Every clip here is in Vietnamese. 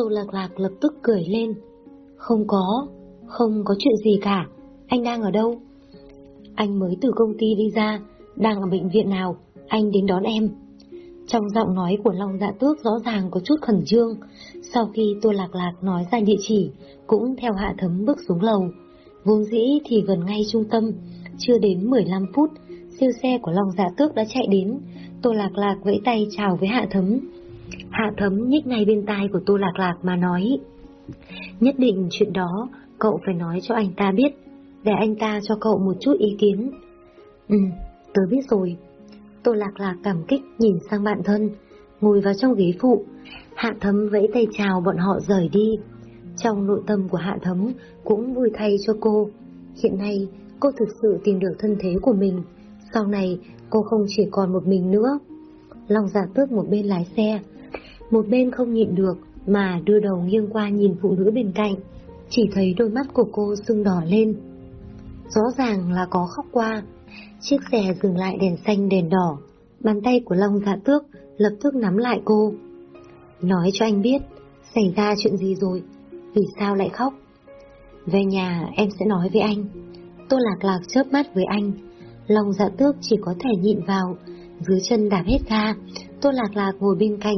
Tô Lạc Lạc lập tức cười lên. Không có, không có chuyện gì cả. Anh đang ở đâu? Anh mới từ công ty đi ra, đang ở bệnh viện nào, anh đến đón em. Trong giọng nói của Long Dạ Tước rõ ràng có chút khẩn trương. Sau khi Tô Lạc Lạc nói ra địa chỉ, cũng theo hạ thấm bước xuống lầu. Vốn dĩ thì gần ngay trung tâm, chưa đến 15 phút, siêu xe của Long Dạ Tước đã chạy đến. Tô Lạc Lạc vẫy tay chào với hạ thấm. Hạ thấm nhích ngay bên tai của Tô Lạc Lạc mà nói. Nhất định chuyện đó cậu phải nói cho anh ta biết, để anh ta cho cậu một chút ý kiến. Ừ, tớ biết rồi. Tô Lạc Lạc cảm kích nhìn sang bạn thân, ngồi vào trong ghế phụ. Hạ thấm vẫy tay chào bọn họ rời đi. Trong nội tâm của Hạ thấm cũng vui thay cho cô. Hiện nay cô thực sự tìm được thân thế của mình. Sau này cô không chỉ còn một mình nữa. Long giả tước một bên lái xe, một bên không nhịn được mà đưa đầu nghiêng qua nhìn phụ nữ bên cạnh. Chỉ thấy đôi mắt của cô sưng đỏ lên. Rõ ràng là có khóc qua. Chiếc xe dừng lại đèn xanh đèn đỏ. Bàn tay của Long dạ tước lập tức nắm lại cô. Nói cho anh biết, xảy ra chuyện gì rồi, vì sao lại khóc. Về nhà em sẽ nói với anh. Tô lạc lạc chớp mắt với anh. Long dạ tước chỉ có thể nhịn vào, dưới chân đạp hết ga. Tô lạc lạc ngồi bên cạnh,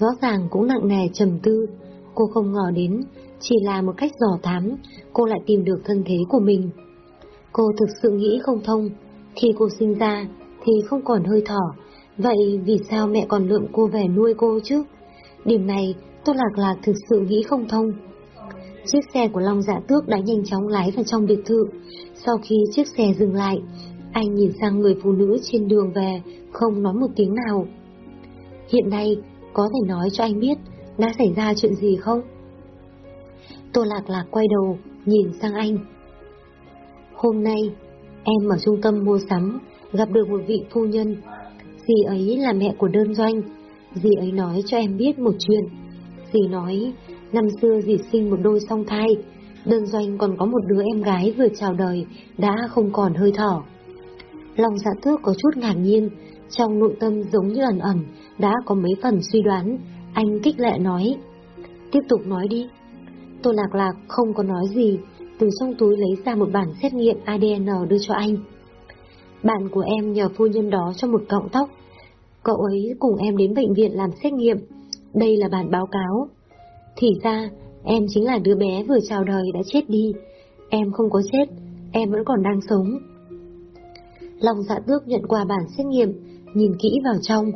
rõ ràng cũng nặng nề trầm tư. Cô không ngờ đến, chỉ là một cách dò thám, cô lại tìm được thân thế của mình. Cô thực sự nghĩ không thông, khi cô sinh ra thì không còn hơi thở, vậy vì sao mẹ còn lượm cô về nuôi cô chứ? Điểm này Tô Lạc Lạc thực sự nghĩ không thông. Chiếc xe của Long Dạ Tước đã nhanh chóng lái vào trong biệt thự. Sau khi chiếc xe dừng lại, anh nhìn sang người phụ nữ trên đường về, không nói một tiếng nào. Hiện nay, có thể nói cho anh biết đã xảy ra chuyện gì không? Tô Lạc Lạc quay đầu, nhìn sang anh. Hôm nay, em ở trung tâm mua sắm, gặp được một vị phu nhân. Dì ấy là mẹ của đơn doanh. Dì ấy nói cho em biết một chuyện. Dì nói, năm xưa dì sinh một đôi song thai, đơn doanh còn có một đứa em gái vừa chào đời, đã không còn hơi thở. Lòng dạ thước có chút ngạc nhiên, trong nội tâm giống như ẩn ẩn, đã có mấy phần suy đoán, anh kích lệ nói. Tiếp tục nói đi. Tô Lạc Lạc không có nói gì, từ trong túi lấy ra một bản xét nghiệm ADN đưa cho anh. Bạn của em nhờ phu nhân đó cho một cọng tóc. Cậu ấy cùng em đến bệnh viện làm xét nghiệm. Đây là bản báo cáo. Thì ra, em chính là đứa bé vừa chào đời đã chết đi. Em không có chết, em vẫn còn đang sống. Long dạ tước nhận qua bản xét nghiệm, nhìn kỹ vào trong,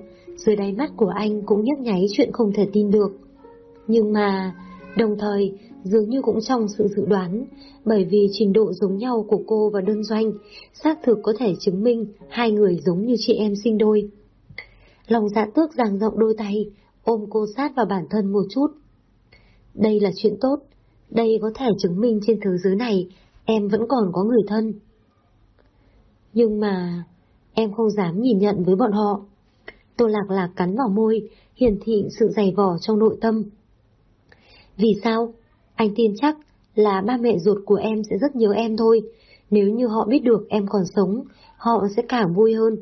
dưới đáy mắt của anh cũng nhấp nháy chuyện không thể tin được. Nhưng mà, đồng thời, dường như cũng trong sự dự đoán, bởi vì trình độ giống nhau của cô và đơn doanh, xác thực có thể chứng minh hai người giống như chị em sinh đôi. Lòng dạ tước giang rộng đôi tay, ôm cô sát vào bản thân một chút. Đây là chuyện tốt, đây có thể chứng minh trên thế giới này em vẫn còn có người thân. Nhưng mà em không dám nhìn nhận với bọn họ. Tô lạc lạc cắn vào môi, hiển thị sự dày vò trong nội tâm. Vì sao? Anh tin chắc là ba mẹ ruột của em sẽ rất nhớ em thôi. Nếu như họ biết được em còn sống, họ sẽ càng vui hơn.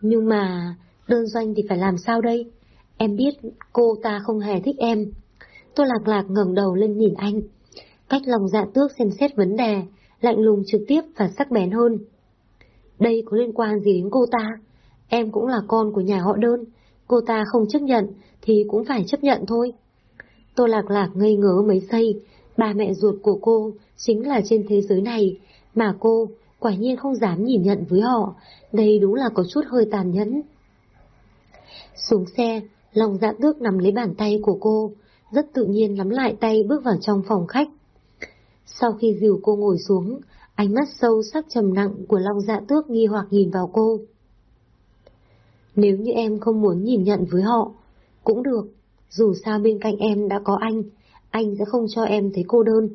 Nhưng mà, đơn doanh thì phải làm sao đây? Em biết cô ta không hề thích em. Tôi lạc lạc ngẩng đầu lên nhìn anh. Cách lòng dạ tước xem xét vấn đề, lạnh lùng trực tiếp và sắc bén hơn. Đây có liên quan gì đến cô ta? Em cũng là con của nhà họ đơn. Cô ta không chấp nhận thì cũng phải chấp nhận thôi. Tô Lạc Lạc ngây ngớ mấy giây, ba mẹ ruột của cô chính là trên thế giới này, mà cô quả nhiên không dám nhìn nhận với họ, đây đúng là có chút hơi tàn nhẫn. Xuống xe, lòng dạ tước nắm lấy bàn tay của cô, rất tự nhiên nắm lại tay bước vào trong phòng khách. Sau khi dìu cô ngồi xuống, ánh mắt sâu sắc trầm nặng của Long Dạ Tước nghi hoặc nhìn vào cô. Nếu như em không muốn nhìn nhận với họ, cũng được, dù sao bên cạnh em đã có anh, anh sẽ không cho em thấy cô đơn.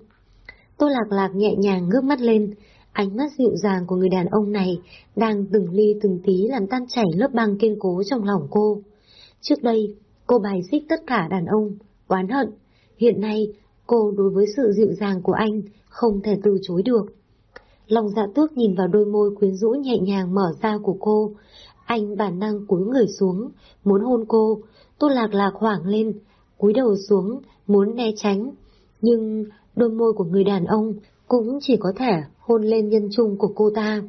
Tô Lạc Lạc nhẹ nhàng ngước mắt lên, ánh mắt dịu dàng của người đàn ông này đang từng ly từng tí làm tan chảy lớp băng kiên cố trong lòng cô. Trước đây, cô bài xích tất cả đàn ông, oán hận. Hiện nay, cô đối với sự dịu dàng của anh không thể từ chối được. Lòng dạ tước nhìn vào đôi môi quyến rũ nhẹ nhàng mở ra của cô. Anh bản năng cúi người xuống, muốn hôn cô, Tô Lạc Lạc hoảng lên, cúi đầu xuống, muốn né tránh, nhưng đôi môi của người đàn ông cũng chỉ có thể hôn lên nhân trung của cô ta.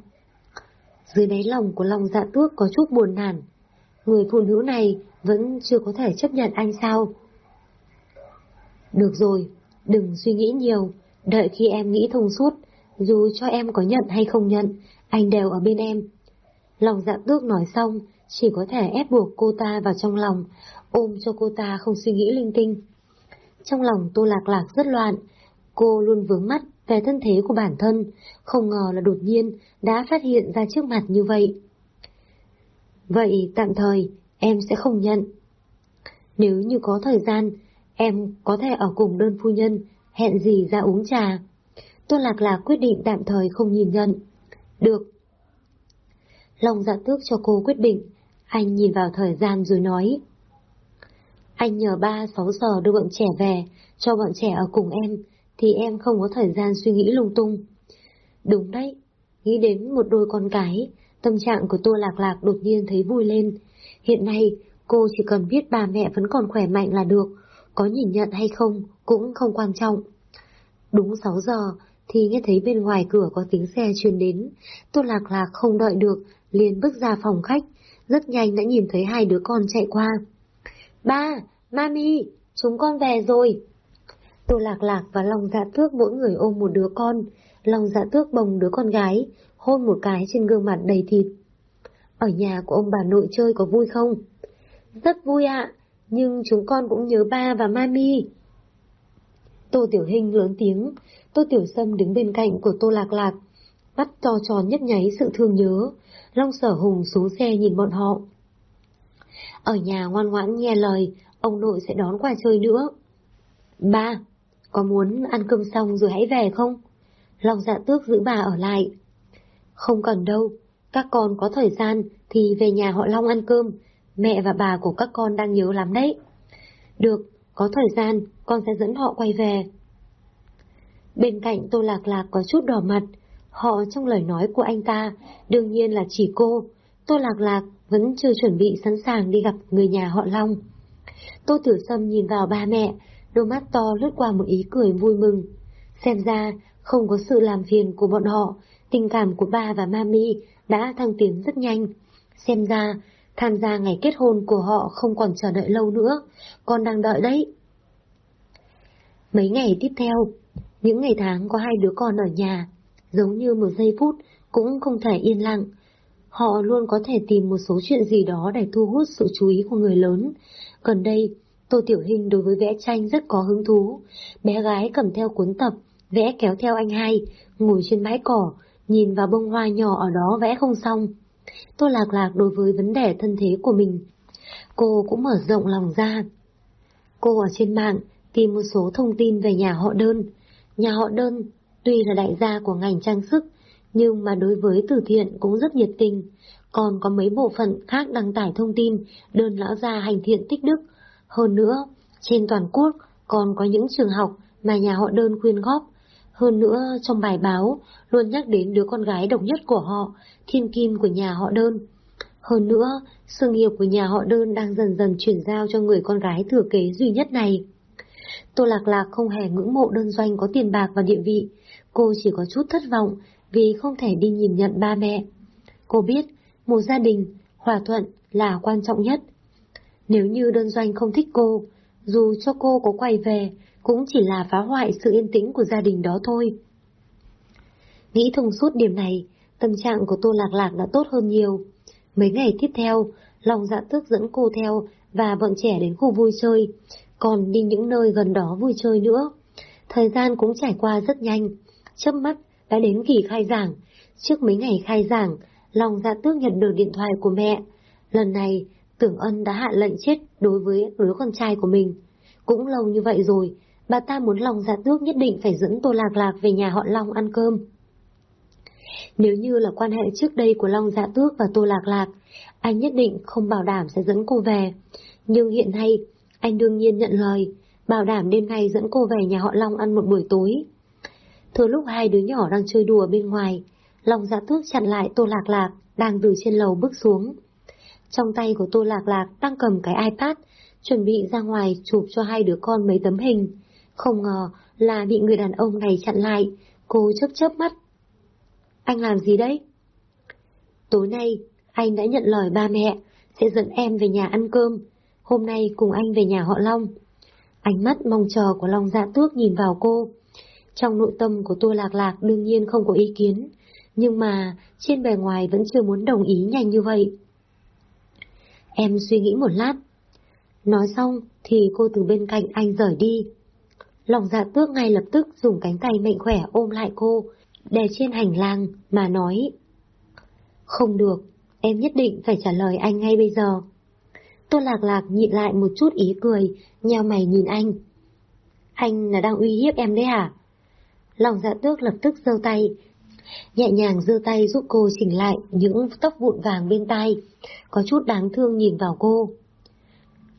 Dưới đáy lòng của lòng dạ tước có chút buồn nản, người phụ nữ này vẫn chưa có thể chấp nhận anh sao? Được rồi, đừng suy nghĩ nhiều, đợi khi em nghĩ thông suốt, dù cho em có nhận hay không nhận, anh đều ở bên em. Lòng dạ tước nói xong, chỉ có thể ép buộc cô ta vào trong lòng, ôm cho cô ta không suy nghĩ linh tinh. Trong lòng Tô Lạc Lạc rất loạn, cô luôn vướng mắt về thân thế của bản thân, không ngờ là đột nhiên đã phát hiện ra trước mặt như vậy. Vậy tạm thời, em sẽ không nhận. Nếu như có thời gian, em có thể ở cùng đơn phu nhân, hẹn gì ra uống trà. Tô Lạc Lạc quyết định tạm thời không nhìn nhận. Được. Long dạ tước cho cô quyết định, anh nhìn vào thời gian rồi nói. Anh nhờ ba sáu giờ đưa bọn trẻ về, cho bọn trẻ ở cùng em, thì em không có thời gian suy nghĩ lung tung. Đúng đấy, nghĩ đến một đôi con cái, tâm trạng của Tô Lạc Lạc đột nhiên thấy vui lên. Hiện nay, cô chỉ cần biết bà mẹ vẫn còn khỏe mạnh là được, có nhìn nhận hay không cũng không quan trọng. Đúng 6 giờ thì nghe thấy bên ngoài cửa có tiếng xe truyền đến. Tô Lạc Lạc không đợi được, liền bước ra phòng khách, rất nhanh đã nhìn thấy hai đứa con chạy qua. Ba, mami, chúng con về rồi. Tô Lạc Lạc và Long Dạ Tước mỗi người ôm một đứa con, Long Dạ Tước bồng đứa con gái, hôn một cái trên gương mặt đầy thịt. Ở nhà của ông bà nội chơi có vui không? Rất vui ạ, nhưng chúng con cũng nhớ ba và mami. Tô Tiểu Hinh lớn tiếng, Tô Tiểu Sâm đứng bên cạnh của Tô Lạc Lạc, mắt to tròn nhấp nháy sự thương nhớ, Long Sở Hùng xuống xe nhìn bọn họ. Ở nhà ngoan ngoãn nghe lời, ông nội sẽ đón qua chơi nữa. Ba, có muốn ăn cơm xong rồi hãy về không? Long dạ tước giữ bà ở lại. Không cần đâu, các con có thời gian thì về nhà họ Long ăn cơm, mẹ và bà của các con đang nhớ lắm đấy. Được, có thời gian, con sẽ dẫn họ quay về. Bên cạnh Tô Lạc Lạc có chút đỏ mặt, họ trong lời nói của anh ta, đương nhiên là chỉ cô. Tô Lạc Lạc vẫn chưa chuẩn bị sẵn sàng đi gặp người nhà họ Long. Tô Tử Sâm nhìn vào ba mẹ, đôi mắt to lướt qua một ý cười vui mừng. Xem ra, không có sự làm phiền của bọn họ, tình cảm của ba và mami đã thăng tiến rất nhanh. Xem ra, tham gia ngày kết hôn của họ không còn chờ đợi lâu nữa, con đang đợi đấy. Mấy ngày tiếp theo, những ngày tháng có hai đứa con ở nhà, giống như một giây phút cũng không thể yên lặng. Họ luôn có thể tìm một số chuyện gì đó để thu hút sự chú ý của người lớn. Gần đây, Tô Tiểu Hình đối với vẽ tranh rất có hứng thú. Bé gái cầm theo cuốn tập, vẽ kéo theo anh hai, ngồi trên bãi cỏ, nhìn vào bông hoa nhỏ ở đó vẽ không xong. Tô Lạc Lạc đối với vấn đề thân thế của mình. Cô cũng mở rộng lòng ra. Cô ở trên mạng tìm một số thông tin về nhà họ đơn. Nhà họ đơn tuy là đại gia của ngành trang sức, nhưng mà đối với từ thiện cũng rất nhiệt tình. Còn có mấy bộ phận khác đăng tải thông tin đơn lão gia hành thiện tích đức. Hơn nữa, trên toàn quốc còn có những trường học mà nhà họ đơn quyên góp. Hơn nữa, trong bài báo luôn nhắc đến đứa con gái độc nhất của họ, thiên kim của nhà họ đơn. Hơn nữa, sự nghiệp của nhà họ đơn đang dần dần chuyển giao cho người con gái thừa kế duy nhất này. Tô Lạc Lạc không hề ngưỡng mộ đơn doanh có tiền bạc và địa vị, cô chỉ có chút thất vọng vì không thể đi nhìn nhận ba mẹ. Cô biết, một gia đình, hòa thuận là quan trọng nhất. Nếu như đơn doanh không thích cô, dù cho cô có quay về, cũng chỉ là phá hoại sự yên tĩnh của gia đình đó thôi. Nghĩ thông suốt điểm này, tâm trạng của Tô Lạc Lạc đã tốt hơn nhiều. Mấy ngày tiếp theo, lòng dạ tước dẫn cô theo và bọn trẻ đến khu vui chơi, còn đi những nơi gần đó vui chơi nữa. Thời gian cũng trải qua rất nhanh, chớp mắt đã đến kỳ khai giảng. Trước mấy ngày khai giảng, Long Gia tước nhận được điện thoại của mẹ. Lần này, tưởng ân đã hạ lệnh chết đối với đứa con trai của mình. Cũng lâu như vậy rồi, bà ta muốn Long Gia tước nhất định phải dẫn Tô Lạc Lạc về nhà họ Long ăn cơm. Nếu như là quan hệ trước đây của Long Dạ Tước và Tô Lạc Lạc, anh nhất định không bảo đảm sẽ dẫn cô về. Nhưng hiện nay, anh đương nhiên nhận lời, bảo đảm đêm nay dẫn cô về nhà họ Long ăn một buổi tối. Thừa lúc hai đứa nhỏ đang chơi đùa bên ngoài, Long Dạ Tước chặn lại Tô Lạc Lạc, đang từ trên lầu bước xuống. Trong tay của Tô Lạc Lạc đang cầm cái iPad, chuẩn bị ra ngoài chụp cho hai đứa con mấy tấm hình. Không ngờ là bị người đàn ông này chặn lại, cô chớp chớp mắt. Anh làm gì đấy? Tối nay, anh đã nhận lời ba mẹ, sẽ dẫn em về nhà ăn cơm. Hôm nay cùng anh về nhà họ Long. Ánh mắt mong chờ của Long dạ tước nhìn vào cô. Trong nội tâm của tôi lạc lạc đương nhiên không có ý kiến, nhưng mà trên bề ngoài vẫn chưa muốn đồng ý nhanh như vậy. Em suy nghĩ một lát. Nói xong thì cô từ bên cạnh anh rời đi. Lòng dạ tước ngay lập tức dùng cánh tay mạnh khỏe ôm lại cô, đè trên hành lang mà nói. Không được, em nhất định phải trả lời anh ngay bây giờ. Tô lạc lạc nhịn lại một chút ý cười, nheo mày nhìn anh. Anh là đang uy hiếp em đấy hả? Lòng dạ tước lập tức giơ tay, nhẹ nhàng giơ tay giúp cô chỉnh lại những tóc vụn vàng bên tai, có chút đáng thương nhìn vào cô.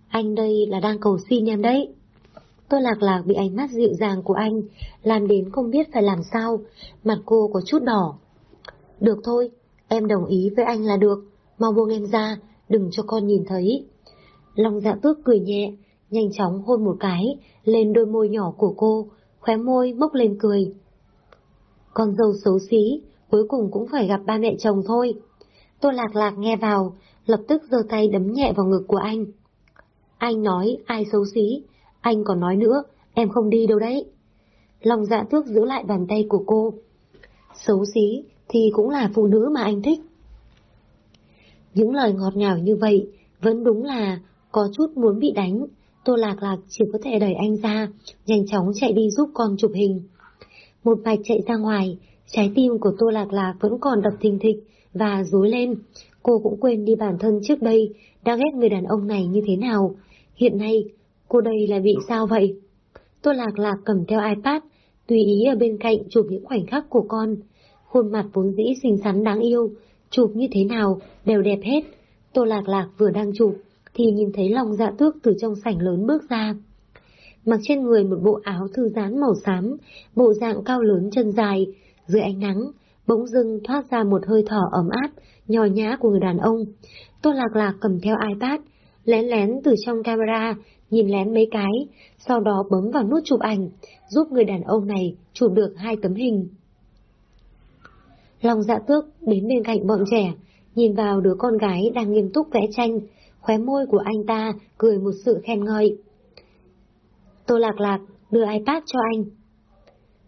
Anh đây là đang cầu xin em đấy. Tôi lạc lạc bị ánh mắt dịu dàng của anh, làm đến không biết phải làm sao, mặt cô có chút đỏ. Được thôi, em đồng ý với anh là được, mau buông em ra, đừng cho con nhìn thấy. Long dạ tước cười nhẹ, nhanh chóng hôn một cái lên đôi môi nhỏ của cô, khóe môi bốc lên cười. Con dâu xấu xí, cuối cùng cũng phải gặp ba mẹ chồng thôi. Tô lạc lạc nghe vào, lập tức giơ tay đấm nhẹ vào ngực của anh. Anh nói ai xấu xí, anh còn nói nữa, em không đi đâu đấy. Lòng dạ thước giữ lại bàn tay của cô. Xấu xí thì cũng là phụ nữ mà anh thích. Những lời ngọt ngào như vậy vẫn đúng là có chút muốn bị đánh. Tô Lạc Lạc chỉ có thể đẩy anh ra, nhanh chóng chạy đi giúp con chụp hình. Một mạch chạy ra ngoài, trái tim của Tô Lạc Lạc vẫn còn đập thình thịch và rối lên. Cô cũng quên đi bản thân trước đây đã ghét người đàn ông này như thế nào. Hiện nay, cô đây là bị sao vậy? Tô Lạc Lạc cầm theo iPad, tùy ý ở bên cạnh chụp những khoảnh khắc của con. Khuôn mặt vốn dĩ xinh xắn đáng yêu, chụp như thế nào đều đẹp hết. Tô Lạc Lạc vừa đang chụp thì nhìn thấy lòng dạ tước từ trong sảnh lớn bước ra. Mặc trên người một bộ áo thư giãn màu xám, bộ dạng cao lớn chân dài, dưới ánh nắng, bỗng dưng thoát ra một hơi thở ấm áp, nhỏ nhã của người đàn ông. Tô Lạc Lạc cầm theo iPad, lén lén từ trong camera, nhìn lén mấy cái, sau đó bấm vào nút chụp ảnh, giúp người đàn ông này chụp được hai tấm hình. Lòng dạ tước đến bên cạnh bọn trẻ, nhìn vào đứa con gái đang nghiêm túc vẽ tranh, khóe môi của anh ta cười một sự khen ngợi. Tô Lạc Lạc đưa iPad cho anh.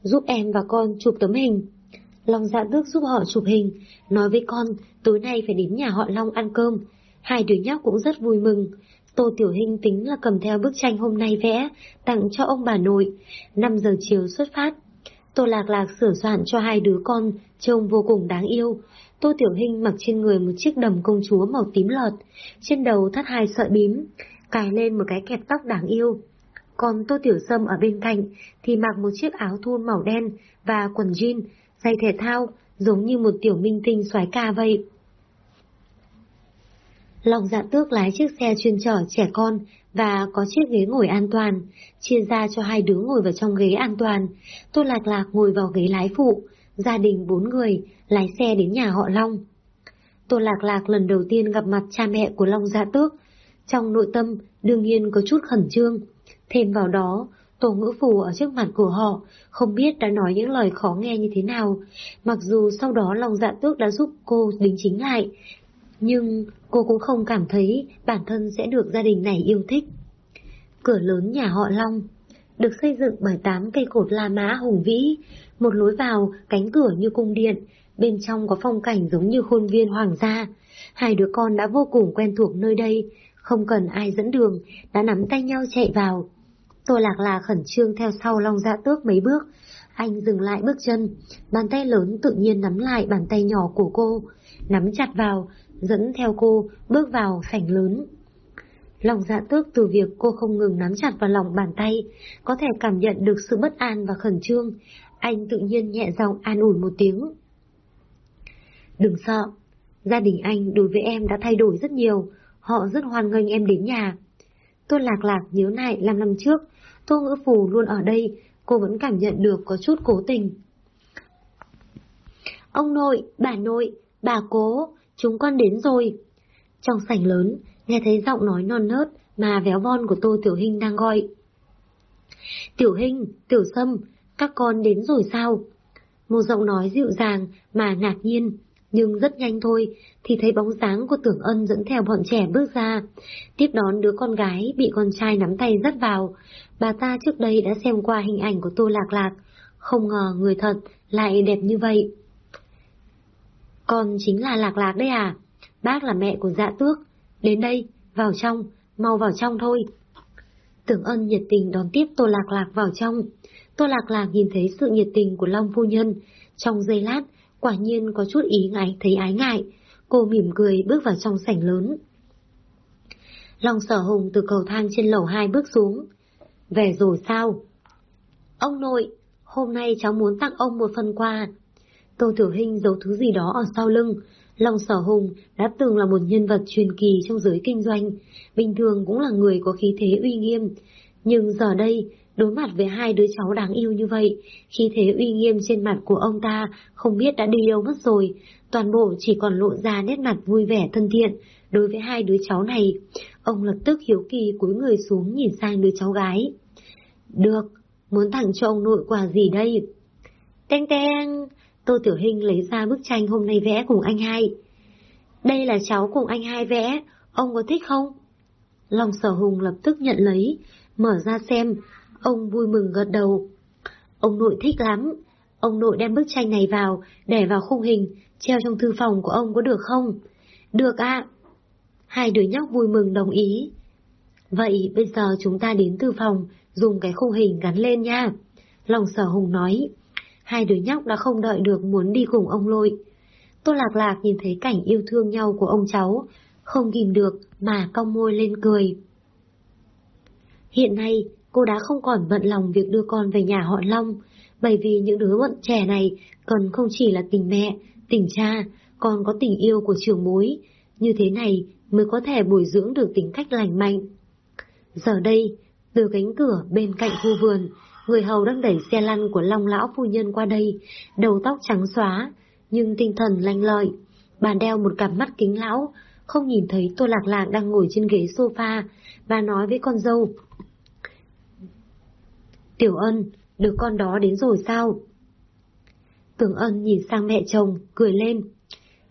Giúp em và con chụp tấm hình. Long dạ tước giúp họ chụp hình, nói với con tối nay phải đến nhà họ Long ăn cơm. Hai đứa nhóc cũng rất vui mừng. Tô Tiểu Hinh tính là cầm theo bức tranh hôm nay vẽ, tặng cho ông bà nội. 5 giờ chiều xuất phát. Tô Lạc Lạc sửa soạn cho hai đứa con, trông vô cùng đáng yêu. Tô Tiểu Hinh mặc trên người một chiếc đầm công chúa màu tím lợt, trên đầu thắt hai sợi bím, cài lên một cái kẹp tóc đáng yêu. Còn Tô Tiểu Sâm ở bên cạnh thì mặc một chiếc áo thun màu đen và quần jean, giày thể thao, giống như một tiểu minh tinh xoái ca vậy. Lòng dạ tước lái chiếc xe chuyên chở trẻ con và có chiếc ghế ngồi an toàn, chia ra cho hai đứa ngồi vào trong ghế an toàn. Tô Lạc Lạc ngồi vào ghế lái phụ, gia đình bốn người, lái xe đến nhà họ Long. Tô Lạc Lạc lần đầu tiên gặp mặt cha mẹ của Long Dạ Tước, trong nội tâm đương nhiên có chút khẩn trương. Thêm vào đó, Tổ ngữ phù ở trước mặt của họ, không biết đã nói những lời khó nghe như thế nào. Mặc dù sau đó Long Dạ Tước đã giúp cô đính chính lại, nhưng cô cũng không cảm thấy bản thân sẽ được gia đình này yêu thích. Cửa lớn nhà họ Long được xây dựng bởi tám cây cột La Mã hùng vĩ, một lối vào, cánh cửa như cung điện, bên trong có phong cảnh giống như khuôn viên hoàng gia. Hai đứa con đã vô cùng quen thuộc nơi đây, không cần ai dẫn đường, đã nắm tay nhau chạy vào. Tô Lạc Là khẩn trương theo sau Long Dạ Tước mấy bước, anh dừng lại bước chân, bàn tay lớn tự nhiên nắm lại bàn tay nhỏ của cô, nắm chặt vào, dẫn theo cô bước vào sảnh lớn. Lòng dạ tước từ việc cô không ngừng nắm chặt vào lòng bàn tay, có thể cảm nhận được sự bất an và khẩn trương. Anh tự nhiên nhẹ giọng an ủi một tiếng. Đừng sợ, gia đình anh đối với em đã thay đổi rất nhiều, họ rất hoan nghênh em đến nhà. Tôi lạc lạc nhớ lại 5 năm trước, Tô Ngữ Phù luôn ở đây, cô vẫn cảm nhận được có chút cố tình. Ông nội, bà nội, bà cố, chúng con đến rồi. Trong sảnh lớn, nghe thấy giọng nói non nớt mà véo von của Tô Tiểu Hinh đang gọi. Tiểu Hinh, Tiểu Sâm, các con đến rồi sao? Một giọng nói dịu dàng mà ngạc nhiên, nhưng rất nhanh thôi, thì thấy bóng dáng của tưởng ân dẫn theo bọn trẻ bước ra, tiếp đón đứa con gái bị con trai nắm tay dắt vào. Bà ta trước đây đã xem qua hình ảnh của Tô Lạc Lạc, không ngờ người thật lại đẹp như vậy. Con chính là Lạc Lạc đấy à? Bác là mẹ của dạ tước. Đến đây, vào trong, mau vào trong thôi. Tưởng ân nhiệt tình đón tiếp Tô Lạc Lạc vào trong. Tô Lạc Lạc nhìn thấy sự nhiệt tình của Long Phu Nhân. Trong giây lát, quả nhiên có chút ý ngại thấy ái ngại. Cô mỉm cười bước vào trong sảnh lớn. Long sở hùng từ cầu thang trên lầu hai bước xuống. Về rồi sao? Ông nội, hôm nay cháu muốn tặng ông một phần quà. Tô Tiểu Hinh giấu thứ gì đó ở sau lưng. Long Sở Hùng đã từng là một nhân vật truyền kỳ trong giới kinh doanh, bình thường cũng là người có khí thế uy nghiêm. Nhưng giờ đây, đối mặt với hai đứa cháu đáng yêu như vậy, khi thế uy nghiêm trên mặt của ông ta không biết đã đi đâu mất rồi, toàn bộ chỉ còn lộ ra nét mặt vui vẻ thân thiện đối với hai đứa cháu này. Ông lập tức hiếu kỳ cúi người xuống nhìn sang đứa cháu gái. Được, muốn tặng cho ông nội quà gì đây? Teng teng, Tô Tiểu hình lấy ra bức tranh hôm nay vẽ cùng anh hai. Đây là cháu cùng anh hai vẽ, ông có thích không? Long sở hùng lập tức nhận lấy, mở ra xem, ông vui mừng gật đầu. Ông nội thích lắm, ông nội đem bức tranh này vào, để vào khung hình, treo trong thư phòng của ông có được không? Được ạ. Hai đứa nhóc vui mừng đồng ý. Vậy bây giờ chúng ta đến thư phòng, dùng cái khung hình gắn lên nha. Lòng sở hùng nói. Hai đứa nhóc đã không đợi được muốn đi cùng ông lội. Tô Lạc Lạc nhìn thấy cảnh yêu thương nhau của ông cháu, không kìm được mà cong môi lên cười. Hiện nay, cô đã không còn bận lòng việc đưa con về nhà họ Long, bởi vì những đứa bọn trẻ này cần không chỉ là tình mẹ, tình cha, còn có tình yêu của trường bối. Như thế này mới có thể bồi dưỡng được tính cách lành mạnh. Giờ đây, từ cánh cửa bên cạnh khu vườn, người hầu đang đẩy xe lăn của Long lão phu nhân qua đây, đầu tóc trắng xóa, nhưng tinh thần lanh lợi. Bà đeo một cặp mắt kính lão, không nhìn thấy Tô Lạc Lạc đang ngồi trên ghế sofa, bà nói với con dâu. Tiểu ân, đứa con đó đến rồi sao? Tưởng ân nhìn sang mẹ chồng, cười lên.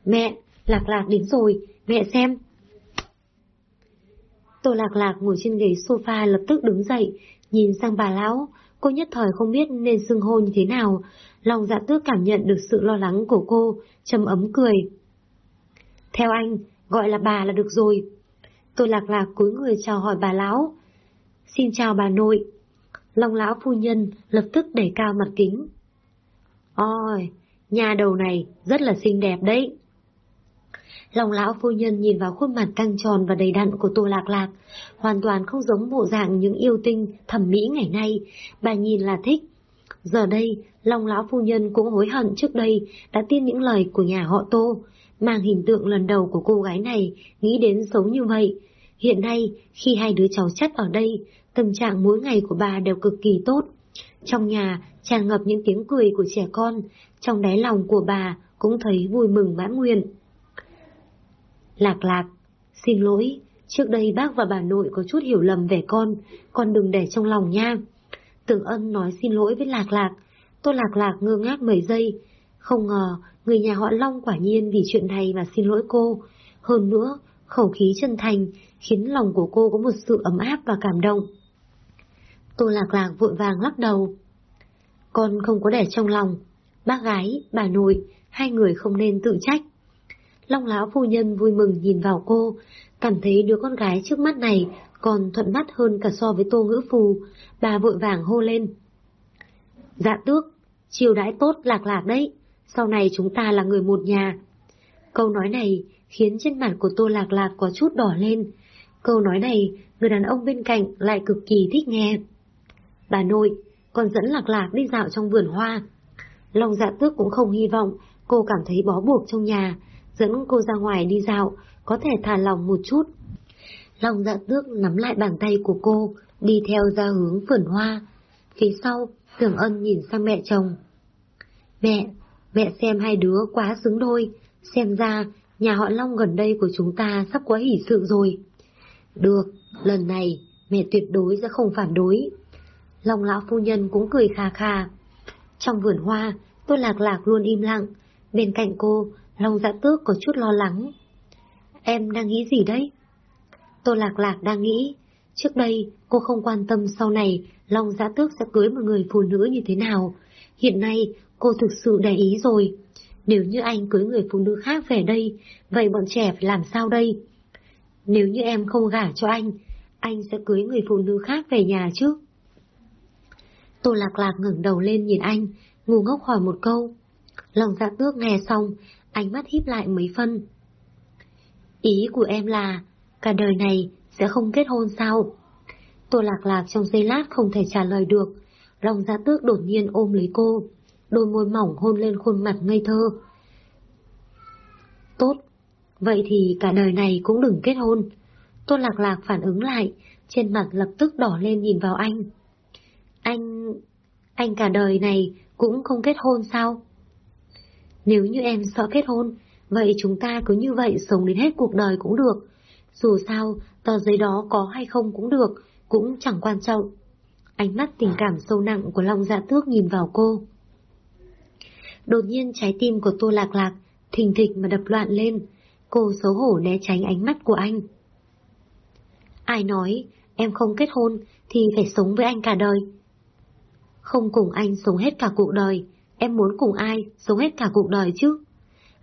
Mẹ, Lạc Lạc đến rồi, mẹ xem. Tô Lạc Lạc ngồi trên ghế sofa lập tức đứng dậy, nhìn sang bà lão, cô nhất thời không biết nên xưng hô như thế nào. Lòng dạ tước cảm nhận được sự lo lắng của cô, trầm ấm cười. Theo anh, gọi là bà là được rồi. Tô Lạc Lạc cúi người chào hỏi bà lão. Xin chào bà nội. Long lão phu nhân lập tức đẩy cao mặt kính. Ôi, nhà đầu này rất là xinh đẹp đấy. Long lão phu nhân nhìn vào khuôn mặt căng tròn và đầy đặn của Tô Lạc Lạc, hoàn toàn không giống bộ dạng những yêu tinh thẩm mỹ ngày nay, bà nhìn là thích. Giờ đây, Long lão phu nhân cũng hối hận trước đây đã tin những lời của nhà họ Tô, mang hình tượng lần đầu của cô gái này, nghĩ đến xấu như vậy. Hiện nay, khi hai đứa cháu chất ở đây, tâm trạng mỗi ngày của bà đều cực kỳ tốt. Trong nhà tràn ngập những tiếng cười của trẻ con, trong đáy lòng của bà cũng thấy vui mừng mãn nguyện. Lạc lạc, xin lỗi, trước đây bác và bà nội có chút hiểu lầm về con, con đừng để trong lòng nha. Tưởng ân nói xin lỗi với lạc lạc, tôi lạc lạc ngơ ngác mấy giây. Không ngờ, người nhà họ Long quả nhiên vì chuyện này mà xin lỗi cô. Hơn nữa, khẩu khí chân thành khiến lòng của cô có một sự ấm áp và cảm động. Tô lạc lạc vội vàng lắc đầu. Con không có để trong lòng, bác gái, bà nội, hai người không nên tự trách. Long lão phu nhân vui mừng nhìn vào cô, cảm thấy đứa con gái trước mắt này còn thuận mắt hơn cả so với tô ngữ phù, bà vội vàng hô lên. Dạ tước, chiều đãi tốt lạc lạc đấy, sau này chúng ta là người một nhà. Câu nói này khiến trên mặt của tô lạc lạc có chút đỏ lên. Câu nói này, người đàn ông bên cạnh lại cực kỳ thích nghe. Bà nội, con dẫn lạc lạc đi dạo trong vườn hoa. Long dạ tước cũng không hy vọng cô cảm thấy bó buộc trong nhà, dẫn cô ra ngoài đi dạo, có thể thả lòng một chút. Long dạ tước nắm lại bàn tay của cô, đi theo ra hướng vườn hoa. Phía sau, tưởng ân nhìn sang mẹ chồng. Mẹ, mẹ xem hai đứa quá xứng đôi, xem ra nhà họ Long gần đây của chúng ta sắp quá hỷ sự rồi. Được, lần này mẹ tuyệt đối sẽ không phản đối. Long lão phu nhân cũng cười khà khà. Trong vườn hoa, tôi lạc lạc luôn im lặng. Bên cạnh cô, Long dạ tước có chút lo lắng. Em đang nghĩ gì đấy? Tôi lạc lạc đang nghĩ, trước đây cô không quan tâm sau này Long dạ tước sẽ cưới một người phụ nữ như thế nào. Hiện nay cô thực sự để ý rồi. Nếu như anh cưới người phụ nữ khác về đây, vậy bọn trẻ phải làm sao đây? Nếu như em không gả cho anh, anh sẽ cưới người phụ nữ khác về nhà chứ? Tô Lạc Lạc ngẩng đầu lên nhìn anh, ngu ngốc hỏi một câu. Lòng dạ tước nghe xong, ánh mắt híp lại mấy phân. Ý của em là, cả đời này sẽ không kết hôn sao? Tô Lạc Lạc trong giây lát không thể trả lời được, lòng dạ tước đột nhiên ôm lấy cô, đôi môi mỏng hôn lên khuôn mặt ngây thơ. Tốt, vậy thì cả đời này cũng đừng kết hôn. Tô Lạc Lạc phản ứng lại, trên mặt lập tức đỏ lên nhìn vào anh. Anh... anh cả đời này cũng không kết hôn sao? Nếu như em sợ kết hôn, vậy chúng ta cứ như vậy sống đến hết cuộc đời cũng được. Dù sao, tờ giấy đó có hay không cũng được, cũng chẳng quan trọng. Ánh mắt tình cảm sâu nặng của Long Dạ Tước nhìn vào cô. Đột nhiên trái tim của Tô Lạc Lạc thình thịch mà đập loạn lên, cô xấu hổ né tránh ánh mắt của anh. Ai nói, em không kết hôn thì phải sống với anh cả đời. Không cùng anh sống hết cả cuộc đời, em muốn cùng ai sống hết cả cuộc đời chứ?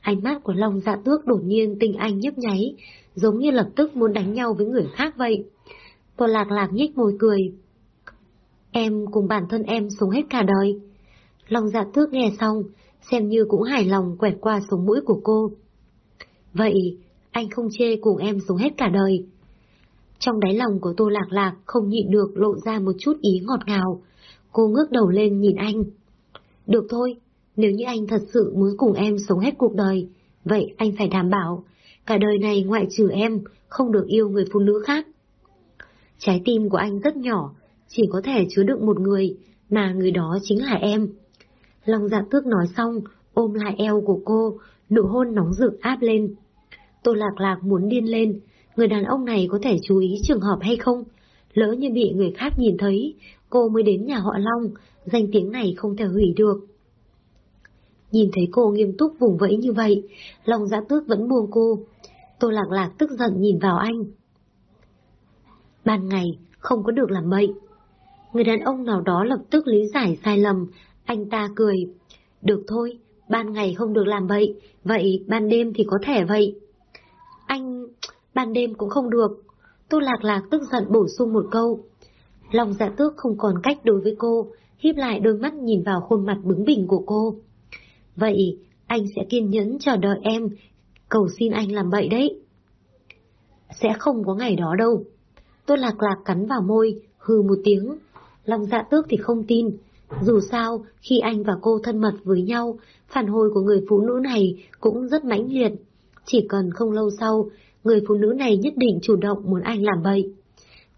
Ánh mắt của Long dạ tước đột nhiên tình anh nhấp nháy, giống như lập tức muốn đánh nhau với người khác vậy. Tô lạc lạc nhếch môi cười. Em cùng bản thân em sống hết cả đời. Long dạ tước nghe xong, xem như cũng hài lòng quẹt qua sống mũi của cô. Vậy, anh không chê cùng em sống hết cả đời. Trong đáy lòng của Tô Lạc Lạc không nhịn được lộ ra một chút ý ngọt ngào. Cô ngước đầu lên nhìn anh. Được thôi, nếu như anh thật sự muốn cùng em sống hết cuộc đời, vậy anh phải đảm bảo, cả đời này ngoại trừ em, không được yêu người phụ nữ khác. Trái tim của anh rất nhỏ, chỉ có thể chứa đựng một người, mà người đó chính là em. Long dạ tước nói xong, ôm lại eo của cô, nụ hôn nóng rực áp lên. Tô lạc lạc muốn điên lên, người đàn ông này có thể chú ý trường hợp hay không? Lỡ như bị người khác nhìn thấy, cô mới đến nhà họ Long, danh tiếng này không thể hủy được. Nhìn thấy cô nghiêm túc vùng vẫy như vậy, Long giã tước vẫn buông cô. Tô lạc lạc tức giận nhìn vào anh. Ban ngày, không có được làm bậy. Người đàn ông nào đó lập tức lý giải sai lầm, anh ta cười. Được thôi, ban ngày không được làm bậy, vậy ban đêm thì có thể vậy. Anh, ban đêm cũng không được. Tô Lạc Lạc tức giận bổ sung một câu. Lòng dạ tước không còn cách đối với cô, híp lại đôi mắt nhìn vào khuôn mặt bướng bỉnh của cô. Vậy, anh sẽ kiên nhẫn chờ đợi em, cầu xin anh làm vậy đấy. Sẽ không có ngày đó đâu. tôi Lạc Lạc cắn vào môi, hừ một tiếng. Lòng dạ tước thì không tin. Dù sao, khi anh và cô thân mật với nhau, phản hồi của người phụ nữ này cũng rất mãnh liệt. Chỉ cần không lâu sau, người phụ nữ này nhất định chủ động muốn anh làm bậy.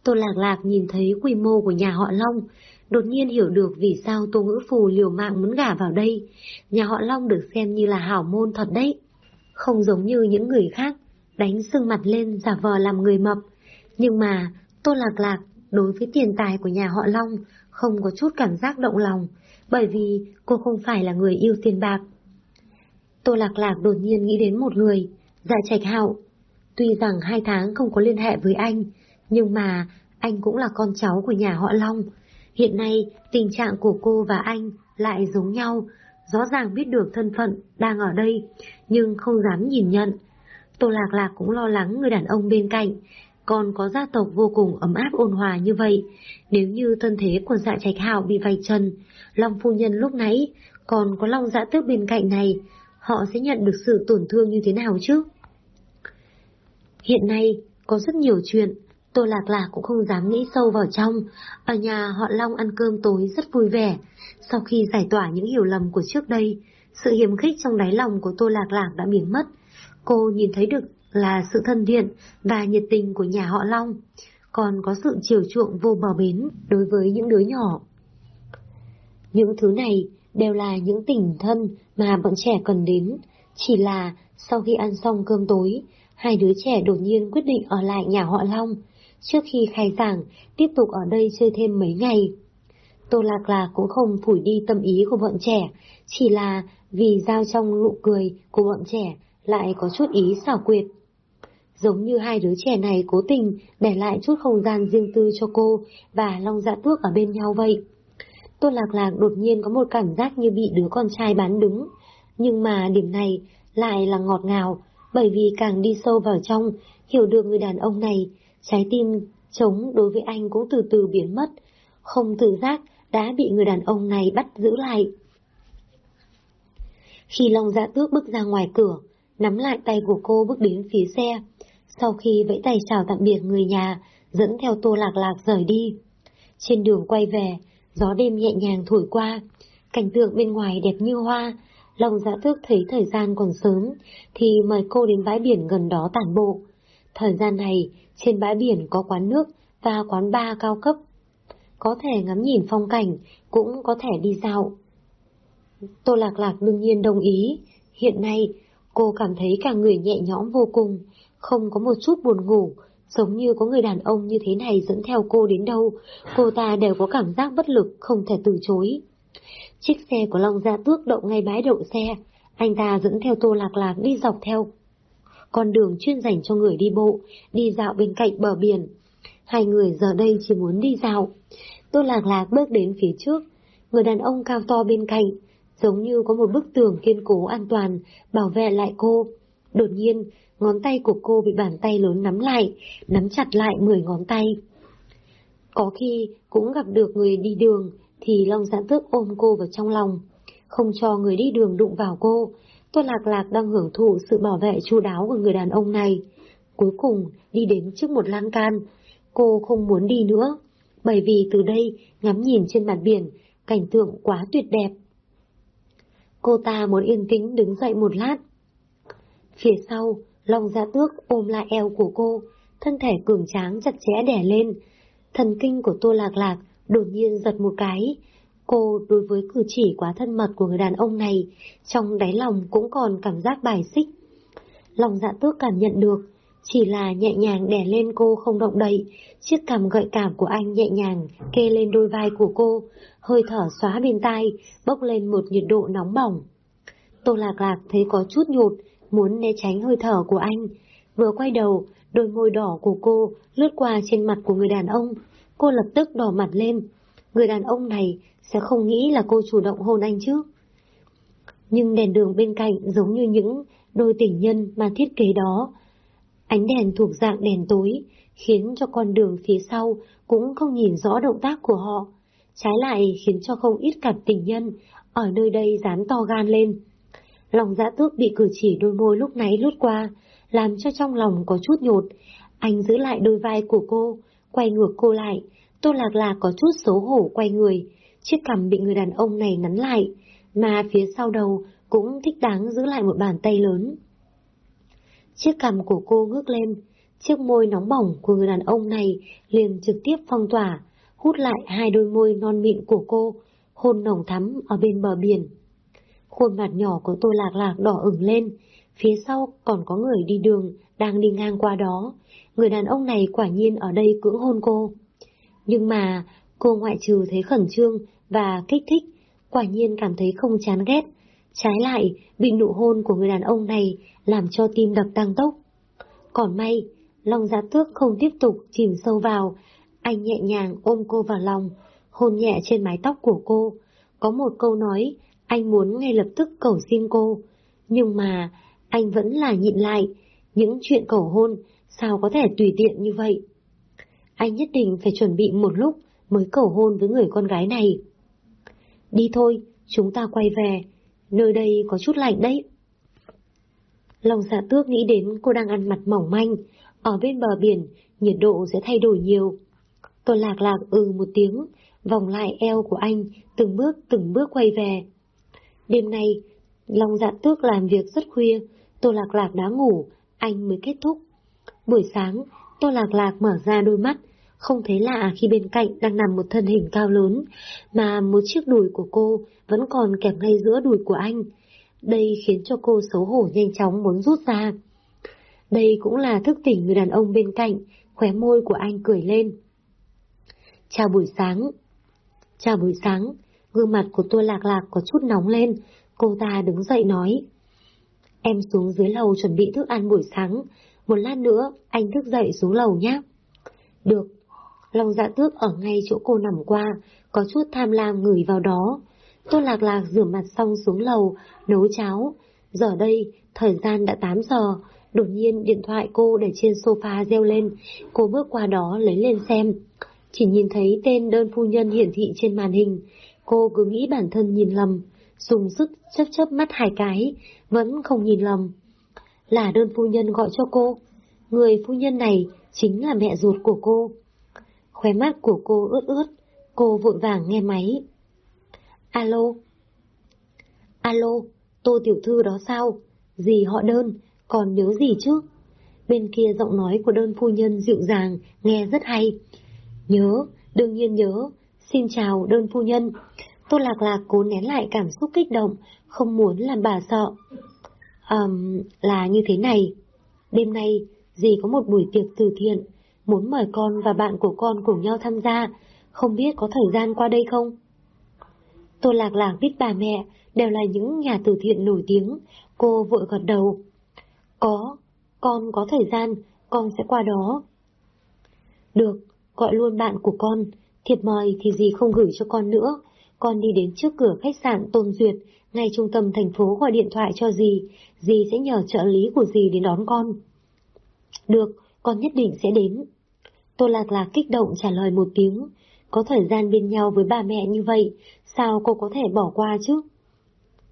Tô Lạc Lạc nhìn thấy quy mô của nhà họ Long, đột nhiên hiểu được vì sao Tô Ngữ Phù liều mạng muốn gả vào đây. Nhà họ Long được xem như là hảo môn thật đấy. Không giống như những người khác, đánh sưng mặt lên giả vờ làm người mập. Nhưng mà, Tô Lạc Lạc đối với tiền tài của nhà họ Long không có chút cảm giác động lòng, bởi vì cô không phải là người yêu tiền bạc. Tô Lạc Lạc đột nhiên nghĩ đến một người, Dạ Trạch Hạo. Tuy rằng hai tháng không có liên hệ với anh, nhưng mà anh cũng là con cháu của nhà họ Long. Hiện nay tình trạng của cô và anh lại giống nhau, rõ ràng biết được thân phận đang ở đây, nhưng không dám nhìn nhận. Tô Lạc Lạc cũng lo lắng người đàn ông bên cạnh, còn có gia tộc vô cùng ấm áp ôn hòa như vậy. Nếu như thân thế của dạ trạch hạo bị vạch trần, Long phu nhân lúc nãy còn có Long dạ tước bên cạnh này, họ sẽ nhận được sự tổn thương như thế nào chứ? Hiện nay, có rất nhiều chuyện, Tô Lạc Lạc cũng không dám nghĩ sâu vào trong. Ở nhà họ Long ăn cơm tối rất vui vẻ. Sau khi giải tỏa những hiểu lầm của trước đây, sự hiểm khích trong đáy lòng của Tô Lạc Lạc đã biến mất. Cô nhìn thấy được là sự thân thiện và nhiệt tình của nhà họ Long, còn có sự chiều chuộng vô bờ bến đối với những đứa nhỏ. Những thứ này đều là những tình thân mà bọn trẻ cần đến, chỉ là sau khi ăn xong cơm tối, hai đứa trẻ đột nhiên quyết định ở lại nhà họ Long trước khi khai giảng, tiếp tục ở đây chơi thêm mấy ngày. Tô Lạc Lạc cũng không phủi đi tâm ý của bọn trẻ, chỉ là vì giao trong nụ cười của bọn trẻ lại có chút ý xảo quyệt. Giống như hai đứa trẻ này cố tình để lại chút không gian riêng tư cho cô và Long Dạ Tước ở bên nhau vậy. Tô Lạc Lạc đột nhiên có một cảm giác như bị đứa con trai bán đứng, nhưng mà điểm này lại là ngọt ngào, bởi vì càng đi sâu vào trong, hiểu được người đàn ông này, trái tim chống đối với anh cũng từ từ biến mất, không tự giác đã bị người đàn ông này bắt giữ lại. Khi Long Dạ Tước bước ra ngoài cửa, nắm lại tay của cô bước đến phía xe, sau khi vẫy tay chào tạm biệt người nhà, dẫn theo Tô Lạc Lạc rời đi. Trên đường quay về, gió đêm nhẹ nhàng thổi qua, cảnh tượng bên ngoài đẹp như hoa, Long dạ thước thấy thời gian còn sớm, thì mời cô đến bãi biển gần đó tản bộ. Thời gian này, trên bãi biển có quán nước và quán bar cao cấp. Có thể ngắm nhìn phong cảnh, cũng có thể đi dạo. Tô Lạc Lạc đương nhiên đồng ý. Hiện nay, cô cảm thấy cả người nhẹ nhõm vô cùng, không có một chút buồn ngủ, giống như có người đàn ông như thế này dẫn theo cô đến đâu, cô ta đều có cảm giác bất lực không thể từ chối. Chiếc xe của Long Gia Tước đậu ngay bãi đậu xe, anh ta dẫn theo Tô Lạc Lạc đi dọc theo. Con đường chuyên dành cho người đi bộ, đi dạo bên cạnh bờ biển. Hai người giờ đây chỉ muốn đi dạo. Tôi Lạc Lạc bước đến phía trước, người đàn ông cao to bên cạnh, giống như có một bức tường kiên cố an toàn, bảo vệ lại cô. Đột nhiên, ngón tay của cô bị bàn tay lớn nắm lại, nắm chặt lại mười ngón tay. Có khi cũng gặp được người đi đường, thì Long Giãn Tước ôm cô vào trong lòng, không cho người đi đường đụng vào cô. Tô Lạc Lạc đang hưởng thụ sự bảo vệ chu đáo của người đàn ông này. Cuối cùng, đi đến trước một lan can. Cô không muốn đi nữa, bởi vì từ đây, ngắm nhìn trên mặt biển, cảnh tượng quá tuyệt đẹp. Cô ta muốn yên tĩnh đứng dậy một lát. Phía sau, Long Gia Tước ôm lại eo của cô, thân thể cường tráng chặt chẽ đẻ lên. Thần kinh của Tô Lạc Lạc đột nhiên giật một cái. Cô đối với cử chỉ quá thân mật của người đàn ông này, trong đáy lòng cũng còn cảm giác bài xích. Lòng dạ tước cảm nhận được, chỉ là nhẹ nhàng đè lên cô không động đậy, chiếc cằm gợi cảm của anh nhẹ nhàng kê lên đôi vai của cô, hơi thở xóa bên tai, bốc lên một nhiệt độ nóng bỏng. Tô Lạc Lạc thấy có chút nhột, muốn né tránh hơi thở của anh. Vừa quay đầu, đôi môi đỏ của cô lướt qua trên mặt của người đàn ông, Cô lập tức đỏ mặt lên. Người đàn ông này sẽ không nghĩ là cô chủ động hôn anh chứ. Nhưng đèn đường bên cạnh giống như những đôi tình nhân mà thiết kế đó. Ánh đèn thuộc dạng đèn tối, khiến cho con đường phía sau cũng không nhìn rõ động tác của họ. Trái lại khiến cho không ít cặp tình nhân ở nơi đây dám to gan lên. Lòng dã tước bị cử chỉ đôi môi lúc nãy lướt qua, làm cho trong lòng có chút nhột. Anh giữ lại đôi vai của cô, quay ngược cô lại, Tô Lạc Lạc có chút xấu hổ quay người, chiếc cằm bị người đàn ông này nắn lại, mà phía sau đầu cũng thích đáng giữ lại một bàn tay lớn. Chiếc cằm của cô ngước lên, chiếc môi nóng bỏng của người đàn ông này liền trực tiếp phong tỏa, hút lại hai đôi môi non mịn của cô, hôn nồng thắm ở bên bờ biển. Khuôn mặt nhỏ của tôi lạc lạc đỏ ửng lên, phía sau còn có người đi đường đang đi ngang qua đó, người đàn ông này quả nhiên ở đây cưỡng hôn cô. Nhưng mà cô ngoại trừ thấy khẩn trương và kích thích, quả nhiên cảm thấy không chán ghét. Trái lại, bị nụ hôn của người đàn ông này làm cho tim đập tăng tốc. Còn may, Long Giá Tước không tiếp tục chìm sâu vào, anh nhẹ nhàng ôm cô vào lòng, hôn nhẹ trên mái tóc của cô. Có một câu nói, anh muốn ngay lập tức cầu xin cô, nhưng mà anh vẫn là nhịn lại, những chuyện cầu hôn sao có thể tùy tiện như vậy? Anh nhất định phải chuẩn bị một lúc mới cầu hôn với người con gái này. Đi thôi, chúng ta quay về, nơi đây có chút lạnh đấy. Lòng dạ tước nghĩ đến cô đang ăn mặt mỏng manh, ở bên bờ biển, nhiệt độ sẽ thay đổi nhiều. Tôi lạc lạc ừ một tiếng, vòng lại eo của anh, từng bước từng bước quay về. Đêm nay, Long dạ tước làm việc rất khuya, tôi lạc lạc đã ngủ, anh mới kết thúc. Buổi sáng, Tô Lạc Lạc mở ra đôi mắt, không thấy lạ khi bên cạnh đang nằm một thân hình cao lớn, mà một chiếc đùi của cô vẫn còn kẹp ngay giữa đùi của anh. Đây khiến cho cô xấu hổ nhanh chóng muốn rút ra. Đây cũng là thức tỉnh người đàn ông bên cạnh, khóe môi của anh cười lên. Chào buổi sáng. Chào buổi sáng, gương mặt của tôi lạc lạc có chút nóng lên, cô ta đứng dậy nói. Em xuống dưới lầu chuẩn bị thức ăn buổi sáng, một lát nữa anh thức dậy xuống lầu nhé. Được, lòng dạ tước ở ngay chỗ cô nằm qua, có chút tham lam ngửi vào đó. Tôi lạc lạc rửa mặt xong xuống lầu, nấu cháo. Giờ đây, thời gian đã 8 giờ, đột nhiên điện thoại cô để trên sofa reo lên, cô bước qua đó lấy lên xem. Chỉ nhìn thấy tên đơn phu nhân hiển thị trên màn hình, cô cứ nghĩ bản thân nhìn lầm, dùng sức chớp chớp mắt hai cái, vẫn không nhìn lầm. Là đơn phu nhân gọi cho cô, người phu nhân này chính là mẹ ruột của cô. Khóe mắt của cô ướt ướt, cô vội vàng nghe máy. Alo? Alo, tô tiểu thư đó sao? Gì họ đơn, còn nhớ gì chứ? Bên kia giọng nói của đơn phu nhân dịu dàng, nghe rất hay. Nhớ, đương nhiên nhớ. Xin chào đơn phu nhân. Tô Lạc Lạc cố nén lại cảm xúc kích động, không muốn làm bà sợ. Um, là như thế này. Đêm nay, dì có một buổi tiệc từ thiện, muốn mời con và bạn của con cùng nhau tham gia, không biết có thời gian qua đây không? Tô Lạc Lạc biết bà mẹ đều là những nhà từ thiện nổi tiếng, cô vội gật đầu. Có, con có thời gian, con sẽ qua đó. Được, gọi luôn bạn của con, thiệp mời thì gì không gửi cho con nữa. Con đi đến trước cửa khách sạn Tôn Duyệt, ngay trung tâm thành phố gọi điện thoại cho dì, dì sẽ nhờ trợ lý của dì đến đón con. Được, con nhất định sẽ đến. Tô Lạc Lạc kích động trả lời một tiếng, có thời gian bên nhau với bà mẹ như vậy, sao cô có thể bỏ qua chứ?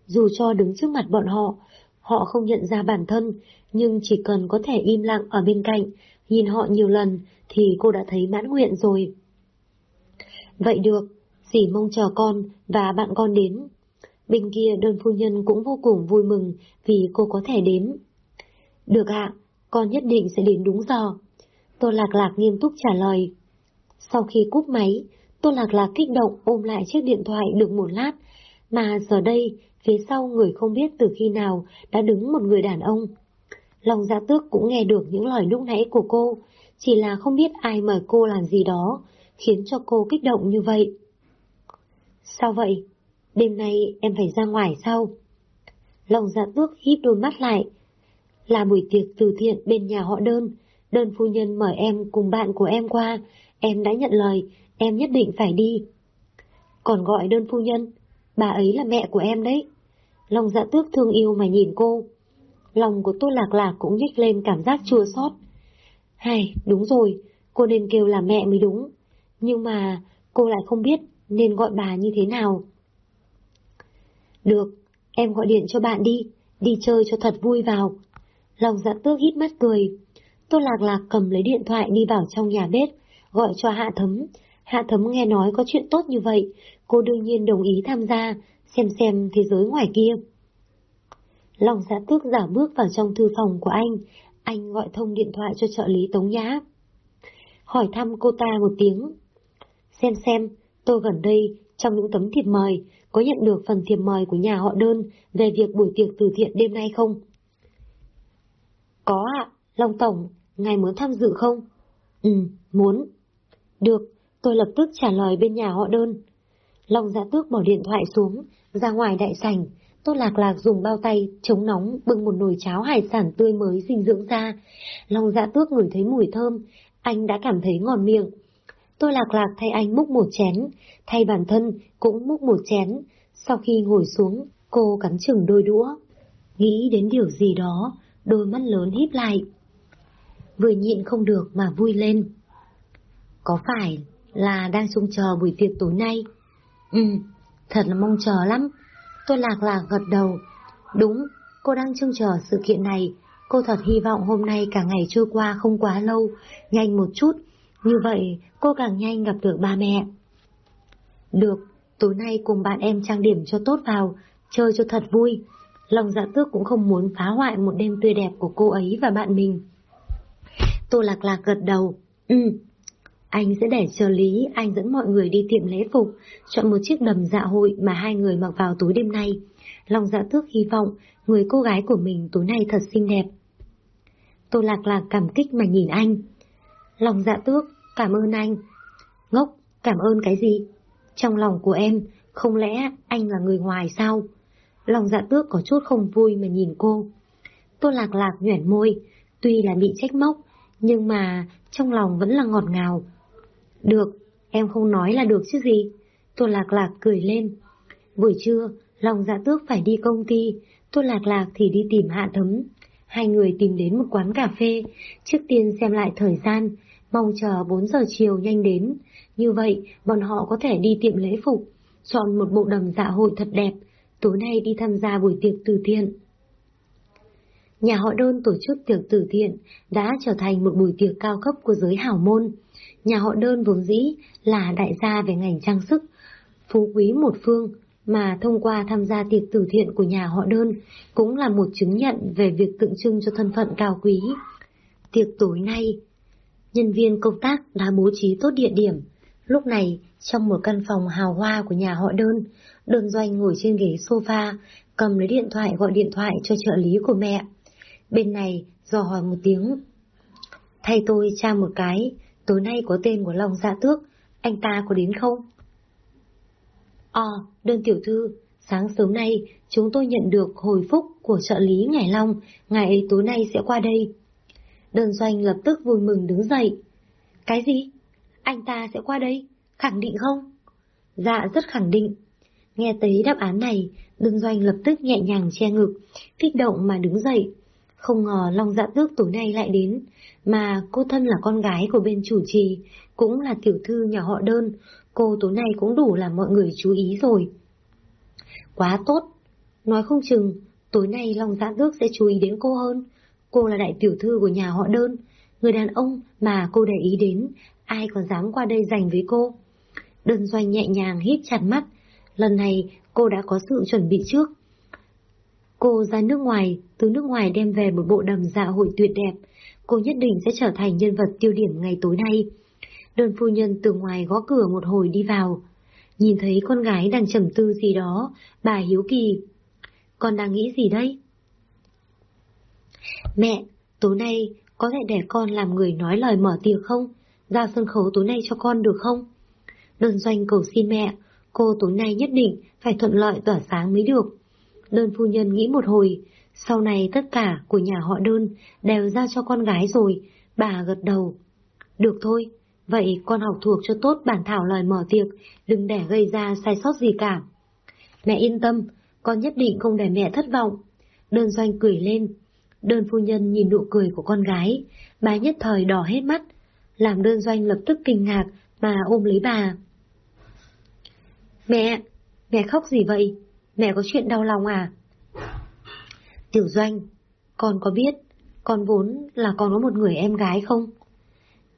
Dù cho đứng trước mặt bọn họ, họ không nhận ra bản thân, nhưng chỉ cần có thể im lặng ở bên cạnh, nhìn họ nhiều lần thì cô đã thấy mãn nguyện rồi. Vậy được, dì mong chờ con và bạn con đến. Bên kia đơn phu nhân cũng vô cùng vui mừng vì cô có thể đến. Được ạ, con nhất định sẽ đến đúng giờ. Tô Lạc Lạc nghiêm túc trả lời. Sau khi cúp máy, Tô Lạc Lạc kích động ôm lại chiếc điện thoại được một lát, mà giờ đây, phía sau người không biết từ khi nào đã đứng một người đàn ông. Lòng dạ tước cũng nghe được những lời lúc nãy của cô, chỉ là không biết ai mời cô làm gì đó, khiến cho cô kích động như vậy. Sao vậy? Đêm nay em phải ra ngoài sao? Lòng dạ tước híp đôi mắt lại. Là buổi tiệc từ thiện bên nhà họ đơn, đơn phu nhân mời em cùng bạn của em qua, em đã nhận lời, em nhất định phải đi. Còn gọi đơn phu nhân, bà ấy là mẹ của em đấy. Lòng dạ tước thương yêu mà nhìn cô. Lòng của tôi lạc lạc cũng nhích lên cảm giác chua xót. Hay, đúng rồi, cô nên kêu là mẹ mới đúng. Nhưng mà cô lại không biết nên gọi bà như thế nào. Được, em gọi điện cho bạn đi, đi chơi cho thật vui vào. Lòng dạ tước hít mắt cười. Tô Lạc Lạc cầm lấy điện thoại đi vào trong nhà bếp, gọi cho Hạ Thấm. Hạ Thấm nghe nói có chuyện tốt như vậy, cô đương nhiên đồng ý tham gia, xem xem thế giới ngoài kia. Lòng dạ tước giả bước vào trong thư phòng của anh, anh gọi thông điện thoại cho trợ lý Tống Nhã. Hỏi thăm cô ta một tiếng. Xem xem, tôi gần đây, trong những tấm thiệp mời, có nhận được phần thiệp mời của nhà họ đơn về việc buổi tiệc từ thiện đêm nay không? Có ạ, Long Tổng, ngài muốn tham dự không? Ừ, muốn. Được, tôi lập tức trả lời bên nhà họ đơn. Long Dạ Tước bỏ điện thoại xuống, ra ngoài đại sảnh. Tô Lạc Lạc dùng bao tay chống nóng bưng một nồi cháo hải sản tươi mới dinh dưỡng ra. Long Dạ Tước ngửi thấy mùi thơm, anh đã cảm thấy ngon miệng. Tô Lạc Lạc thay anh múc một chén, thay bản thân cũng múc một chén. Sau khi ngồi xuống, cô cắn chừng đôi đũa. Nghĩ đến điều gì đó, đôi mắt lớn híp lại. Vừa nhịn không được mà vui lên. Có phải là đang trông chờ buổi tiệc tối nay? Ừ, thật là mong chờ lắm. Tôi lạc lạc gật đầu. Đúng, cô đang trông chờ sự kiện này. Cô thật hy vọng hôm nay cả ngày trôi qua không quá lâu, nhanh một chút. Như vậy, cô càng nhanh gặp được ba mẹ. Được, tối nay cùng bạn em trang điểm cho tốt vào, chơi cho thật vui. Lòng dạ tước cũng không muốn phá hoại một đêm tươi đẹp của cô ấy và bạn mình. Tô lạc lạc gật đầu. Ừ, anh sẽ để trợ lý, anh dẫn mọi người đi tiệm lễ phục, chọn một chiếc đầm dạ hội mà hai người mặc vào tối đêm nay. Lòng dạ tước hy vọng người cô gái của mình tối nay thật xinh đẹp. Tô lạc lạc cảm kích mà nhìn anh. Lòng dạ tước, cảm ơn anh. Ngốc, cảm ơn cái gì? Trong lòng của em, không lẽ anh là người ngoài sao? Lòng dạ tước có chút không vui mà nhìn cô. Tô lạc lạc nhoẻn môi, tuy là bị trách móc, nhưng mà trong lòng vẫn là ngọt ngào. Được, em không nói là được chứ gì. Tôi lạc lạc cười lên. Buổi trưa, lòng dạ tước phải đi công ty, Tôi lạc lạc thì đi tìm hạ thấm. Hai người tìm đến một quán cà phê, trước tiên xem lại thời gian, mong chờ 4 giờ chiều nhanh đến. Như vậy, bọn họ có thể đi tiệm lễ phục, chọn một bộ đầm dạ hội thật đẹp, tối nay đi tham gia buổi tiệc từ thiện. Nhà họ đơn tổ chức tiệc từ thiện đã trở thành một buổi tiệc cao cấp của giới hảo môn. Nhà họ đơn vốn dĩ là đại gia về ngành trang sức, phú quý một phương, mà thông qua tham gia tiệc từ thiện của nhà họ đơn cũng là một chứng nhận về việc tượng trưng cho thân phận cao quý. Tiệc tối nay, nhân viên công tác đã bố trí tốt địa điểm. Lúc này, trong một căn phòng hào hoa của nhà họ đơn, đơn doanh ngồi trên ghế sofa, cầm lấy điện thoại gọi điện thoại cho trợ lý của mẹ. Bên này, dò hỏi một tiếng. Thay tôi tra một cái, tối nay có tên của Long Dạ Tước, anh ta có đến không? Ờ, đơn tiểu thư, sáng sớm nay chúng tôi nhận được hồi phúc của trợ lý Ngải Long, ngài ấy tối nay sẽ qua đây. Đơn doanh lập tức vui mừng đứng dậy. Cái gì? Anh ta sẽ qua đây? Khẳng định không? Dạ rất khẳng định. Nghe thấy đáp án này, đơn doanh lập tức nhẹ nhàng che ngực, kích động mà đứng dậy. Không ngờ Long Dạ Tước tối nay lại đến, mà cô thân là con gái của bên chủ trì, cũng là tiểu thư nhà họ đơn, cô tối nay cũng đủ làm mọi người chú ý rồi. Quá tốt, nói không chừng, tối nay Long Dạ Tước sẽ chú ý đến cô hơn. Cô là đại tiểu thư của nhà họ đơn, người đàn ông mà cô để ý đến, ai còn dám qua đây giành với cô. Đơn doanh nhẹ nhàng hít chặt mắt, lần này cô đã có sự chuẩn bị trước. Cô ra nước ngoài, từ nước ngoài đem về một bộ đầm dạ hội tuyệt đẹp, cô nhất định sẽ trở thành nhân vật tiêu điểm ngày tối nay. Đơn phu nhân từ ngoài gõ cửa một hồi đi vào, nhìn thấy con gái đang trầm tư gì đó, bà hiếu kỳ. Con đang nghĩ gì đây? Mẹ, tối nay có thể để con làm người nói lời mở tiệc không? Ra sân khấu tối nay cho con được không? Đơn doanh cầu xin mẹ, cô tối nay nhất định phải thuận lợi tỏa sáng mới được. Đơn phu nhân nghĩ một hồi, sau này tất cả của nhà họ đơn đều ra cho con gái rồi, bà gật đầu. Được thôi, vậy con học thuộc cho tốt bản thảo lời mở tiệc, đừng để gây ra sai sót gì cả. Mẹ yên tâm, con nhất định không để mẹ thất vọng. Đơn doanh cười lên. Đơn phu nhân nhìn nụ cười của con gái, bà nhất thời đỏ hết mắt, làm đơn doanh lập tức kinh ngạc mà ôm lấy bà. Mẹ, mẹ khóc gì vậy? Mẹ có chuyện đau lòng à? Tiểu doanh, con có biết con vốn là con có một người em gái không?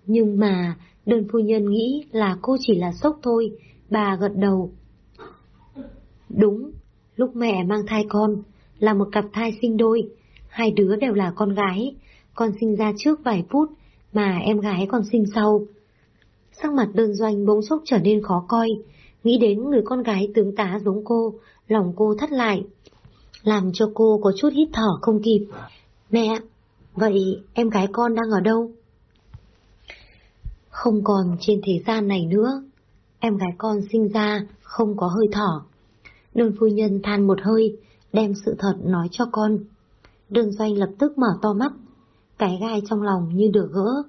Nhưng mà đơn phu nhân nghĩ là cô chỉ là sốc thôi, bà gật đầu. Đúng, lúc mẹ mang thai con, là một cặp thai sinh đôi, hai đứa đều là con gái, con sinh ra trước vài phút, mà em gái còn sinh sau. Sắc mặt đơn doanh bỗng sốc trở nên khó coi, nghĩ đến người con gái tướng tá giống cô, lòng cô thắt lại, làm cho cô có chút hít thở không kịp. Mẹ, vậy em gái con đang ở đâu? Không còn trên thế gian này nữa, em gái con sinh ra không có hơi thở. Đơn phu nhân than một hơi, đem sự thật nói cho con. Đơn doanh lập tức mở to mắt, cái gai trong lòng như được gỡ.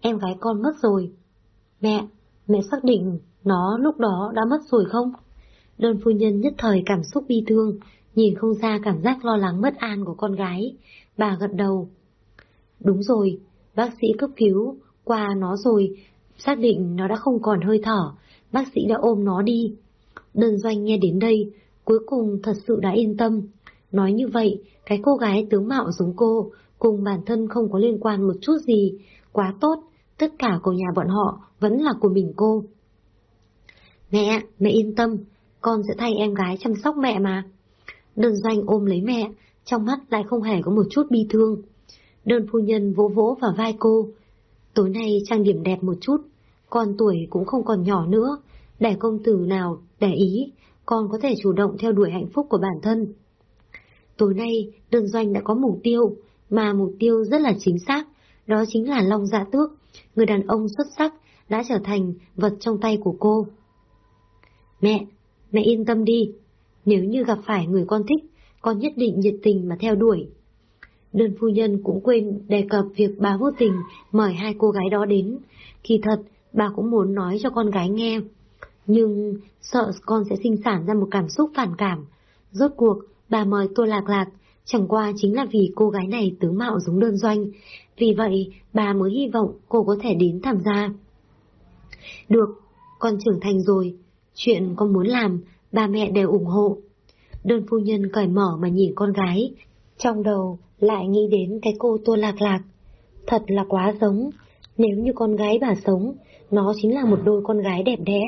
Em gái con mất rồi. Mẹ, mẹ xác định nó lúc đó đã mất rồi không? Đơn phu nhân nhất thời cảm xúc bi thương, nhìn không ra cảm giác lo lắng bất an của con gái. Bà gật đầu. Đúng rồi, bác sĩ cấp cứu, qua nó rồi, xác định nó đã không còn hơi thở, bác sĩ đã ôm nó đi. Đơn doanh nghe đến đây, cuối cùng thật sự đã yên tâm. Nói như vậy, cái cô gái tướng mạo giống cô, cùng bản thân không có liên quan một chút gì, quá tốt, tất cả của nhà bọn họ vẫn là của mình cô. Mẹ, mẹ yên tâm, con sẽ thay em gái chăm sóc mẹ mà. Đơn doanh ôm lấy mẹ, trong mắt lại không hề có một chút bi thương. Đơn phu nhân vỗ vỗ vào vai cô. Tối nay trang điểm đẹp một chút, con tuổi cũng không còn nhỏ nữa, để công tử nào để ý, con có thể chủ động theo đuổi hạnh phúc của bản thân. Tối nay, đơn doanh đã có mục tiêu, mà mục tiêu rất là chính xác, đó chính là Long Dạ Tước, người đàn ông xuất sắc đã trở thành vật trong tay của cô. Mẹ, mẹ yên tâm đi, nếu như gặp phải người con thích, con nhất định nhiệt tình mà theo đuổi. Đơn phu nhân cũng quên đề cập việc bà vô tình mời hai cô gái đó đến. Kỳ thật, bà cũng muốn nói cho con gái nghe. Nhưng sợ con sẽ sinh sản ra một cảm xúc phản cảm. Rốt cuộc, bà mời tôi Lạc Lạc chẳng qua chính là vì cô gái này tướng mạo giống đơn doanh. Vì vậy, bà mới hy vọng cô có thể đến tham gia. Được, con trưởng thành rồi. Chuyện con muốn làm, ba mẹ đều ủng hộ. Đơn phu nhân cởi mở mà nhìn con gái. Trong đầu lại nghĩ đến cái cô Tô Lạc Lạc. Thật là quá giống. Nếu như con gái bà sống, nó chính là một đôi con gái đẹp đẽ.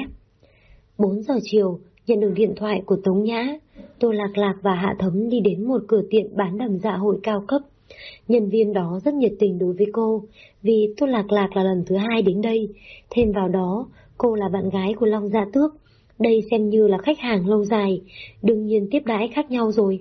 4 giờ chiều, nhận được điện thoại của Tống Nhã, Tô Lạc Lạc và Hạ Thấm đi đến một cửa tiệm bán đầm dạ hội cao cấp. Nhân viên đó rất nhiệt tình đối với cô, vì Tô Lạc Lạc là lần thứ hai đến đây. Thêm vào đó, cô là bạn gái của Long Gia Tước. Đây xem như là khách hàng lâu dài, đương nhiên tiếp đãi khác nhau rồi.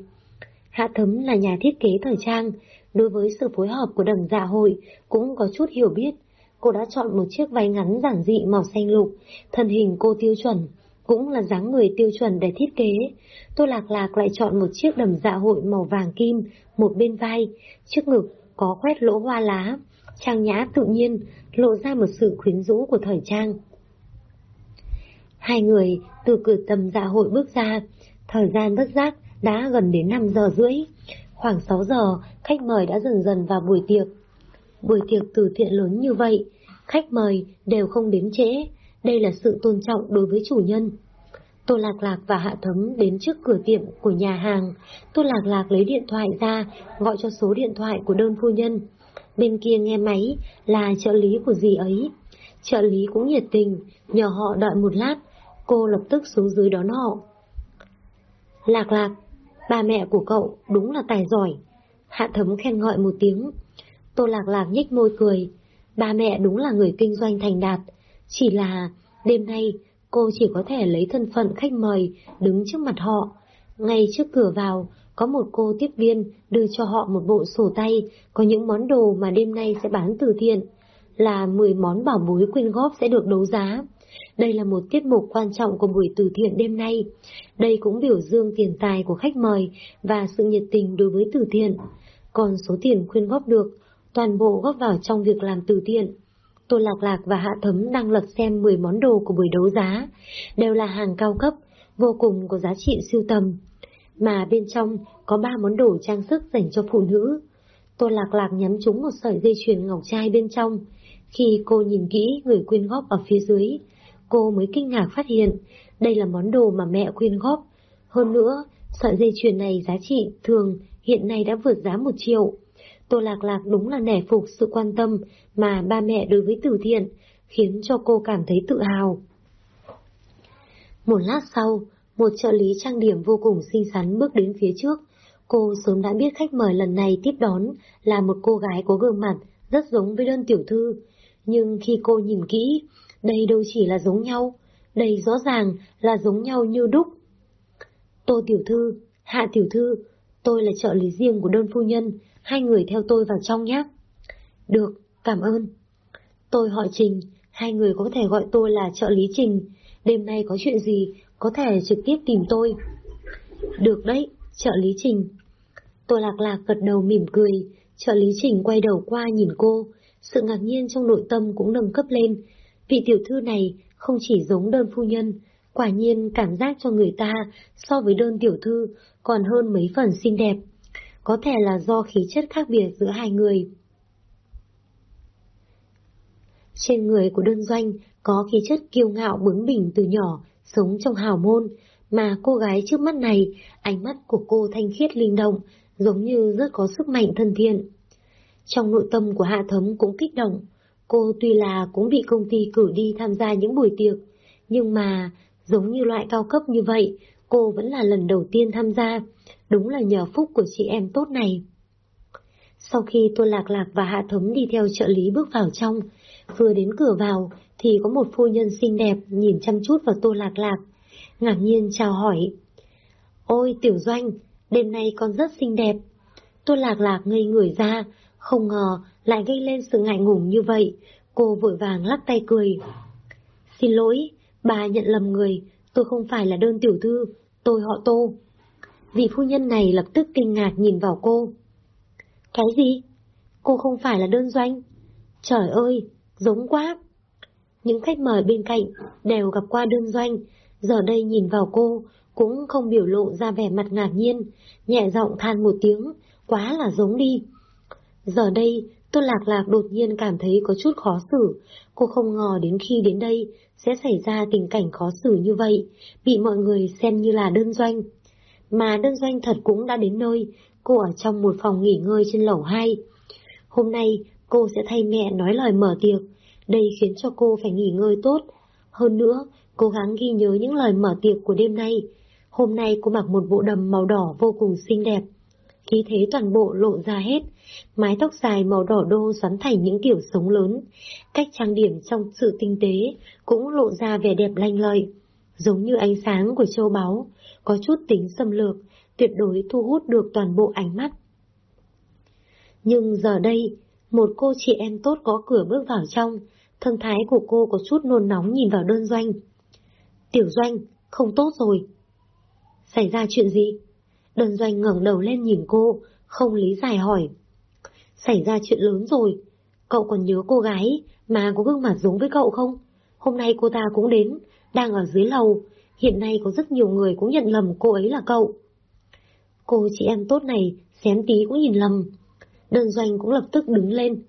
Hạ Thấm là nhà thiết kế thời trang, đối với sự phối hợp của đầm dạ hội cũng có chút hiểu biết. Cô đã chọn một chiếc váy ngắn giản dị màu xanh lục, thân hình cô tiêu chuẩn, cũng là dáng người tiêu chuẩn để thiết kế. Tô Lạc Lạc lại chọn một chiếc đầm dạ hội màu vàng kim, một bên vai, trước ngực có khoét lỗ hoa lá, trang nhã tự nhiên, lộ ra một sự khuyến rũ của thời trang. Hai người từ cửa tầm dạ hội bước ra, thời gian bất giác đã gần đến 5 giờ rưỡi. Khoảng 6 giờ, khách mời đã dần dần vào buổi tiệc. Buổi tiệc từ thiện lớn như vậy, khách mời đều không đến trễ, đây là sự tôn trọng đối với chủ nhân. Tô Lạc Lạc và Hạ Thấm đến trước cửa tiệm của nhà hàng. Tô Lạc Lạc lấy điện thoại ra, gọi cho số điện thoại của đơn phu nhân. Bên kia nghe máy là trợ lý của dì ấy. Trợ lý cũng nhiệt tình, nhờ họ đợi một lát, cô lập tức xuống dưới đón họ. Lạc Lạc, ba mẹ của cậu đúng là tài giỏi. Hạ Thấm khen ngợi một tiếng. Tô Lạc Lạc nhếch môi cười. Ba mẹ đúng là người kinh doanh thành đạt. Chỉ là đêm nay cô chỉ có thể lấy thân phận khách mời đứng trước mặt họ. Ngay trước cửa vào, có một cô tiếp viên đưa cho họ một bộ sổ tay có những món đồ mà đêm nay sẽ bán từ thiện, là 10 món bảo bối quyên góp sẽ được đấu giá. Đây là một tiết mục quan trọng của buổi từ thiện đêm nay. Đây cũng biểu dương tiền tài của khách mời và sự nhiệt tình đối với từ thiện. Còn số tiền quyên góp được, toàn bộ góp vào trong việc làm từ thiện. Tô Lạc Lạc và Hạ Thấm đang lật xem 10 món đồ của buổi đấu giá, đều là hàng cao cấp, vô cùng có giá trị siêu tầm. Mà bên trong có ba món đồ trang sức dành cho phụ nữ. Tô Lạc Lạc nhắm trúng một sợi dây chuyền ngọc trai bên trong. Khi cô nhìn kỹ người quyên góp ở phía dưới, cô mới kinh ngạc phát hiện đây là món đồ mà mẹ khuyên góp. Hơn nữa, sợi dây chuyền này giá trị thường hiện nay đã vượt giá một triệu. Tô Lạc Lạc đúng là nể phục sự quan tâm mà ba mẹ đối với từ thiện, khiến cho cô cảm thấy tự hào. Một lát sau, một trợ lý trang điểm vô cùng xinh xắn bước đến phía trước. Cô sớm đã biết khách mời lần này tiếp đón là một cô gái có gương mặt rất giống với đơn tiểu thư. Nhưng khi cô nhìn kỹ, đây đâu chỉ là giống nhau, đây rõ ràng là giống nhau như đúc. Tô tiểu thư, hạ tiểu thư, tôi là trợ lý riêng của đơn phu nhân, hai người theo tôi vào trong nhé. Được, cảm ơn. Tôi họ Trình, hai người có thể gọi tôi là trợ lý Trình. Đêm nay có chuyện gì, có thể trực tiếp tìm tôi. Được đấy, trợ lý Trình. Tôi lạc lạc gật đầu mỉm cười, trợ lý Trình quay đầu qua nhìn cô, sự ngạc nhiên trong nội tâm cũng nâng cấp lên. Vị tiểu thư này không chỉ giống đơn phu nhân, quả nhiên cảm giác cho người ta so với đơn tiểu thư còn hơn mấy phần xinh đẹp có thể là do khí chất khác biệt giữa hai người. Trên người của đơn doanh có khí chất kiêu ngạo bướng bỉnh từ nhỏ, sống trong hào môn, mà cô gái trước mắt này, ánh mắt của cô thanh khiết linh động, giống như rất có sức mạnh thân thiện. Trong nội tâm của Hạ Thấm cũng kích động, cô tuy là cũng bị công ty cử đi tham gia những buổi tiệc, nhưng mà giống như loại cao cấp như vậy, cô vẫn là lần đầu tiên tham gia, Đúng là nhờ phúc của chị em tốt này. Sau khi Tô Lạc Lạc và Hạ Thấm đi theo trợ lý bước vào trong, vừa đến cửa vào thì có một phu nhân xinh đẹp nhìn chăm chút vào Tô Lạc Lạc, ngạc nhiên chào hỏi. Ôi Tiểu Doanh, đêm nay con rất xinh đẹp. Tô Lạc Lạc ngây người ra, không ngờ lại gây lên sự ngại ngùng như vậy, cô vội vàng lắc tay cười. Xin lỗi, bà nhận lầm người, tôi không phải là đơn tiểu thư, tôi họ tô. Vị phu nhân này lập tức kinh ngạc nhìn vào cô. Cái gì? Cô không phải là đơn doanh? Trời ơi, giống quá! Những khách mời bên cạnh đều gặp qua đơn doanh, giờ đây nhìn vào cô, cũng không biểu lộ ra vẻ mặt ngạc nhiên, nhẹ giọng than một tiếng, quá là giống đi. Giờ đây, Tôn Lạc Lạc đột nhiên cảm thấy có chút khó xử, cô không ngờ đến khi đến đây sẽ xảy ra tình cảnh khó xử như vậy, bị mọi người xem như là đơn doanh. Mà đơn doanh thật cũng đã đến nơi, cô ở trong một phòng nghỉ ngơi trên lầu 2. Hôm nay, cô sẽ thay mẹ nói lời mở tiệc, đây khiến cho cô phải nghỉ ngơi tốt. Hơn nữa, cố gắng ghi nhớ những lời mở tiệc của đêm nay. Hôm nay cô mặc một bộ đầm màu đỏ vô cùng xinh đẹp. Khí thế toàn bộ lộ ra hết, mái tóc dài màu đỏ đô xoắn thành những kiểu sống lớn. Cách trang điểm trong sự tinh tế cũng lộ ra vẻ đẹp lanh lợi, giống như ánh sáng của châu báu, có chút tính xâm lược, tuyệt đối thu hút được toàn bộ ánh mắt. Nhưng giờ đây, một cô chị em tốt có cửa bước vào trong, thân thái của cô có chút nôn nóng nhìn vào đơn doanh. Tiểu doanh, không tốt rồi. Xảy ra chuyện gì? Đơn doanh ngẩng đầu lên nhìn cô, không lý giải hỏi. Xảy ra chuyện lớn rồi. Cậu còn nhớ cô gái mà có gương mặt giống với cậu không? Hôm nay cô ta cũng đến, đang ở dưới lầu. Hiện nay có rất nhiều người cũng nhận lầm cô ấy là cậu. Cô chị em tốt này, xém tí cũng nhìn lầm. Đơn doanh cũng lập tức đứng lên.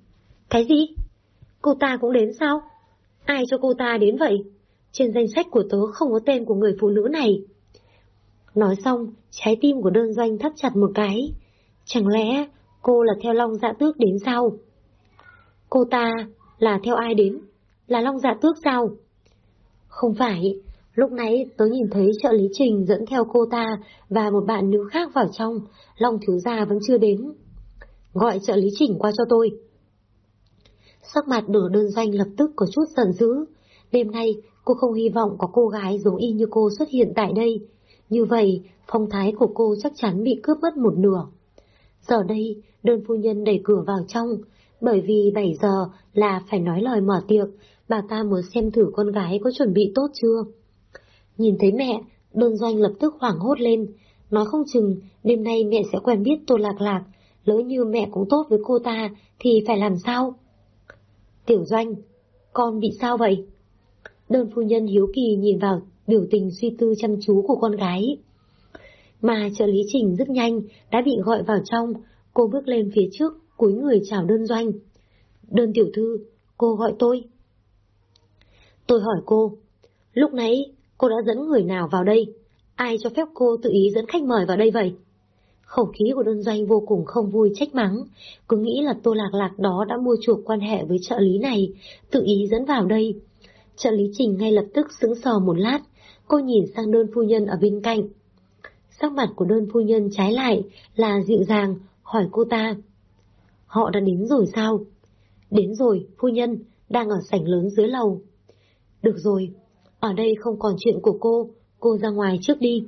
Cái gì? Cô ta cũng đến sao? Ai cho cô ta đến vậy? Trên danh sách của tớ không có tên của người phụ nữ này. Nói xong, trái tim của đơn doanh thắt chặt một cái. Chẳng lẽ cô là theo Long Dạ Tước đến sao? Cô ta là theo ai đến? Là Long Dạ Tước sao? Không phải, lúc nãy tớ nhìn thấy trợ lý Trình dẫn theo cô ta và một bạn nữ khác vào trong, Long Thiếu Gia vẫn chưa đến. Gọi trợ lý Trình qua cho tôi. Sắc mặt đổ đơn doanh lập tức có chút giận dữ. Đêm nay, cô không hy vọng có cô gái giống y như cô xuất hiện tại đây. Như vậy, phong thái của cô chắc chắn bị cướp mất một nửa. Giờ đây, đơn phu nhân đẩy cửa vào trong, bởi vì 7 giờ là phải nói lời mở tiệc, bà ta muốn xem thử con gái có chuẩn bị tốt chưa. Nhìn thấy mẹ, đơn doanh lập tức hoảng hốt lên, nói không chừng đêm nay mẹ sẽ quen biết Tô Lạc Lạc, lỡ như mẹ cũng tốt với cô ta thì phải làm sao? Tiểu doanh, con bị sao vậy? Đơn phu nhân hiếu kỳ nhìn vào biểu tình suy tư chăm chú của con gái. Mà trợ lý trình rất nhanh, đã bị gọi vào trong, cô bước lên phía trước, cúi người chào đơn doanh. Đơn tiểu thư, cô gọi tôi. Tôi hỏi cô, lúc nãy cô đã dẫn người nào vào đây? Ai cho phép cô tự ý dẫn khách mời vào đây vậy? Khẩu khí của đơn doanh vô cùng không vui trách mắng, cứ nghĩ là tô lạc lạc đó đã mua chuộc quan hệ với trợ lý này, tự ý dẫn vào đây. Trợ lý Trình ngay lập tức sững sờ một lát, cô nhìn sang đơn phu nhân ở bên cạnh. Sắc mặt của đơn phu nhân trái lại là dịu dàng, hỏi cô ta. Họ đã đến rồi sao? Đến rồi, phu nhân, đang ở sảnh lớn dưới lầu. Được rồi, ở đây không còn chuyện của cô, cô ra ngoài trước đi.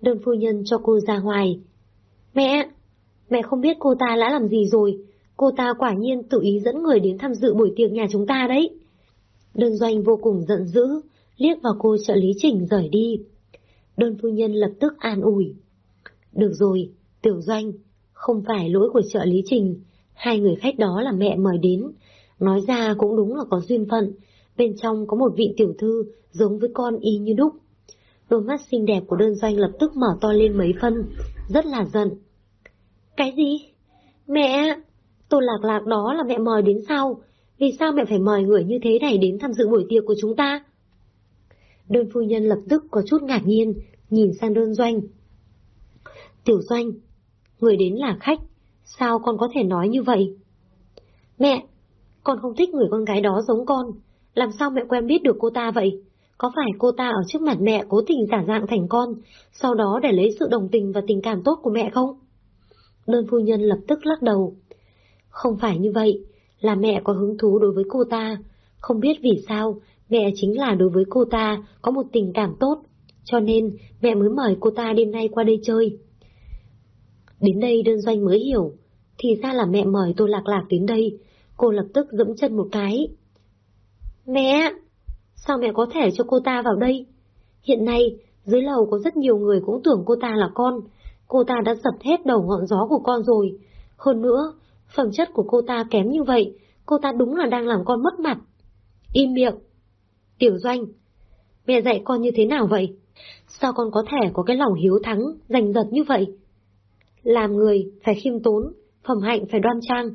Đơn phu nhân cho cô ra ngoài, Mẹ! Mẹ không biết cô ta đã làm gì rồi. Cô ta quả nhiên tự ý dẫn người đến tham dự buổi tiệc nhà chúng ta đấy. Đơn doanh vô cùng giận dữ, liếc vào cô trợ lý trình rời đi. Đơn phu nhân lập tức an ủi. Được rồi, tiểu doanh, không phải lỗi của trợ lý trình, hai người khách đó là mẹ mời đến. Nói ra cũng đúng là có duyên phận, bên trong có một vị tiểu thư giống với con y như đúc. Đôi mắt xinh đẹp của đơn doanh lập tức mở to lên mấy phân, rất là giận. Cái gì? Mẹ! Tô lạc lạc đó là mẹ mời đến sau. Vì sao mẹ phải mời người như thế này đến tham dự buổi tiệc của chúng ta? Đơn phu nhân lập tức có chút ngạc nhiên, nhìn sang đơn doanh. Tiểu doanh, người đến là khách, sao con có thể nói như vậy? Mẹ, con không thích người con gái đó giống con, làm sao mẹ quen biết được cô ta vậy? Có phải cô ta ở trước mặt mẹ cố tình giả dạng thành con, sau đó để lấy sự đồng tình và tình cảm tốt của mẹ không? Đơn phu nhân lập tức lắc đầu. Không phải như vậy, là mẹ có hứng thú đối với cô ta. Không biết vì sao, mẹ chính là đối với cô ta có một tình cảm tốt, cho nên mẹ mới mời cô ta đêm nay qua đây chơi. Đến đây đơn doanh mới hiểu, thì ra là mẹ mời tôi lạc lạc đến đây. Cô lập tức dẫm chân một cái. Mẹ! Sao mẹ có thể cho cô ta vào đây? Hiện nay, dưới lầu có rất nhiều người cũng tưởng cô ta là con. Cô ta đã dập hết đầu ngọn gió của con rồi. Hơn nữa, phẩm chất của cô ta kém như vậy, cô ta đúng là đang làm con mất mặt. Im miệng! Tiểu doanh! Mẹ dạy con như thế nào vậy? Sao con có thể có cái lòng hiếu thắng, giành giật như vậy? Làm người phải khiêm tốn, phẩm hạnh phải đoan trang.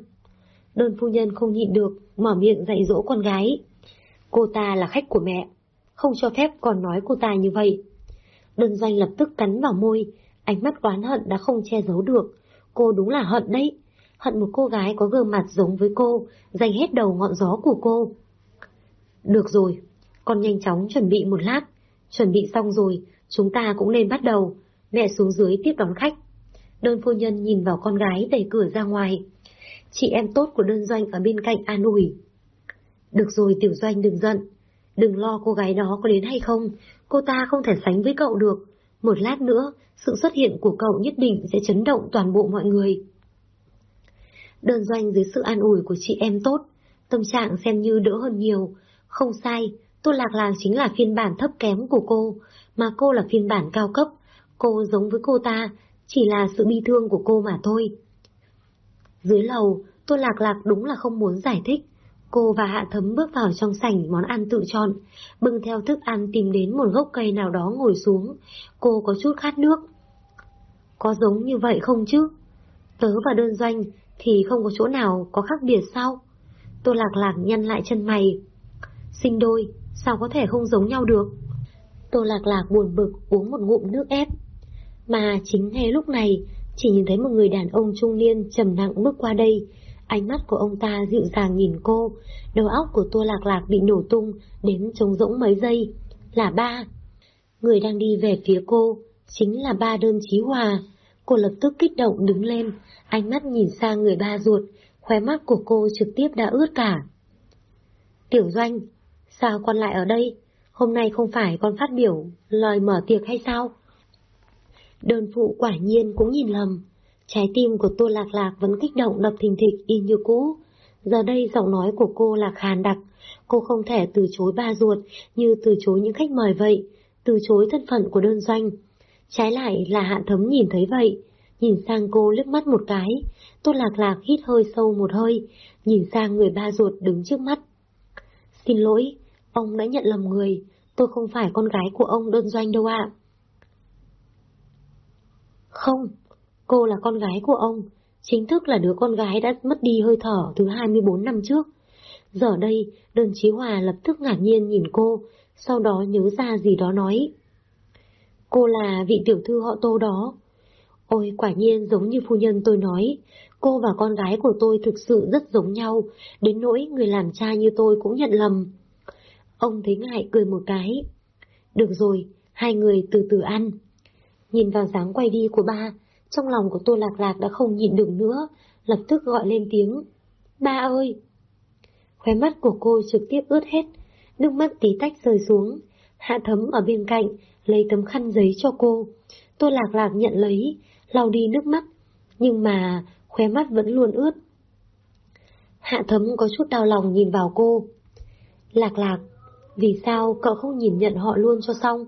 Đơn phu nhân không nhịn được, mở miệng dạy dỗ con gái. Cô ta là khách của mẹ, không cho phép còn nói cô ta như vậy. Đơn doanh lập tức cắn vào môi, ánh mắt oán hận đã không che giấu được. Cô đúng là hận đấy, hận một cô gái có gương mặt giống với cô, giành hết đầu ngọn gió của cô. Được rồi, con nhanh chóng chuẩn bị một lát, chuẩn bị xong rồi, chúng ta cũng nên bắt đầu. Mẹ xuống dưới tiếp đón khách. Đơn phu nhân nhìn vào con gái đẩy cửa ra ngoài. Chị em tốt của đơn doanh ở bên cạnh an ủi. Được rồi tiểu doanh đừng giận. Đừng lo cô gái đó có đến hay không, cô ta không thể sánh với cậu được. Một lát nữa, sự xuất hiện của cậu nhất định sẽ chấn động toàn bộ mọi người. Đơn doanh dưới sự an ủi của chị em tốt, tâm trạng xem như đỡ hơn nhiều. Không sai, Tô Lạc Lạc chính là phiên bản thấp kém của cô, mà cô là phiên bản cao cấp. Cô giống với cô ta, chỉ là sự bi thương của cô mà thôi. Dưới lầu, Tô Lạc Lạc đúng là không muốn giải thích. Cô và Hạ Thấm bước vào trong sảnh món ăn tự chọn, bưng theo thức ăn tìm đến một gốc cây nào đó ngồi xuống. Cô có chút khát nước. Có giống như vậy không chứ? Tớ và đơn doanh thì không có chỗ nào có khác biệt sao? Tô Lạc Lạc nhăn lại chân mày. Sinh đôi, sao có thể không giống nhau được? Tô Lạc Lạc buồn bực uống một ngụm nước ép. Mà chính ngay lúc này, chỉ nhìn thấy một người đàn ông trung niên trầm nặng bước qua đây. Ánh mắt của ông ta dịu dàng nhìn cô, đầu óc của Tô Lạc Lạc bị nổ tung đến trống rỗng mấy giây. Là ba. Người đang đi về phía cô, chính là ba đơn chí hòa. Cô lập tức kích động đứng lên, ánh mắt nhìn sang người ba ruột, khóe mắt của cô trực tiếp đã ướt cả. Tiểu Doanh, sao con lại ở đây? Hôm nay không phải con phát biểu lời mở tiệc hay sao? Đơn phụ quả nhiên cũng nhìn lầm. Trái tim của Tô Lạc Lạc vẫn kích động đập thình thịch y như cũ. Giờ đây giọng nói của cô là khàn đặc. Cô không thể từ chối ba ruột như từ chối những khách mời vậy, từ chối thân phận của đơn doanh. Trái lại là hạ thấm nhìn thấy vậy, nhìn sang cô liếc mắt một cái. Tô Lạc Lạc hít hơi sâu một hơi, nhìn sang người ba ruột đứng trước mắt. Xin lỗi, ông đã nhận lầm người, tôi không phải con gái của ông đơn doanh đâu ạ. Không, cô là con gái của ông, chính thức là đứa con gái đã mất đi hơi thở từ 24 năm trước. Giờ đây, đơn chí hòa lập tức ngạc nhiên nhìn cô, sau đó nhớ ra gì đó nói. Cô là vị tiểu thư họ tô đó. Ôi quả nhiên giống như phu nhân tôi nói, cô và con gái của tôi thực sự rất giống nhau, đến nỗi người làm cha như tôi cũng nhận lầm. Ông thấy ngại cười một cái. Được rồi, hai người từ từ ăn. Nhìn vào dáng quay đi của ba, trong lòng của Tô Lạc Lạc đã không nhịn được nữa, lập tức gọi lên tiếng. Ba ơi! Khóe mắt của cô trực tiếp ướt hết, nước mắt tí tách rơi xuống. Hạ thấm ở bên cạnh, lấy tấm khăn giấy cho cô. Tô Lạc Lạc nhận lấy, lau đi nước mắt, nhưng mà khóe mắt vẫn luôn ướt. Hạ thấm có chút đau lòng nhìn vào cô. Lạc lạc, vì sao cậu không nhìn nhận họ luôn cho xong?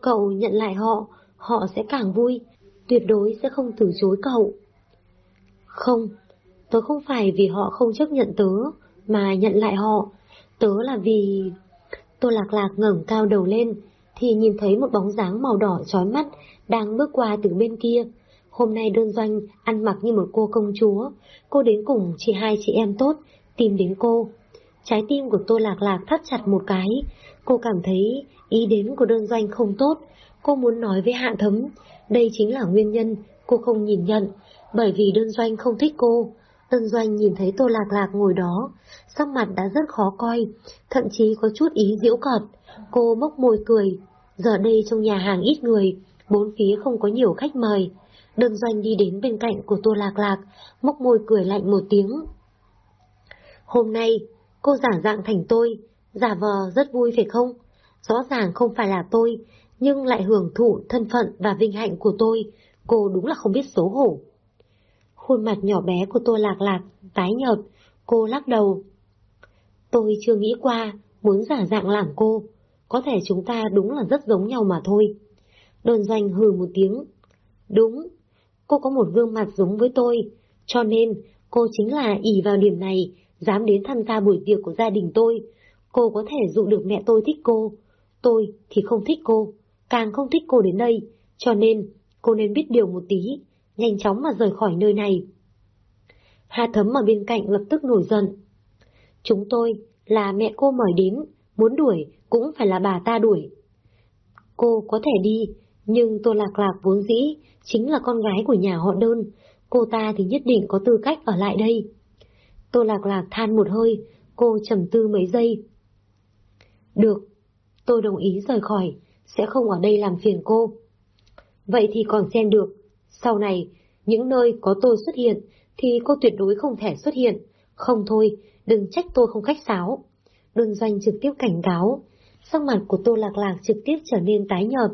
Cậu nhận lại họ, họ sẽ càng vui, tuyệt đối sẽ không từ chối cậu. Không, tớ không phải vì họ không chấp nhận tớ, mà nhận lại họ, tớ là vì... Tô lạc lạc ngẩng cao đầu lên, thì nhìn thấy một bóng dáng màu đỏ trói mắt đang bước qua từ bên kia. Hôm nay đơn doanh ăn mặc như một cô công chúa, cô đến cùng chỉ hai chị em tốt, tìm đến cô. Trái tim của Tô Lạc Lạc thắt chặt một cái, cô cảm thấy ý đến của đơn doanh không tốt, cô muốn nói với Hạ Thấm, đây chính là nguyên nhân cô không nhìn nhận, bởi vì đơn doanh không thích cô. Đơn doanh nhìn thấy Tô Lạc Lạc ngồi đó, sắc mặt đã rất khó coi, thậm chí có chút ý diễu cợt. Cô mốc môi cười, giờ đây trong nhà hàng ít người, bốn phía không có nhiều khách mời. Đơn doanh đi đến bên cạnh của Tô Lạc Lạc, mốc môi cười lạnh một tiếng. Hôm nay, cô giả dạng thành tôi, giả vờ rất vui phải không? Rõ ràng không phải là tôi, nhưng lại hưởng thụ thân phận và vinh hạnh của tôi, cô đúng là không biết xấu hổ. Khuôn mặt nhỏ bé của tôi lạc lạc, tái nhợt, cô lắc đầu. Tôi chưa nghĩ qua, muốn giả dạng làm cô. Có thể chúng ta đúng là rất giống nhau mà thôi. Đơn doanh hừ một tiếng. Đúng, cô có một gương mặt giống với tôi, cho nên cô chính là ỷ vào điểm này, dám đến tham gia buổi tiệc của gia đình tôi. Cô có thể dụ được mẹ tôi thích cô. Tôi thì không thích cô, càng không thích cô đến đây, cho nên cô nên biết điều một tí, nhanh chóng mà rời khỏi nơi này. Hà thấm ở bên cạnh lập tức nổi giận. Chúng tôi là mẹ cô mời đến, muốn đuổi cũng phải là bà ta đuổi. Cô có thể đi, nhưng Tô Lạc Lạc vốn dĩ chính là con gái của nhà họ đơn, cô ta thì nhất định có tư cách ở lại đây. Tô Lạc Lạc than một hơi, cô trầm tư mấy giây. Được, tôi đồng ý rời khỏi, sẽ không ở đây làm phiền cô. Vậy thì còn xem được, sau này, những nơi có tôi xuất hiện thì cô tuyệt đối không thể xuất hiện, không thôi, đừng trách tôi không khách sáo. Đơn doanh trực tiếp cảnh cáo, sắc mặt của Tô Lạc Lạc trực tiếp trở nên tái nhợt.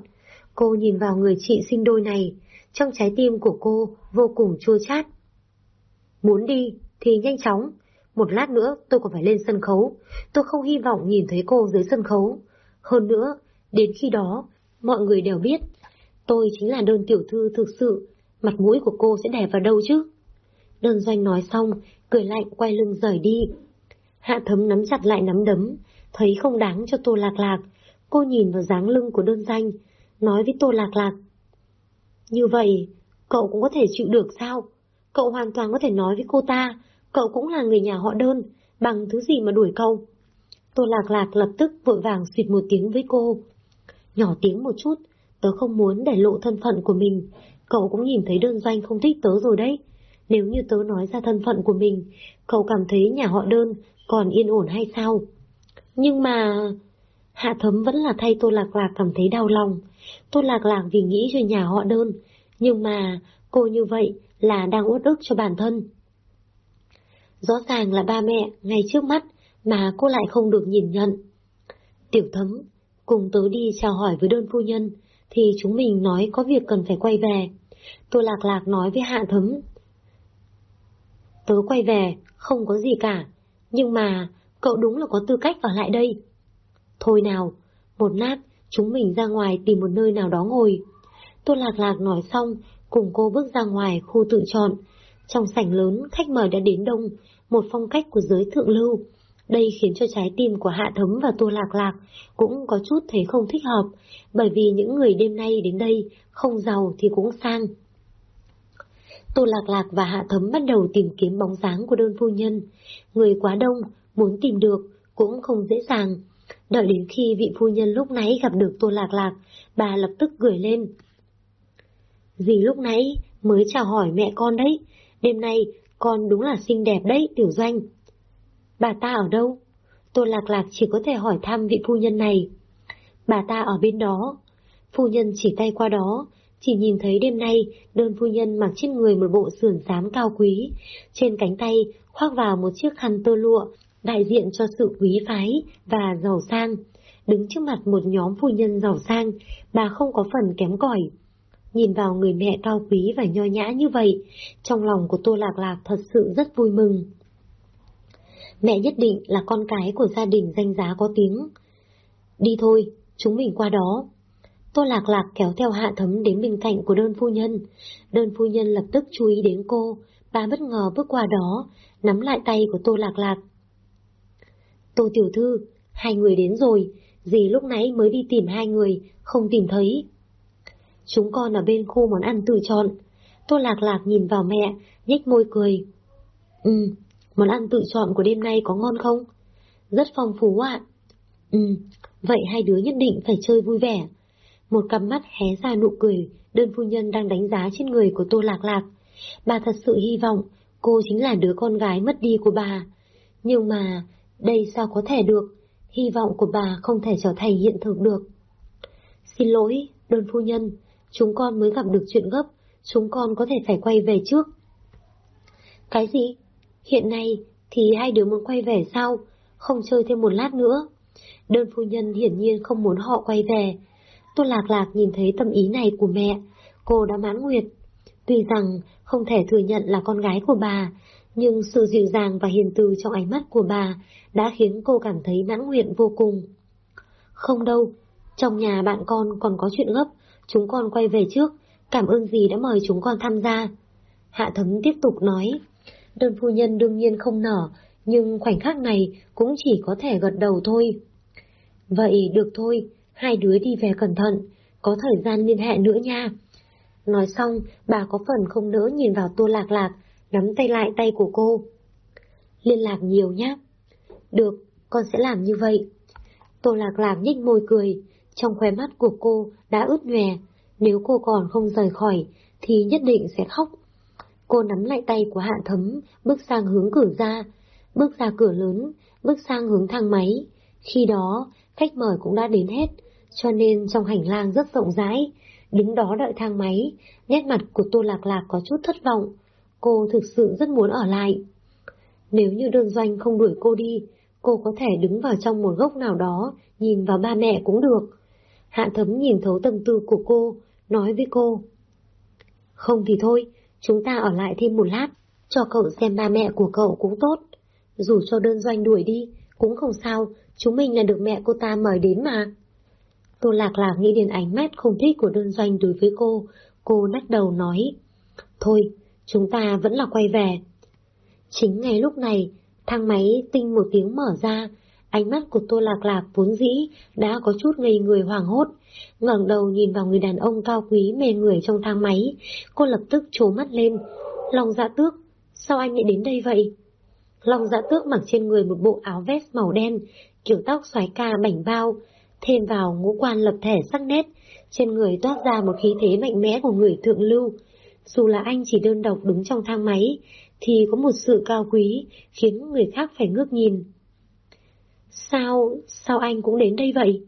Cô nhìn vào người chị sinh đôi này, trong trái tim của cô vô cùng chua chát. Muốn đi thì nhanh chóng, một lát nữa tôi còn phải lên sân khấu, tôi không hy vọng nhìn thấy cô dưới sân khấu. Hơn nữa, đến khi đó, mọi người đều biết, tôi chính là đơn tiểu thư thực sự, mặt mũi của cô sẽ đè vào đâu chứ? Đơn doanh nói xong, cười lạnh quay lưng rời đi. Hạ thấm nắm chặt lại nắm đấm, thấy không đáng cho tô lạc lạc. Cô nhìn vào dáng lưng của đơn danh, nói với tô lạc lạc. Như vậy, cậu cũng có thể chịu được sao? Cậu hoàn toàn có thể nói với cô ta, cậu cũng là người nhà họ đơn, bằng thứ gì mà đuổi cậu. Tô lạc lạc lập tức vội vàng xịt một tiếng với cô. Nhỏ tiếng một chút, tớ không muốn để lộ thân phận của mình. Cậu cũng nhìn thấy đơn doanh không thích tớ rồi đấy. Nếu như tớ nói ra thân phận của mình, cậu cảm thấy nhà họ đơn còn yên ổn hay sao? Nhưng mà... Hạ thấm vẫn là thay Tô Lạc Lạc cảm thấy đau lòng. Tô Lạc Lạc vì nghĩ cho nhà họ đơn, nhưng mà cô như vậy là đang uất ức cho bản thân. Rõ ràng là ba mẹ ngay trước mắt mà cô lại không được nhìn nhận. Tiểu thấm, cùng tớ đi chào hỏi với đơn phu nhân, thì chúng mình nói có việc cần phải quay về. Tô Lạc Lạc nói với Hạ Thấm. Tớ quay về, không có gì cả, nhưng mà cậu đúng là có tư cách ở lại đây. Thôi nào, một lát chúng mình ra ngoài tìm một nơi nào đó ngồi. Tô Lạc Lạc nói xong, cùng cô bước ra ngoài khu tự chọn. Trong sảnh lớn, khách mời đã đến đông, một phong cách của giới thượng lưu. Đây khiến cho trái tim của Hạ Thấm và Tô Lạc Lạc cũng có chút thấy không thích hợp, bởi vì những người đêm nay đến đây không giàu thì cũng sang. Tô Lạc Lạc và Hạ Thấm bắt đầu tìm kiếm bóng dáng của đơn phu nhân. Người quá đông, muốn tìm được cũng không dễ dàng. Đợi đến khi vị phu nhân lúc nãy gặp được Tô Lạc Lạc, bà lập tức gửi lên. Dì lúc nãy mới chào hỏi mẹ con đấy, đêm nay con đúng là xinh đẹp đấy, tiểu doanh. Bà ta ở đâu? Tôi Lạc Lạc chỉ có thể hỏi thăm vị phu nhân này. Bà ta ở bên đó. Phu nhân chỉ tay qua đó, chỉ nhìn thấy đêm nay đơn phu nhân mặc trên người một bộ sườn xám cao quý, trên cánh tay khoác vào một chiếc khăn tơ lụa, đại diện cho sự quý phái và giàu sang. Đứng trước mặt một nhóm phu nhân giàu sang, bà không có phần kém cỏi. Nhìn vào người mẹ cao quý và nho nhã như vậy, trong lòng của Tô Lạc Lạc thật sự rất vui mừng. Mẹ nhất định là con cái của gia đình danh giá có tiếng. Đi thôi, chúng mình qua đó. Tô Lạc Lạc kéo theo hạ thấm đến bên cạnh của đơn phu nhân. Đơn phu nhân lập tức chú ý đến cô, bà bất ngờ bước qua đó, nắm lại tay của Tô Lạc Lạc. Tô Tiểu Thư, hai người đến rồi, dì lúc nãy mới đi tìm hai người, không tìm thấy. Chúng con ở bên khu món ăn tự chọn. Tô Lạc Lạc nhìn vào mẹ, nhếch môi cười. Ừ, món ăn tự chọn của đêm nay có ngon không? Rất phong phú ạ. Ừ, vậy hai đứa nhất định phải chơi vui vẻ. Một cặp mắt hé ra nụ cười, đơn phu nhân đang đánh giá trên người của Tô Lạc Lạc. Bà thật sự hy vọng cô chính là đứa con gái mất đi của bà. Nhưng mà, đây sao có thể được? Hy vọng của bà không thể trở thành hiện thực được. Xin lỗi, đơn phu nhân, chúng con mới gặp được chuyện gấp, chúng con có thể phải quay về trước. Cái gì? Hiện nay thì hai đứa muốn quay về sao? Không chơi thêm một lát nữa. Đơn phu nhân hiển nhiên không muốn họ quay về, tôi Lạc Lạc nhìn thấy tâm ý này của mẹ, cô đã mãn nguyệt. Tuy rằng không thể thừa nhận là con gái của bà, nhưng sự dịu dàng và hiền từ trong ánh mắt của bà đã khiến cô cảm thấy mãn nguyện vô cùng. Không đâu, trong nhà bạn con còn có chuyện gấp, chúng con quay về trước, cảm ơn gì đã mời chúng con tham gia. Hạ thấm tiếp tục nói, đơn phu nhân đương nhiên không nở, nhưng khoảnh khắc này cũng chỉ có thể gật đầu thôi. Vậy được thôi, hai đứa đi về cẩn thận, có thời gian liên hệ nữa nha. Nói xong, bà có phần không nỡ nhìn vào tô lạc lạc, nắm tay lại tay của cô. Liên lạc nhiều nhé. Được, con sẽ làm như vậy. Tô lạc lạc nhích môi cười, trong khóe mắt của cô đã ướt nhòe, nếu cô còn không rời khỏi thì nhất định sẽ khóc. Cô nắm lại tay của Hạ Thấm, bước sang hướng cửa ra, bước ra cửa lớn, bước sang hướng thang máy. Khi đó, khách mời cũng đã đến hết, cho nên trong hành lang rất rộng rãi. Đứng đó đợi thang máy, nét mặt của Tô Lạc Lạc có chút thất vọng. Cô thực sự rất muốn ở lại. Nếu như đơn doanh không đuổi cô đi, cô có thể đứng vào trong một gốc nào đó, nhìn vào ba mẹ cũng được. Hạ thấm nhìn thấu tâm tư của cô, nói với cô. Không thì thôi, chúng ta ở lại thêm một lát, cho cậu xem ba mẹ của cậu cũng tốt. Dù cho đơn doanh đuổi đi, cũng không sao, chúng mình là được mẹ cô ta mời đến mà. Tô Lạc Lạc nghĩ đến ánh mắt không thích của đơn doanh đối với cô, cô nắc đầu nói. Thôi, chúng ta vẫn là quay về. Chính ngay lúc này, thang máy tinh một tiếng mở ra, ánh mắt của Tô Lạc Lạc vốn dĩ đã có chút ngây người hoàng hốt, ngẩng đầu nhìn vào người đàn ông cao quý mê người trong thang máy, cô lập tức trố mắt lên. Lòng dạ tước, sao anh lại đến đây vậy? Lòng dạ tước mặc trên người một bộ áo vest màu đen, kiểu tóc xoáy ca bảnh bao, thêm vào ngũ quan lập thể sắc nét, trên người toát ra một khí thế mạnh mẽ của người thượng lưu. Dù là anh chỉ đơn độc đứng trong thang máy, thì có một sự cao quý khiến người khác phải ngước nhìn. Sao, sao anh cũng đến đây vậy?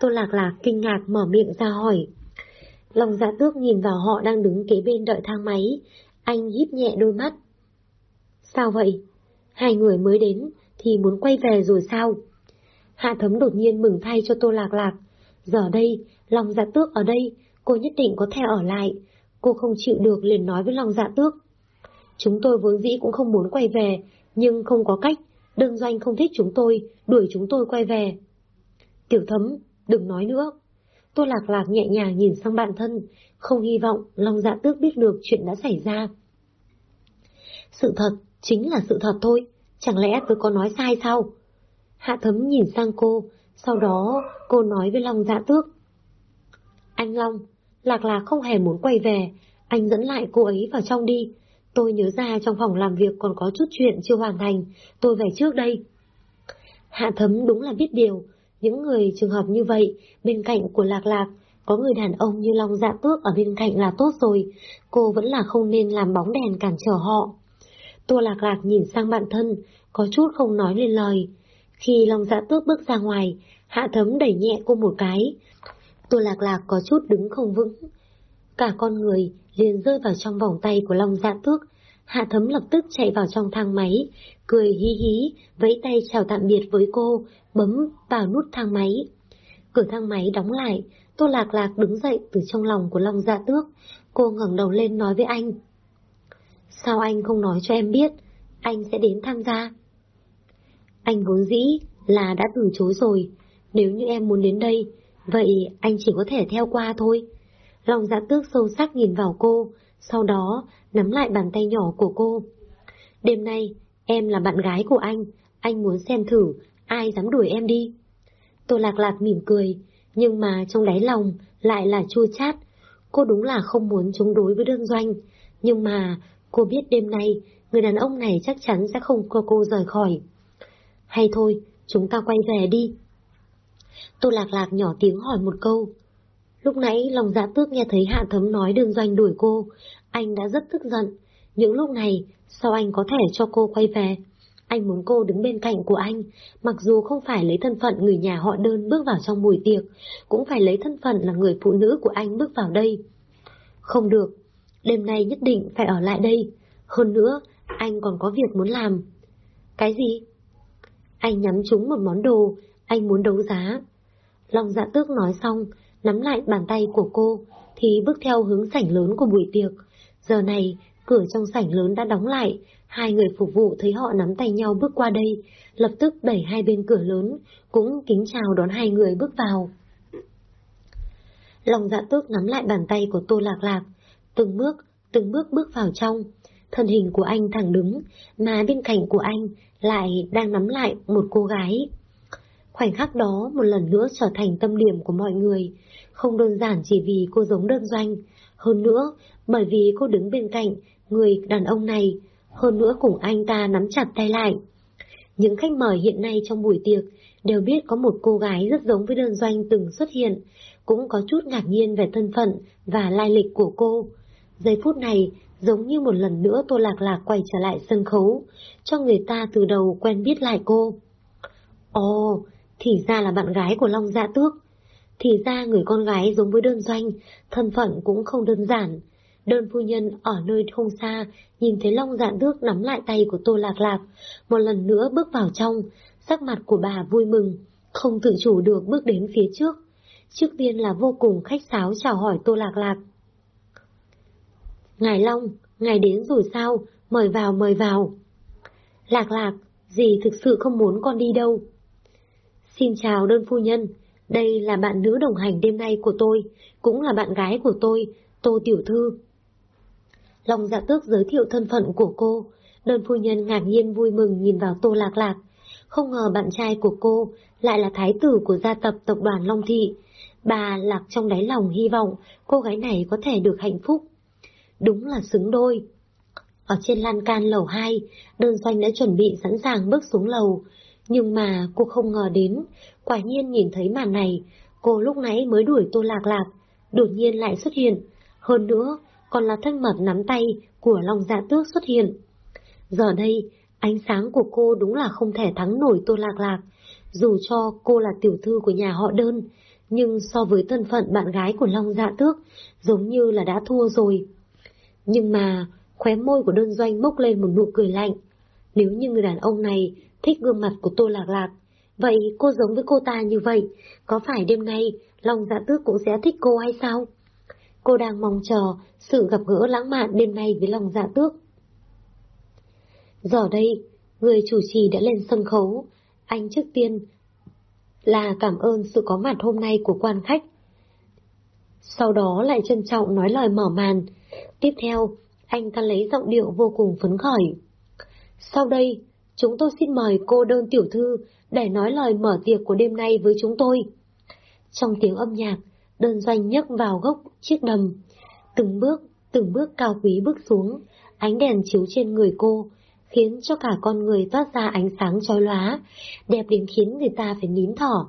Tô Lạc Lạc kinh ngạc mở miệng ra hỏi. Lòng dạ tước nhìn vào họ đang đứng kế bên đợi thang máy, anh híp nhẹ đôi mắt. Sao vậy? Hai người mới đến thì muốn quay về rồi sao? Hạ thấm đột nhiên mừng thay cho Tô Lạc Lạc. Giờ đây, lòng dạ tước ở đây, cô nhất định có thể ở lại. Cô không chịu được liền nói với lòng dạ tước. Chúng tôi vốn dĩ cũng không muốn quay về, nhưng không có cách, đơn doanh không thích chúng tôi, đuổi chúng tôi quay về. Tiểu thấm, đừng nói nữa. Tô Lạc Lạc nhẹ nhàng nhìn sang bạn thân, không hy vọng long dạ tước biết được chuyện đã xảy ra. Sự thật, chính là sự thật thôi, chẳng lẽ tôi có nói sai sao? Hạ thấm nhìn sang cô, sau đó cô nói với Long dạ tước. Anh Long, Lạc Lạc không hề muốn quay về, anh dẫn lại cô ấy vào trong đi. Tôi nhớ ra trong phòng làm việc còn có chút chuyện chưa hoàn thành, tôi về trước đây. Hạ thấm đúng là biết điều, những người trường hợp như vậy, bên cạnh của Lạc Lạc, có người đàn ông như Long Dạ Tước ở bên cạnh là tốt rồi, cô vẫn là không nên làm bóng đèn cản trở họ. Tô Lạc Lạc nhìn sang bạn thân, có chút không nói lên lời. Khi Long Dạ Tước bước ra ngoài, Hạ Thấm đẩy nhẹ cô một cái. Tô Lạc Lạc có chút đứng không vững. Cả con người liền rơi vào trong vòng tay của Long Dạ Tước. Hạ Thấm lập tức chạy vào trong thang máy, cười hí hí, vẫy tay chào tạm biệt với cô, bấm vào nút thang máy. Cửa thang máy đóng lại, Tô Lạc Lạc đứng dậy từ trong lòng của Long Dạ Tước. Cô ngẩng đầu lên nói với anh. Sao anh không nói cho em biết, anh sẽ đến tham gia? Anh vốn dĩ là đã từ chối rồi, nếu như em muốn đến đây, vậy anh chỉ có thể theo qua thôi. Lòng giã tước sâu sắc nhìn vào cô, sau đó nắm lại bàn tay nhỏ của cô. Đêm nay, em là bạn gái của anh, anh muốn xem thử ai dám đuổi em đi. Tô lạc lạc mỉm cười, nhưng mà trong đáy lòng lại là chua chát. Cô đúng là không muốn chống đối với đơn doanh, nhưng mà cô biết đêm nay người đàn ông này chắc chắn sẽ không cho cô rời khỏi. Hay thôi, chúng ta quay về đi. Tô Lạc Lạc nhỏ tiếng hỏi một câu. Lúc nãy lòng dạ tước nghe thấy Hạ Thấm nói đường doanh đuổi cô, anh đã rất tức giận. Những lúc này, sao anh có thể cho cô quay về? Anh muốn cô đứng bên cạnh của anh, mặc dù không phải lấy thân phận người nhà họ đơn bước vào trong buổi tiệc, cũng phải lấy thân phận là người phụ nữ của anh bước vào đây. Không được, đêm nay nhất định phải ở lại đây. Hơn nữa, anh còn có việc muốn làm. Cái gì? Anh nhắm trúng một món đồ, anh muốn đấu giá. Long dạ tước nói xong, nắm lại bàn tay của cô, thì bước theo hướng sảnh lớn của buổi tiệc. Giờ này, cửa trong sảnh lớn đã đóng lại, hai người phục vụ thấy họ nắm tay nhau bước qua đây, lập tức đẩy hai bên cửa lớn, cũng kính chào đón hai người bước vào. Lòng dạ tước nắm lại bàn tay của Tô Lạc Lạc, từng bước, từng bước bước vào trong. Thân hình của anh thẳng đứng, mà bên cạnh của anh lại đang nắm lại một cô gái. Khoảnh khắc đó một lần nữa trở thành tâm điểm của mọi người, không đơn giản chỉ vì cô giống đơn doanh, hơn nữa bởi vì cô đứng bên cạnh người đàn ông này, hơn nữa cùng anh ta nắm chặt tay lại. Những khách mời hiện nay trong buổi tiệc đều biết có một cô gái rất giống với đơn doanh từng xuất hiện, cũng có chút ngạc nhiên về thân phận và lai lịch của cô. Giây phút này, giống như một lần nữa Tô Lạc Lạc quay trở lại sân khấu, cho người ta từ đầu quen biết lại cô. Ồ, thì ra là bạn gái của Long Dạ Tước. Thì ra người con gái giống với đơn doanh, thân phận cũng không đơn giản. Đơn phu nhân ở nơi không xa, nhìn thấy Long dạn Tước nắm lại tay của Tô Lạc Lạc, một lần nữa bước vào trong, sắc mặt của bà vui mừng, không tự chủ được bước đến phía trước. Trước tiên là vô cùng khách sáo chào hỏi Tô Lạc Lạc. Ngài Long, ngài đến rồi sao? Mời vào, mời vào. Lạc lạc, dì thực sự không muốn con đi đâu. Xin chào đơn phu nhân, đây là bạn nữ đồng hành đêm nay của tôi, cũng là bạn gái của tôi, Tô Tiểu Thư. Long dạ tước giới thiệu thân phận của cô, đơn phu nhân ngạc nhiên vui mừng nhìn vào Tô Lạc Lạc. Không ngờ bạn trai của cô lại là thái tử của gia tập tộc đoàn Long Thị. Bà lạc trong đáy lòng hy vọng cô gái này có thể được hạnh phúc. Đúng là xứng đôi. Ở trên lan can lầu 2, đơn doanh đã chuẩn bị sẵn sàng bước xuống lầu. Nhưng mà cô không ngờ đến, quả nhiên nhìn thấy màn này, cô lúc nãy mới đuổi tô lạc lạc, đột nhiên lại xuất hiện. Hơn nữa, còn là thân mật nắm tay của Long Dạ Tước xuất hiện. Giờ đây, ánh sáng của cô đúng là không thể thắng nổi Tô Lạc Lạc, dù cho cô là tiểu thư của nhà họ đơn, nhưng so với thân phận bạn gái của Long Dạ Tước, giống như là đã thua rồi. Nhưng mà, khóe môi của đơn doanh bốc lên một nụ cười lạnh. Nếu như người đàn ông này thích gương mặt của Tô Lạc Lạc, vậy cô giống với cô ta như vậy, có phải đêm nay Long Dạ Tước cũng sẽ thích cô hay sao? Cô đang mong chờ sự gặp gỡ lãng mạn đêm nay với Long Dạ Tước. Giờ đây, người chủ trì đã lên sân khấu, anh trước tiên là cảm ơn sự có mặt hôm nay của quan khách. Sau đó lại trân trọng nói lời mở màn. Tiếp theo, anh ta lấy giọng điệu vô cùng phấn khởi. Sau đây, chúng tôi xin mời cô đơn tiểu thư để nói lời mở tiệc của đêm nay với chúng tôi. Trong tiếng âm nhạc, đơn doanh nhấc vào gốc chiếc đầm. Từng bước, từng bước cao quý bước xuống, ánh đèn chiếu trên người cô, khiến cho cả con người toát ra ánh sáng chói lóa, đẹp đến khiến người ta phải nín thở.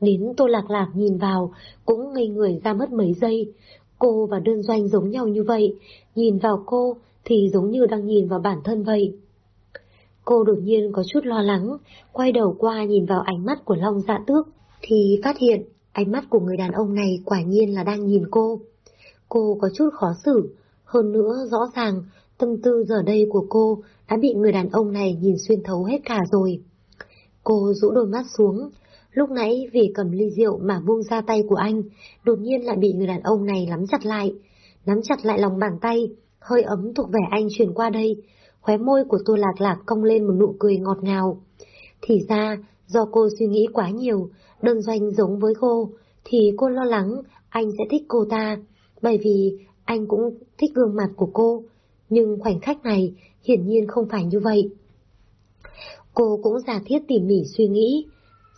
Đến Tô Lạc Lạc nhìn vào, cũng ngây người ra mất mấy giây. Cô và đơn doanh giống nhau như vậy, nhìn vào cô thì giống như đang nhìn vào bản thân vậy. Cô đột nhiên có chút lo lắng, quay đầu qua nhìn vào ánh mắt của Long Dạ Tước, thì phát hiện ánh mắt của người đàn ông này quả nhiên là đang nhìn cô. Cô có chút khó xử, hơn nữa rõ ràng tâm tư giờ đây của cô đã bị người đàn ông này nhìn xuyên thấu hết cả rồi. Cô rũ đôi mắt xuống, lúc nãy vì cầm ly rượu mà buông ra tay của anh, đột nhiên lại bị người đàn ông này nắm chặt lại, nắm chặt lại lòng bàn tay, hơi ấm thuộc vẻ anh truyền qua đây, khóe môi của Tô lạc lạc cong lên một nụ cười ngọt ngào. Thì ra, do cô suy nghĩ quá nhiều, đơn doanh giống với cô, thì cô lo lắng anh sẽ thích cô ta, bởi vì anh cũng thích gương mặt của cô, nhưng khoảnh khắc này hiển nhiên không phải như vậy. Cô cũng giả thiết tỉ mỉ suy nghĩ,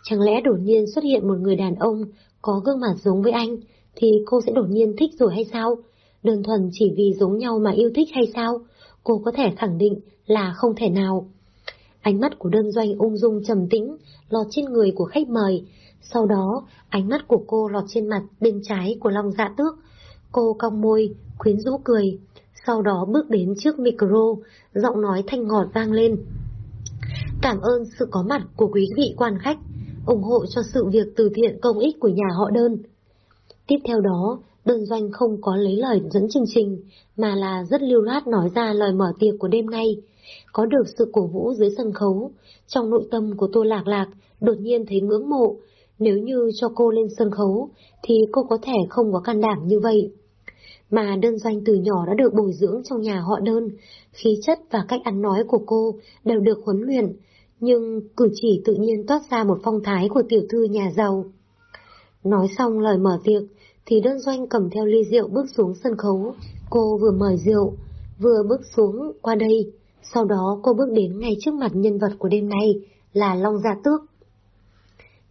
chẳng lẽ đột nhiên xuất hiện một người đàn ông có gương mặt giống với anh, thì cô sẽ đột nhiên thích rồi hay sao? Đơn thuần chỉ vì giống nhau mà yêu thích hay sao? Cô có thể khẳng định là không thể nào. Ánh mắt của đơn doanh ung dung trầm tĩnh, lọt trên người của khách mời. Sau đó, ánh mắt của cô lọt trên mặt bên trái của Long Dạ Tước. Cô cong môi, khuyến rũ cười sau đó bước đến trước micro, giọng nói thanh ngọt vang lên. Cảm ơn sự có mặt của quý vị quan khách, ủng hộ cho sự việc từ thiện công ích của nhà họ đơn. Tiếp theo đó, đơn doanh không có lấy lời dẫn chương trình, mà là rất lưu loát nói ra lời mở tiệc của đêm nay. Có được sự cổ vũ dưới sân khấu, trong nội tâm của Tô Lạc Lạc đột nhiên thấy ngưỡng mộ, nếu như cho cô lên sân khấu, thì cô có thể không có can đảm như vậy. mà đơn doanh từ nhỏ đã được bồi dưỡng trong nhà họ đơn, khí chất và cách ăn nói của cô đều được huấn luyện, nhưng cử chỉ tự nhiên toát ra một phong thái của tiểu thư nhà giàu. Nói xong lời mở tiệc, thì đơn doanh cầm theo ly rượu bước xuống sân khấu. Cô vừa mời rượu, vừa bước xuống qua đây, sau đó cô bước đến ngay trước mặt nhân vật của đêm nay là Long Gia Tước.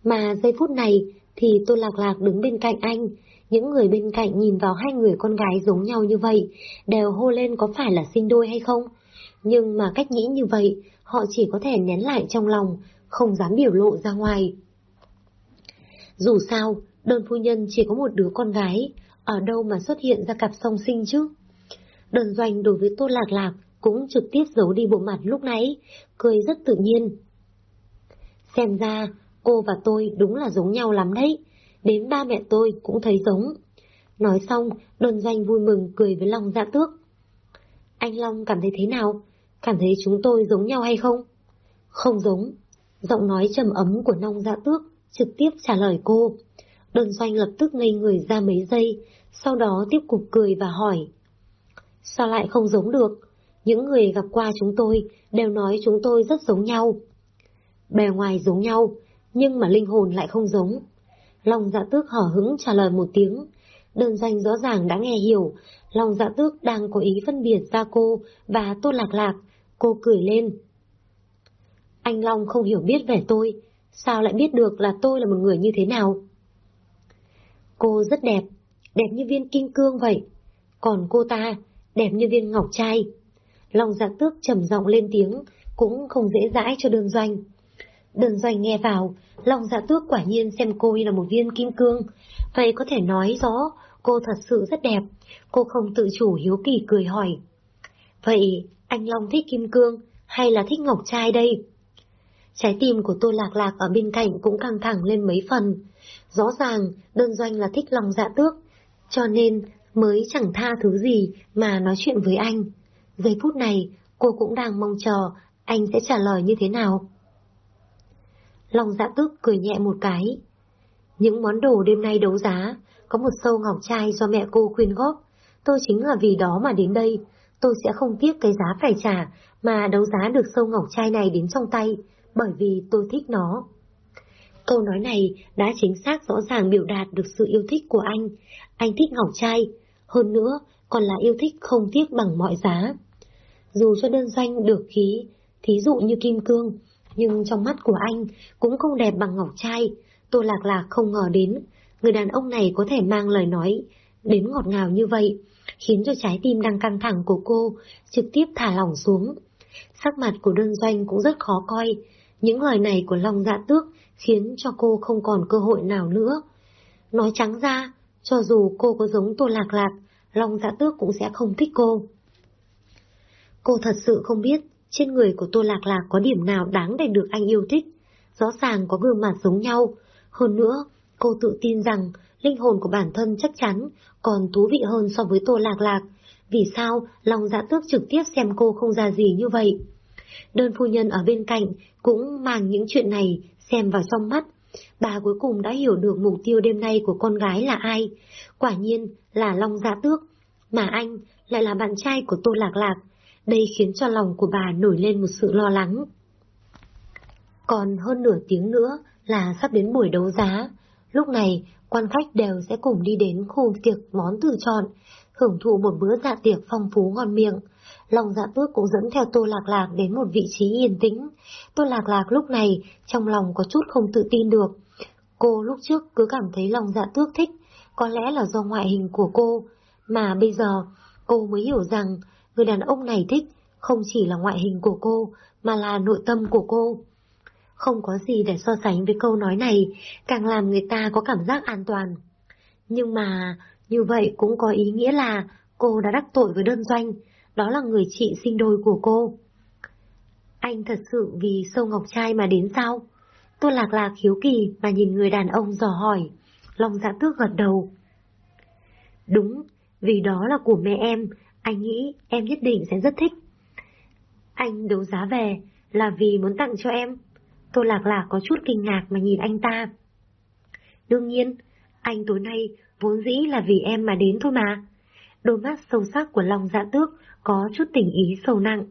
Mà giây phút này thì tôi Lạc Lạc đứng bên cạnh anh, những người bên cạnh nhìn vào hai người con gái giống nhau như vậy, đều hô lên có phải là sinh đôi hay không. Nhưng mà cách nghĩ như vậy, họ chỉ có thể nén lại trong lòng, không dám biểu lộ ra ngoài. Dù sao, đơn phu nhân chỉ có một đứa con gái, ở đâu mà xuất hiện ra cặp song sinh chứ? Đơn doanh đối với Tô Lạc Lạc cũng trực tiếp giấu đi bộ mặt lúc nãy, cười rất tự nhiên. Xem ra, cô và tôi đúng là giống nhau lắm đấy, đến ba mẹ tôi cũng thấy giống. Nói xong, đơn doanh vui mừng cười với Long dạ tước. Anh Long cảm thấy thế nào? Cảm thấy chúng tôi giống nhau hay không? Không giống. Giọng nói trầm ấm của long dạ tước trực tiếp trả lời cô. Đơn doanh lập tức ngây người ra mấy giây, sau đó tiếp tục cười và hỏi. Sao lại không giống được? Những người gặp qua chúng tôi đều nói chúng tôi rất giống nhau. Bề ngoài giống nhau, nhưng mà linh hồn lại không giống. Long dạ tước hở hứng trả lời một tiếng. Đơn danh rõ ràng đã nghe hiểu, Long dạ tước đang có ý phân biệt ra cô và Tô Lạc Lạc. Cô cười lên. Anh Long không hiểu biết về tôi, sao lại biết được là tôi là một người như thế nào? Cô rất đẹp, đẹp như viên kim cương vậy. Còn cô ta, đẹp như viên ngọc trai. Long dạ tước trầm giọng lên tiếng, cũng không dễ dãi cho đơn doanh. Đơn doanh nghe vào, Long dạ tước quả nhiên xem cô như là một viên kim cương. Vậy có thể nói rõ, cô thật sự rất đẹp. Cô không tự chủ hiếu kỳ cười hỏi. Vậy, anh Long thích kim cương, hay là thích ngọc trai đây? Trái tim của tôi lạc lạc ở bên cạnh cũng căng thẳng lên mấy phần. Rõ ràng, đơn doanh là thích lòng dạ tước, cho nên mới chẳng tha thứ gì mà nói chuyện với anh. Giây phút này, cô cũng đang mong chờ anh sẽ trả lời như thế nào. Lòng dạ tước cười nhẹ một cái. Những món đồ đêm nay đấu giá, có một sâu ngọc trai do mẹ cô khuyên góp. Tôi chính là vì đó mà đến đây. Tôi sẽ không tiếc cái giá phải trả mà đấu giá được sâu ngọc trai này đến trong tay, bởi vì tôi thích nó. Câu nói này đã chính xác rõ ràng biểu đạt được sự yêu thích của anh. Anh thích ngọc trai, hơn nữa còn là yêu thích không tiếc bằng mọi giá. Dù cho đơn danh được khí, thí dụ như kim cương, nhưng trong mắt của anh cũng không đẹp bằng ngọc trai. Tô Lạc Lạc không ngờ đến, người đàn ông này có thể mang lời nói đến ngọt ngào như vậy, khiến cho trái tim đang căng thẳng của cô trực tiếp thả lỏng xuống. Sắc mặt của đơn doanh cũng rất khó coi, những lời này của Long Dạ Tước khiến cho cô không còn cơ hội nào nữa. Nói trắng ra, cho dù cô có giống Tô Lạc Lạc, Long Dạ Tước cũng sẽ không thích cô. Cô thật sự không biết trên người của Tô Lạc Lạc có điểm nào đáng để được anh yêu thích. Rõ ràng có gương mặt giống nhau. Hơn nữa, cô tự tin rằng linh hồn của bản thân chắc chắn còn thú vị hơn so với Tô Lạc Lạc. Vì sao long dạ tước trực tiếp xem cô không ra gì như vậy? Đơn phu nhân ở bên cạnh cũng mang những chuyện này xem vào trong mắt. Bà cuối cùng đã hiểu được mục tiêu đêm nay của con gái là ai. Quả nhiên là Long Dạ Tước, mà anh lại là bạn trai của Tô Lạc Lạc. Đây khiến cho lòng của bà nổi lên một sự lo lắng. Còn hơn nửa tiếng nữa là sắp đến buổi đấu giá. Lúc này, quan khách đều sẽ cùng đi đến khu tiệc món tự chọn, hưởng thụ một bữa dạ tiệc phong phú ngon miệng. Long dạ tước cũng dẫn theo Tô Lạc Lạc đến một vị trí yên tĩnh. Tô Lạc Lạc lúc này trong lòng có chút không tự tin được. Cô lúc trước cứ cảm thấy Long dạ tước thích, có lẽ là do ngoại hình của cô, mà bây giờ cô mới hiểu rằng người đàn ông này thích không chỉ là ngoại hình của cô, mà là nội tâm của cô. Không có gì để so sánh với câu nói này, càng làm người ta có cảm giác an toàn. Nhưng mà, như vậy cũng có ý nghĩa là cô đã đắc tội với đơn doanh, đó là người chị sinh đôi của cô. Anh thật sự vì sâu ngọc trai mà đến sao? Tôi lạc lạc hiếu kỳ mà nhìn người đàn ông dò hỏi. Long dạ tước gật đầu. Đúng, vì đó là của mẹ em, anh nghĩ em nhất định sẽ rất thích. Anh đấu giá về là vì muốn tặng cho em. Tôi lạc lạc có chút kinh ngạc mà nhìn anh ta. Đương nhiên, anh tối nay vốn dĩ là vì em mà đến thôi mà đôi mắt sâu sắc của Long Dạ Tước có chút tình ý sâu nặng.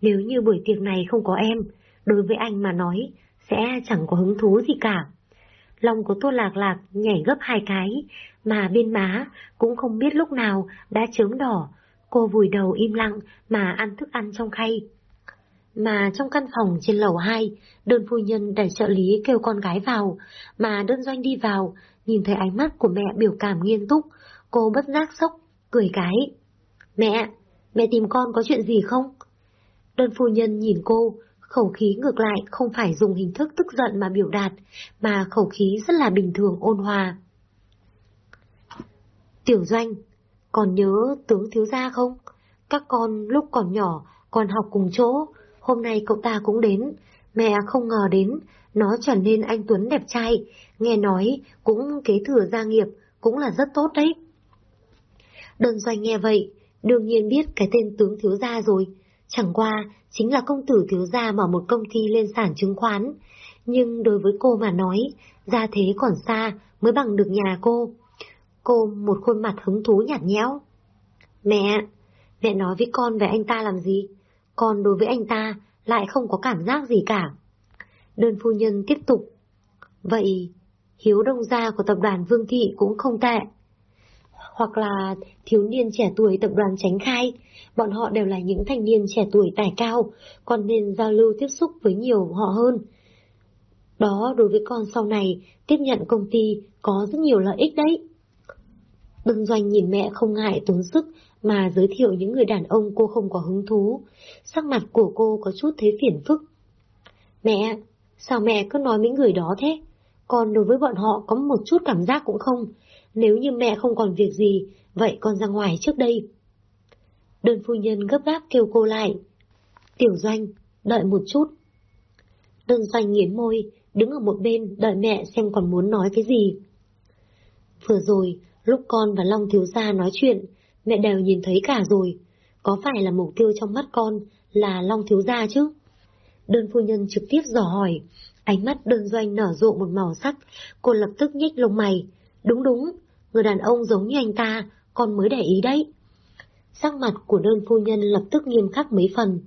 Nếu như buổi tiệc này không có em, đối với anh mà nói, sẽ chẳng có hứng thú gì cả. Lòng của Tô Lạc Lạc nhảy gấp hai cái, mà bên má cũng không biết lúc nào đã chớm đỏ. Cô vùi đầu im lặng mà ăn thức ăn trong khay. Mà trong căn phòng trên lầu 2, đơn phu nhân đẩy trợ lý kêu con gái vào, mà đơn doanh đi vào, nhìn thấy ánh mắt của mẹ biểu cảm nghiêm túc, cô bất giác sốc, cười cái. Mẹ, mẹ tìm con có chuyện gì không? Đơn phu nhân nhìn cô, khẩu khí ngược lại không phải dùng hình thức tức giận mà biểu đạt, mà khẩu khí rất là bình thường ôn hòa. Tiểu doanh, còn nhớ tướng thiếu gia không? Các con lúc còn nhỏ còn học cùng chỗ, hôm nay cậu ta cũng đến, mẹ không ngờ đến, nó trở nên anh Tuấn đẹp trai, nghe nói cũng kế thừa gia nghiệp, cũng là rất tốt đấy. Đơn doanh nghe vậy, đương nhiên biết cái tên tướng thiếu gia rồi, chẳng qua chính là công tử thiếu gia mở một công ty lên sản chứng khoán, nhưng đối với cô mà nói, gia thế còn xa mới bằng được nhà cô. Cô một khuôn mặt hứng thú nhạt nhẽo. Mẹ, mẹ nói với con về anh ta làm gì? Con đối với anh ta lại không có cảm giác gì cả. Đơn phu nhân tiếp tục. Vậy, hiếu đông gia của tập đoàn Vương Thị cũng không tệ. Hoặc là thiếu niên trẻ tuổi tập đoàn Tránh Khai, bọn họ đều là những thanh niên trẻ tuổi tài cao, còn nên giao lưu tiếp xúc với nhiều họ hơn. Đó đối với con sau này, tiếp nhận công ty có rất nhiều lợi ích đấy. Đơn doanh nhìn mẹ không ngại tốn sức mà giới thiệu những người đàn ông cô không có hứng thú. Sắc mặt của cô có chút thấy phiền phức. Mẹ, sao mẹ cứ nói mấy người đó thế? Còn đối với bọn họ có một chút cảm giác cũng không. Nếu như mẹ không còn việc gì, vậy con ra ngoài trước đây. Đơn phu nhân gấp gáp kêu cô lại. Tiểu doanh, đợi một chút. Đơn doanh nghiến môi, đứng ở một bên đợi mẹ xem còn muốn nói cái gì. Vừa rồi, lúc con và Long Thiếu Gia nói chuyện, mẹ đều nhìn thấy cả rồi. Có phải là mục tiêu trong mắt con là Long Thiếu Gia chứ? Đơn phu nhân trực tiếp dò hỏi, ánh mắt đơn doanh nở rộ một màu sắc, cô lập tức nhếch lông mày. Đúng đúng, người đàn ông giống như anh ta, con mới để ý đấy. Sắc mặt của đơn phu nhân lập tức nghiêm khắc mấy phần.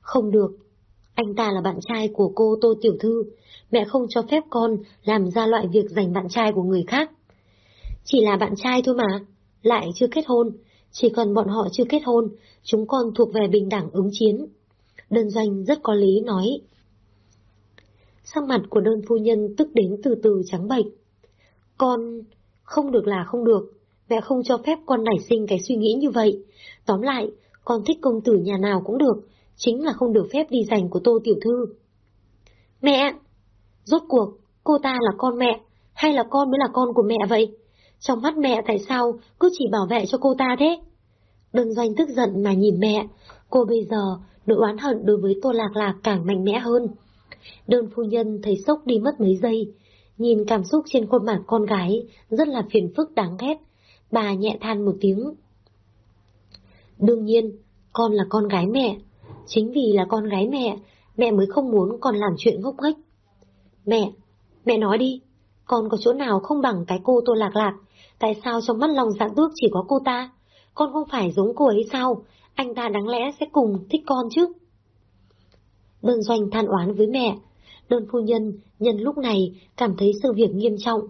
Không được, anh ta là bạn trai của cô Tô Tiểu Thư, mẹ không cho phép con làm ra loại việc giành bạn trai của người khác. Chỉ là bạn trai thôi mà, lại chưa kết hôn, chỉ cần bọn họ chưa kết hôn, chúng con thuộc về bình đẳng ứng chiến. Đơn doanh rất có lý nói. Sắc mặt của đơn phu nhân tức đến từ từ trắng bệch. Con không được là không được, mẹ không cho phép con nảy sinh cái suy nghĩ như vậy. Tóm lại, con thích công tử nhà nào cũng được, chính là không được phép đi giành của Tô Tiểu Thư. Mẹ! Rốt cuộc, cô ta là con mẹ, hay là con mới là con của mẹ vậy? Trong mắt mẹ tại sao cứ chỉ bảo vệ cho cô ta thế? Đơn doanh tức giận mà nhìn mẹ, cô bây giờ nỗi oán hận đối với Tô Lạc Lạc càng mạnh mẽ hơn. Đơn phu nhân thấy sốc đi mất mấy giây, nhìn cảm xúc trên khuôn mặt con gái rất là phiền phức đáng ghét, bà nhẹ than một tiếng. Đương nhiên, con là con gái mẹ, chính vì là con gái mẹ, mẹ mới không muốn con làm chuyện ngốc nghếch. Mẹ, mẹ nói đi, con có chỗ nào không bằng cái cô Tô Lạc Lạc, tại sao trong mắt lòng dạ tước chỉ có cô ta? Con không phải giống cô ấy sao? Anh ta đáng lẽ sẽ cùng thích con chứ? Đơn doanh than oán với mẹ. Đơn phu nhân nhân lúc này cảm thấy sự việc nghiêm trọng.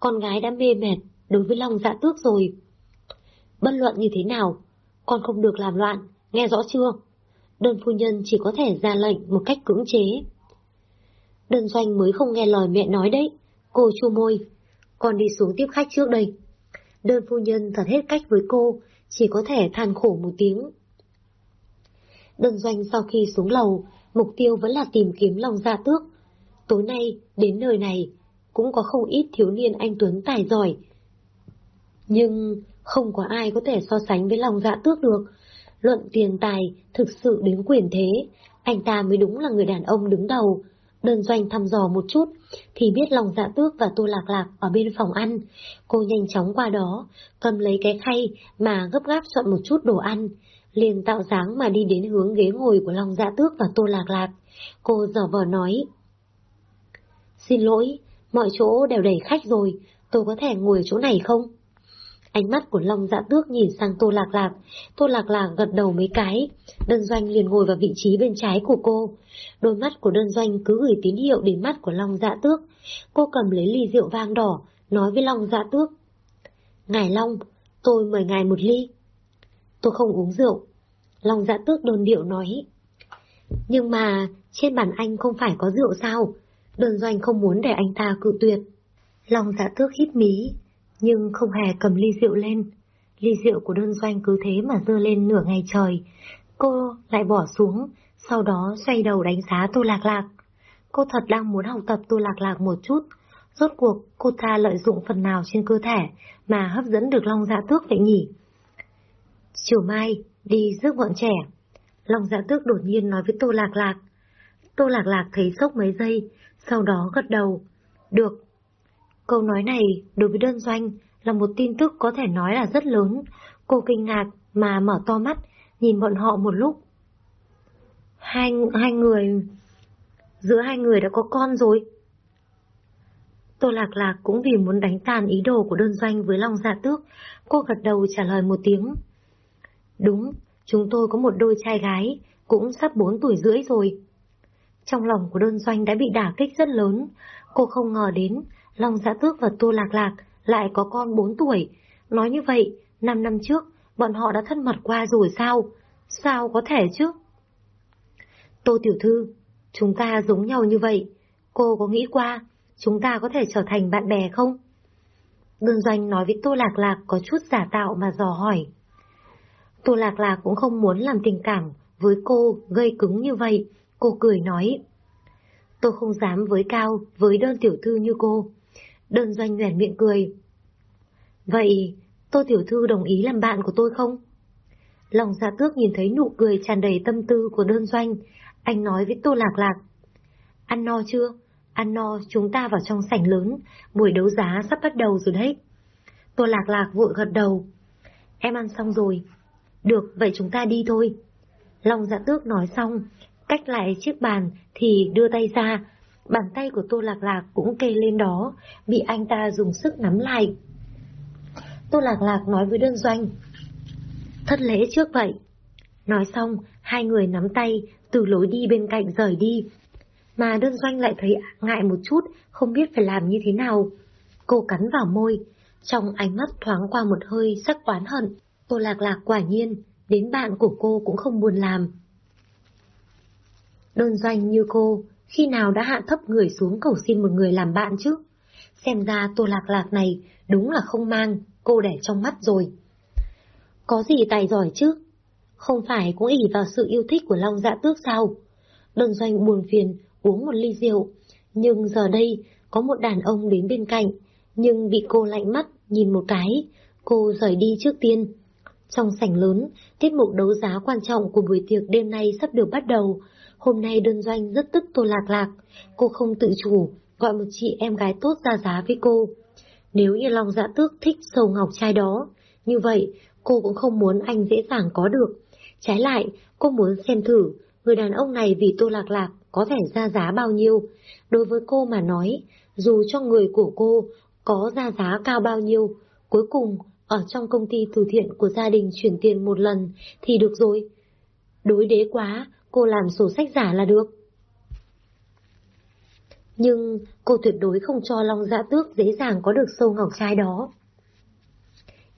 Con gái đã mê mệt đối với lòng dạ tước rồi. Bất luận như thế nào, con không được làm loạn, nghe rõ chưa? Đơn phu nhân chỉ có thể ra lệnh một cách cưỡng chế. Đơn doanh mới không nghe lời mẹ nói đấy. Cô chu môi. Con đi xuống tiếp khách trước đây. Đơn phu nhân thật hết cách với cô, chỉ có thể than khổ một tiếng. Đơn doanh sau khi xuống lầu, mục tiêu vẫn là tìm kiếm lòng gia dạ tước. Tối nay, đến nơi này, cũng có không ít thiếu niên anh Tuấn tài giỏi. Nhưng không có ai có thể so sánh với lòng dạ tước được. Luận tiền tài, thực sự đến quyền thế, anh ta mới đúng là người đàn ông đứng đầu. Đơn doanh thăm dò một chút, thì biết lòng dạ tước và tô lạc lạc ở bên phòng ăn. Cô nhanh chóng qua đó, cầm lấy cái khay mà gấp gáp chọn một chút đồ ăn, liền tạo dáng mà đi đến hướng ghế ngồi của lòng dạ tước và tô lạc lạc. Cô dò vờ nói. Xin lỗi, mọi chỗ đều đầy khách rồi, tôi có thể ngồi chỗ này không? Ánh mắt của Long Dạ Tước nhìn sang Tô Lạc Lạc, Tô Lạc Lạc gật đầu mấy cái, đơn doanh liền ngồi vào vị trí bên trái của cô. Đôi mắt của đơn doanh cứ gửi tín hiệu đến mắt của Long Dạ Tước. Cô cầm lấy ly rượu vang đỏ, nói với Long Dạ Tước. Ngài Long, tôi mời ngài một ly. Tôi không uống rượu. Long Dạ Tước đồn điệu nói. Nhưng mà trên bàn anh không phải có rượu sao? Đơn doanh không muốn để anh ta cự tuyệt. Long Dạ Tước hít mí, nhưng không hề cầm ly rượu lên. Ly rượu của đơn doanh cứ thế mà dơ lên nửa ngày trời. Cô lại bỏ xuống, sau đó xoay đầu đánh giá Tô Lạc Lạc. Cô thật đang muốn học tập Tô Lạc Lạc một chút. Rốt cuộc, cô ta lợi dụng phần nào trên cơ thể mà hấp dẫn được Long Dạ Tước vậy nhỉ? Chiều mai, đi rước bọn trẻ. Long Dạ Tước đột nhiên nói với Tô Lạc Lạc. Tô Lạc Lạc thấy sốc mấy giây, sau đó gật đầu. Được, Câu nói này đối với đơn doanh là một tin tức có thể nói là rất lớn. Cô kinh ngạc mà mở to mắt, nhìn bọn họ một lúc. Hai, hai người... Giữa hai người đã có con rồi. Tô Lạc Lạc cũng vì muốn đánh tàn ý đồ của đơn doanh với Long Dạ Tước, cô gật đầu trả lời một tiếng. Đúng, chúng tôi có một đôi trai gái, cũng sắp bốn tuổi rưỡi rồi. Trong lòng của đơn doanh đã bị đả kích rất lớn, cô không ngờ đến Long Giã Tước và Tô Lạc Lạc lại có con 4 tuổi. Nói như vậy, 5 năm trước, bọn họ đã thân mật qua rồi sao? Sao có thể chứ? Tô Tiểu Thư, chúng ta giống nhau như vậy. Cô có nghĩ qua, chúng ta có thể trở thành bạn bè không? Đơn Doanh nói với Tô Lạc Lạc có chút giả tạo mà dò hỏi. Tô Lạc Lạc cũng không muốn làm tình cảm với cô gây cứng như vậy. Cô cười nói. Tôi không dám với cao với đơn tiểu thư như cô. Đơn doanh nhoẻn miệng cười. Vậy, tôi Tiểu Thư đồng ý làm bạn của tôi không? Lòng dạ tước nhìn thấy nụ cười tràn đầy tâm tư của đơn doanh, anh nói với Tô Lạc Lạc. Ăn no chưa? Ăn no, chúng ta vào trong sảnh lớn, buổi đấu giá sắp bắt đầu rồi đấy. Tô Lạc Lạc vội gật đầu. Em ăn xong rồi. Được, vậy chúng ta đi thôi. Long dạ tước nói xong, cách lại chiếc bàn thì đưa tay ra, Bàn tay của Tô Lạc Lạc cũng kê lên đó, bị anh ta dùng sức nắm lại. Tô Lạc Lạc nói với đơn doanh. Thất lễ trước vậy. Nói xong, hai người nắm tay, từ lối đi bên cạnh rời đi. Mà đơn doanh lại thấy ngại một chút, không biết phải làm như thế nào. Cô cắn vào môi, trong ánh mắt thoáng qua một hơi sắc oán hận. Tô Lạc Lạc quả nhiên, đến bạn của cô cũng không buồn làm. Đơn doanh như cô, khi nào đã hạ thấp người xuống cầu xin một người làm bạn chứ? Xem ra tô lạc lạc này đúng là không mang, cô để trong mắt rồi. Có gì tài giỏi chứ? Không phải cũng ỉ vào sự yêu thích của Long Dạ Tước sao? Đơn doanh buồn phiền, uống một ly rượu. Nhưng giờ đây, có một đàn ông đến bên cạnh, nhưng bị cô lạnh mắt, nhìn một cái, cô rời đi trước tiên. Trong sảnh lớn, tiết mục đấu giá quan trọng của buổi tiệc đêm nay sắp được bắt đầu, Hôm nay đơn doanh rất tức Tô Lạc Lạc, cô không tự chủ, gọi một chị em gái tốt ra giá với cô. Nếu như lòng dạ tước thích sầu ngọc trai đó, như vậy cô cũng không muốn anh dễ dàng có được. Trái lại, cô muốn xem thử người đàn ông này vì Tô Lạc Lạc có thể ra giá bao nhiêu. Đối với cô mà nói, dù cho người của cô có ra giá cao bao nhiêu, cuối cùng ở trong công ty từ thiện của gia đình chuyển tiền một lần thì được rồi. Đối đế quá, cô làm sổ sách giả là được. Nhưng cô tuyệt đối không cho Long Dạ Tước dễ dàng có được sâu ngọc trai đó.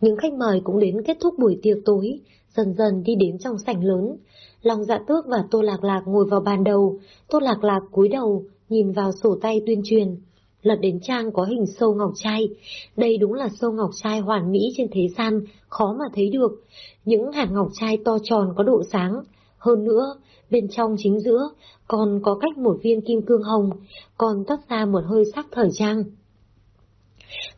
Những khách mời cũng đến kết thúc buổi tiệc tối, dần dần đi đến trong sảnh lớn. Long Dạ Tước và Tô Lạc Lạc ngồi vào bàn đầu, Tô Lạc Lạc cúi đầu, nhìn vào sổ tay tuyên truyền. Lật đến trang có hình sâu ngọc trai. Đây đúng là sâu ngọc trai hoàn mỹ trên thế gian, khó mà thấy được. Những hạt ngọc trai to tròn có độ sáng. Hơn nữa, bên trong chính giữa còn có cách một viên kim cương hồng, còn toát ra một hơi sắc thời trang.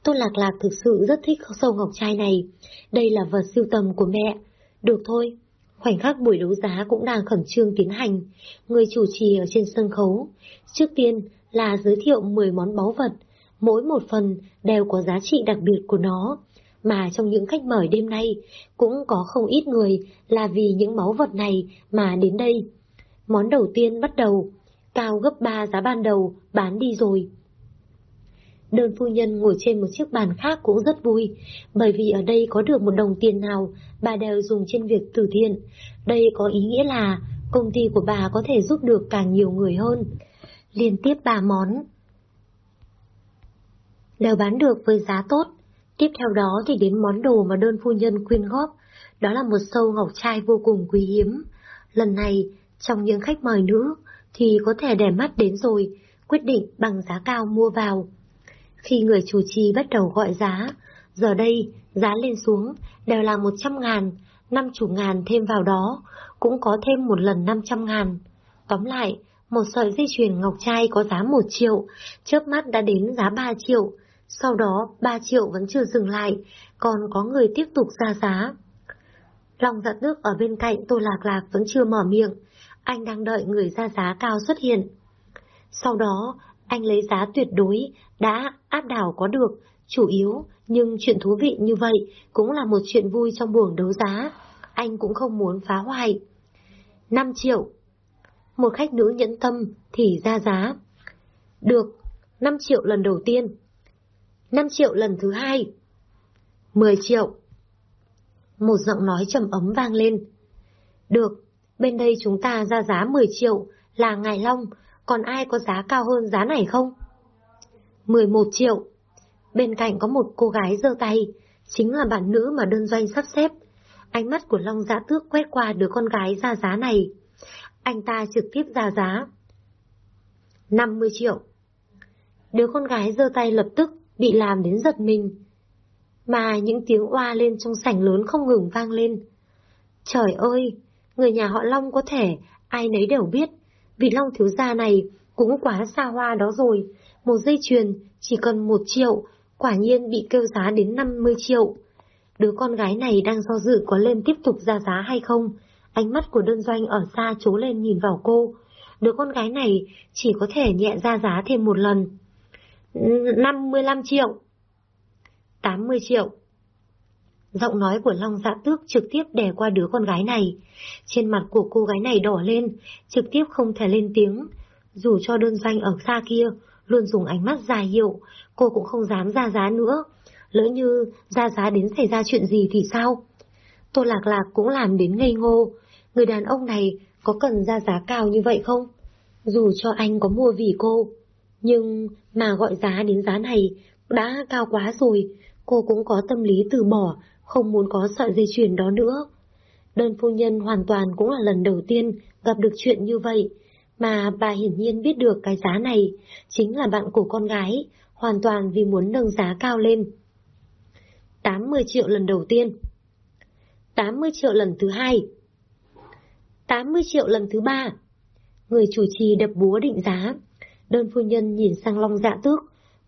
Tôn Lạc Lạc thực sự rất thích sâu ngọc trai này, đây là vật siêu tầm của mẹ. Được thôi, khoảnh khắc buổi đấu giá cũng đang khẩn trương tiến hành, người chủ trì ở trên sân khấu. Trước tiên là giới thiệu 10 món báu vật, mỗi một phần đều có giá trị đặc biệt của nó. Mà trong những khách mời đêm nay, cũng có không ít người là vì những báu vật này mà đến đây. Món đầu tiên bắt đầu, cao gấp 3 giá ban đầu, bán đi rồi. Đơn phu nhân ngồi trên một chiếc bàn khác cũng rất vui, bởi vì ở đây có được một đồng tiền nào, bà đều dùng trên việc từ thiện. Đây có ý nghĩa là công ty của bà có thể giúp được càng nhiều người hơn. Liên tiếp ba món. Đều bán được với giá tốt. Tiếp theo đó thì đến món đồ mà đơn phu nhân quyên góp, đó là một sâu ngọc trai vô cùng quý hiếm. Lần này, trong những khách mời nữ, thì có thể để mắt đến rồi, quyết định bằng giá cao mua vào. Khi người chủ trì bắt đầu gọi giá, giờ đây giá lên xuống đều là 100 ngàn, 50 ngàn thêm vào đó, cũng có thêm một lần 500 ngàn. Tóm lại, một sợi dây chuyền ngọc trai có giá 1 triệu, chớp mắt đã đến giá 3 triệu, sau đó 3 triệu vẫn chưa dừng lại, còn có người tiếp tục ra giá. Lòng dạ giật nước ở bên cạnh Tô Lạc Lạc vẫn chưa mở miệng, anh đang đợi người ra giá cao xuất hiện. Sau đó, anh lấy giá tuyệt đối, đã áp đảo có được, chủ yếu, nhưng chuyện thú vị như vậy cũng là một chuyện vui trong buồng đấu giá, anh cũng không muốn phá hoại. 5 triệu. Một khách nữ nhẫn tâm thì ra giá. Được, 5 triệu lần đầu tiên. 5 triệu lần thứ hai. 10 triệu. Một giọng nói trầm ấm vang lên. Được, bên đây chúng ta ra giá 10 triệu là Ngài Long, còn ai có giá cao hơn giá này không? 11 triệu. Bên cạnh có một cô gái giơ tay, chính là bạn nữ mà đơn doanh sắp xếp. Ánh mắt của Long Giã Tước quét qua đứa con gái ra giá này. Anh ta trực tiếp ra giá. 50 triệu. Đứa con gái giơ tay lập tức bị làm đến giật mình. Mà những tiếng oa lên trong sảnh lớn không ngừng vang lên. Trời ơi, người nhà họ Long có thể, ai nấy đều biết, vị Long thiếu gia này cũng quá xa hoa đó rồi. Một dây chuyền chỉ cần một triệu, quả nhiên bị kêu giá đến 50 triệu. Đứa con gái này đang do dự có lên tiếp tục ra giá hay không? Ánh mắt của đơn doanh ở xa trố lên nhìn vào cô. Đứa con gái này chỉ có thể nhẹ ra giá thêm một lần. 55 triệu. 80 triệu. Giọng nói của Long Dạ Tước trực tiếp đè qua đứa con gái này. Trên mặt của cô gái này đỏ lên, trực tiếp không thể lên tiếng. Dù cho đơn doanh ở xa kia, luôn dùng ánh mắt dài hiệu, cô cũng không dám ra giá nữa. Lỡ như ra giá đến xảy ra chuyện gì thì sao? Tô Lạc Lạc cũng làm đến ngây ngô. Người đàn ông này có cần ra giá cao như vậy không? Dù cho anh có mua vì cô, nhưng mà gọi giá đến giá này đã cao quá rồi, cô cũng có tâm lý từ bỏ, không muốn có sợi dây chuyền đó nữa. Đơn phu nhân hoàn toàn cũng là lần đầu tiên gặp được chuyện như vậy, mà bà hiển nhiên biết được cái giá này chính là bạn của con gái, hoàn toàn vì muốn nâng giá cao lên. 80 triệu lần đầu tiên 80 triệu lần thứ hai 80 triệu lần thứ ba. Người chủ trì đập búa định giá. Đơn phu nhân nhìn sang long dạ tước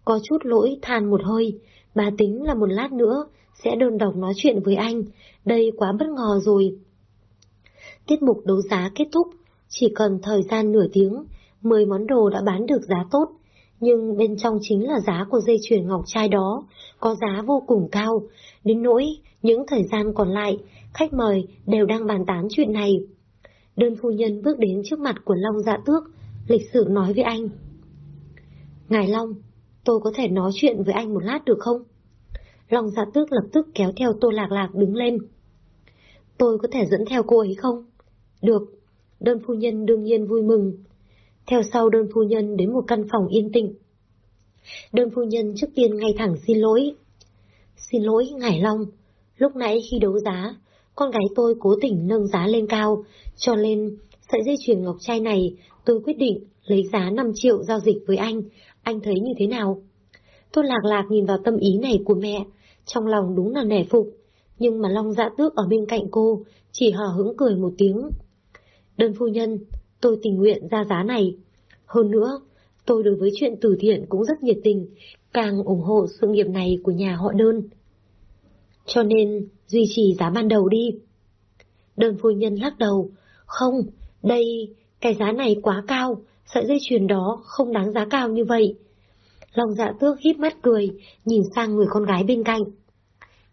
Có chút lỗi than một hơi Bà tính là một lát nữa Sẽ đơn độc nói chuyện với anh. Đây quá bất ngờ rồi. Tiết mục đấu giá kết thúc Chỉ cần thời gian nửa tiếng 10 món đồ đã bán được giá tốt. Nhưng bên trong chính là giá của dây chuyền ngọc trai đó, có giá vô cùng cao, đến nỗi những thời gian còn lại, khách mời đều đang bàn tán chuyện này. Đơn phu nhân bước đến trước mặt của Long Dạ Tước, lịch sự nói với anh. Ngài Long, tôi có thể nói chuyện với anh một lát được không? Long Dạ Tước lập tức kéo theo Tô Lạc Lạc đứng lên. Tôi có thể dẫn theo cô ấy không? Được, đơn phu nhân đương nhiên vui mừng. Theo sau đơn phu nhân đến một căn phòng yên tĩnh. Đơn phu nhân trước tiên ngay thẳng xin lỗi. Xin lỗi, Ngải Long. Lúc nãy khi đấu giá, con gái tôi cố tình nâng giá lên cao, cho nên sợi dây chuyền ngọc trai này tôi quyết định lấy giá 5 triệu giao dịch với anh. Anh thấy như thế nào? Tôi lạc lạc nhìn vào tâm ý này của mẹ, trong lòng đúng là nể phục. Nhưng mà Long dạ tước ở bên cạnh cô, chỉ hờ hững cười một tiếng. Đơn phu nhân, tôi tình nguyện ra giá này. Hơn nữa, tôi đối với chuyện từ thiện cũng rất nhiệt tình, càng ủng hộ sự nghiệp này của nhà họ đơn. Cho nên, duy trì giá ban đầu đi. Đơn phu nhân lắc đầu, không, đây, cái giá này quá cao, sợi dây chuyền đó không đáng giá cao như vậy. Lòng dạ tước híp mắt cười, nhìn sang người con gái bên cạnh.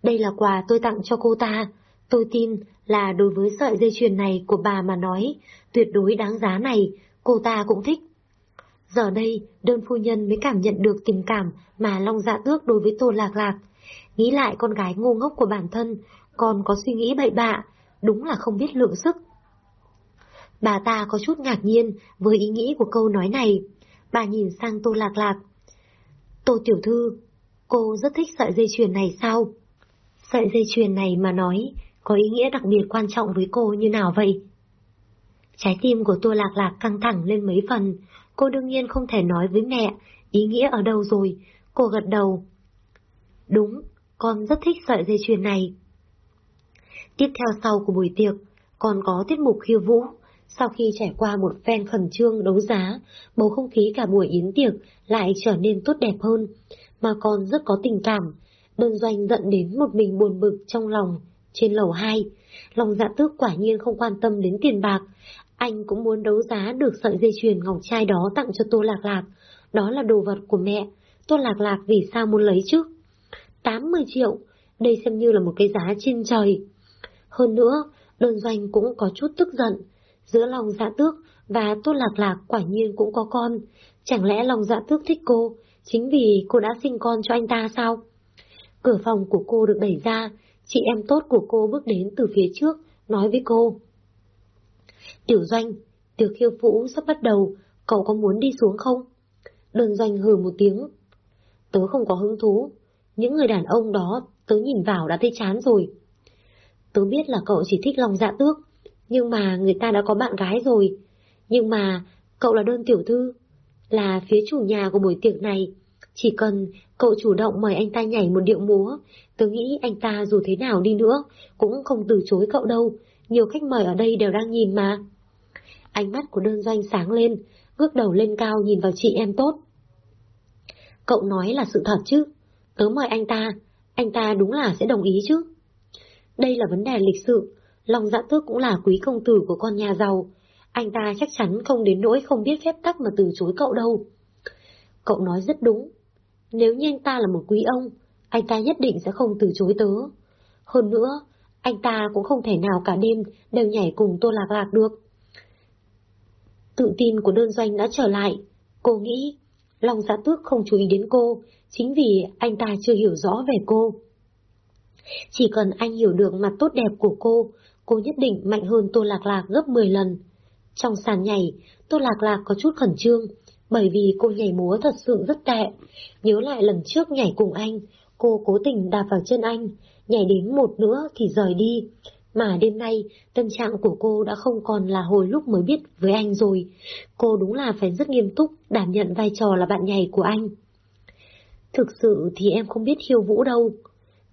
Đây là quà tôi tặng cho cô ta, tôi tin là đối với sợi dây chuyền này của bà mà nói, tuyệt đối đáng giá này, cô ta cũng thích. Giờ đây, đơn phu nhân mới cảm nhận được tình cảm mà Long Dạ Tước đối với Tô Lạc Lạc. Nghĩ lại con gái ngu ngốc của bản thân, còn có suy nghĩ bậy bạ, đúng là không biết lượng sức. Bà ta có chút ngạc nhiên với ý nghĩ của câu nói này. Bà nhìn sang Tô Lạc Lạc. Tô Tiểu Thư, cô rất thích sợi dây chuyền này sao? Sợi dây chuyền này mà nói, có ý nghĩa đặc biệt quan trọng với cô như nào vậy? Trái tim của Tô Lạc Lạc căng thẳng lên mấy phần, cô đương nhiên không thể nói với mẹ, ý nghĩa ở đâu rồi, cô gật đầu. Đúng, con rất thích sợi dây chuyền này. Tiếp theo sau của buổi tiệc, còn có tiết mục khiêu vũ. Sau khi trải qua một phen khẩn trương đấu giá, bầu không khí cả buổi yến tiệc lại trở nên tốt đẹp hơn, mà còn rất có tình cảm. Đơn doanh giận đến một mình buồn bực trong lòng, trên lầu 2. Lòng dạ tước quả nhiên không quan tâm đến tiền bạc, anh cũng muốn đấu giá được sợi dây chuyền ngọc trai đó tặng cho Tô Lạc Lạc. Đó là đồ vật của mẹ, Tô Lạc Lạc vì sao muốn lấy chứ? 80 triệu, đây xem như là một cái giá trên trời. Hơn nữa, đơn doanh cũng có chút tức giận. Giữa lòng dạ tước và tốt Lạc Lạc quả nhiên cũng có con. Chẳng lẽ lòng dạ tước thích cô, chính vì cô đã sinh con cho anh ta sao? Cửa phòng của cô được đẩy ra, chị em tốt của cô bước đến từ phía trước, nói với cô. Tiểu doanh, tiểu khiêu vũ sắp bắt đầu, cậu có muốn đi xuống không? Đơn doanh hừ một tiếng. Tớ không có hứng thú, những người đàn ông đó tớ nhìn vào đã thấy chán rồi. Tớ biết là cậu chỉ thích lòng dạ tước, nhưng mà người ta đã có bạn gái rồi. Nhưng mà cậu là đơn tiểu thư, là phía chủ nhà của buổi tiệc này. Chỉ cần cậu chủ động mời anh ta nhảy một điệu múa, tớ nghĩ anh ta dù thế nào đi nữa cũng không từ chối cậu đâu. Nhiều khách mời ở đây đều đang nhìn mà. Ánh mắt của đơn doanh sáng lên, ngước đầu lên cao nhìn vào chị em tốt. Cậu nói là sự thật chứ? Tớ mời anh ta, anh ta đúng là sẽ đồng ý chứ? Đây là vấn đề lịch sự, lòng dạ tước cũng là quý công tử của con nhà giàu. Anh ta chắc chắn không đến nỗi không biết phép tắc mà từ chối cậu đâu. Cậu nói rất đúng. Nếu như anh ta là một quý ông, anh ta nhất định sẽ không từ chối tớ. Hơn nữa, anh ta cũng không thể nào cả đêm đều nhảy cùng Tô Lạc Lạc được. Tự tin của đơn doanh đã trở lại. Cô nghĩ, Long Giá dạ Tước không chú ý đến cô, chính vì anh ta chưa hiểu rõ về cô. Chỉ cần anh hiểu được mặt tốt đẹp của cô, cô nhất định mạnh hơn Tô Lạc Lạc gấp 10 lần. Trong sàn nhảy, Tô Lạc Lạc có chút khẩn trương, bởi vì cô nhảy múa thật sự rất tệ. Nhớ lại lần trước nhảy cùng anh, cô cố tình đạp vào chân anh, nhảy đến một nữa thì rời đi. Mà đêm nay, tâm trạng của cô đã không còn là hồi lúc mới biết với anh rồi. Cô đúng là phải rất nghiêm túc đảm nhận vai trò là bạn nhảy của anh. Thực sự thì em không biết hiêu vũ đâu.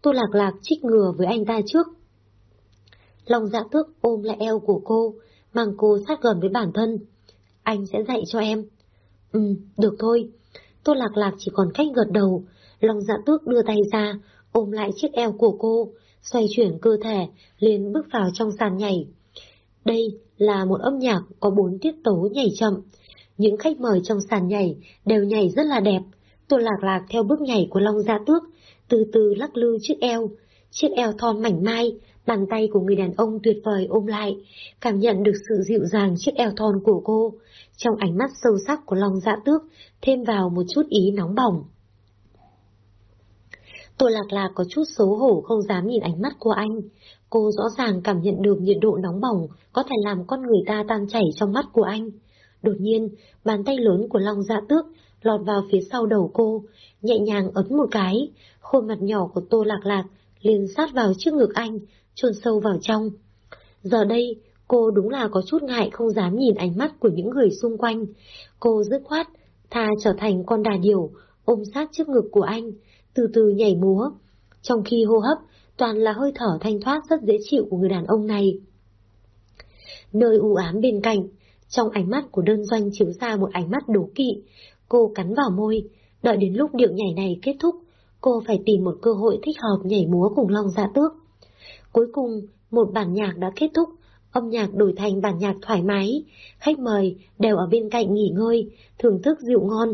Tô lạc lạc trích ngừa với anh ta trước. Lòng dạ tước ôm lại eo của cô, mang cô sát gần với bản thân. Anh sẽ dạy cho em. Ừ, được thôi. Tô lạc lạc chỉ còn cách gật đầu. Lòng dạ tước đưa tay ra, ôm lại chiếc eo của cô, xoay chuyển cơ thể, liền bước vào trong sàn nhảy. Đây là một âm nhạc có bốn tiết tấu nhảy chậm. Những khách mời trong sàn nhảy đều nhảy rất là đẹp. Tô lạc lạc theo bước nhảy của Long Gia Tước, từ từ lắc lư chiếc eo. Chiếc eo thon mảnh mai, bàn tay của người đàn ông tuyệt vời ôm lại, cảm nhận được sự dịu dàng chiếc eo thon của cô. Trong ánh mắt sâu sắc của Long Dạ Tước, thêm vào một chút ý nóng bỏng. Tô Lạc Lạc có chút xấu hổ không dám nhìn ánh mắt của anh. Cô rõ ràng cảm nhận được nhiệt độ nóng bỏng có thể làm con người ta tan chảy trong mắt của anh. Đột nhiên, bàn tay lớn của Long Dạ Tước lọt vào phía sau đầu cô, nhẹ nhàng ấn một cái, khuôn mặt nhỏ của Tô Lạc Lạc liền sát vào trước ngực anh, chôn sâu vào trong. Giờ đây, cô đúng là có chút ngại không dám nhìn ánh mắt của những người xung quanh. Cô dứt khoát, thà trở thành con đà điểu, ôm sát trước ngực của anh, từ từ nhảy múa. Trong khi hô hấp, toàn là hơi thở thanh thoát rất dễ chịu của người đàn ông này. Nơi u ám bên cạnh, trong ánh mắt của đơn doanh chiếu ra một ánh mắt đố kỵ, cô cắn vào môi, đợi đến lúc điệu nhảy này kết thúc, cô phải tìm một cơ hội thích hợp nhảy múa cùng Long Dạ Tước. Cuối cùng, một bản nhạc đã kết thúc, âm nhạc đổi thành bản nhạc thoải mái, khách mời đều ở bên cạnh nghỉ ngơi, thưởng thức rượu ngon.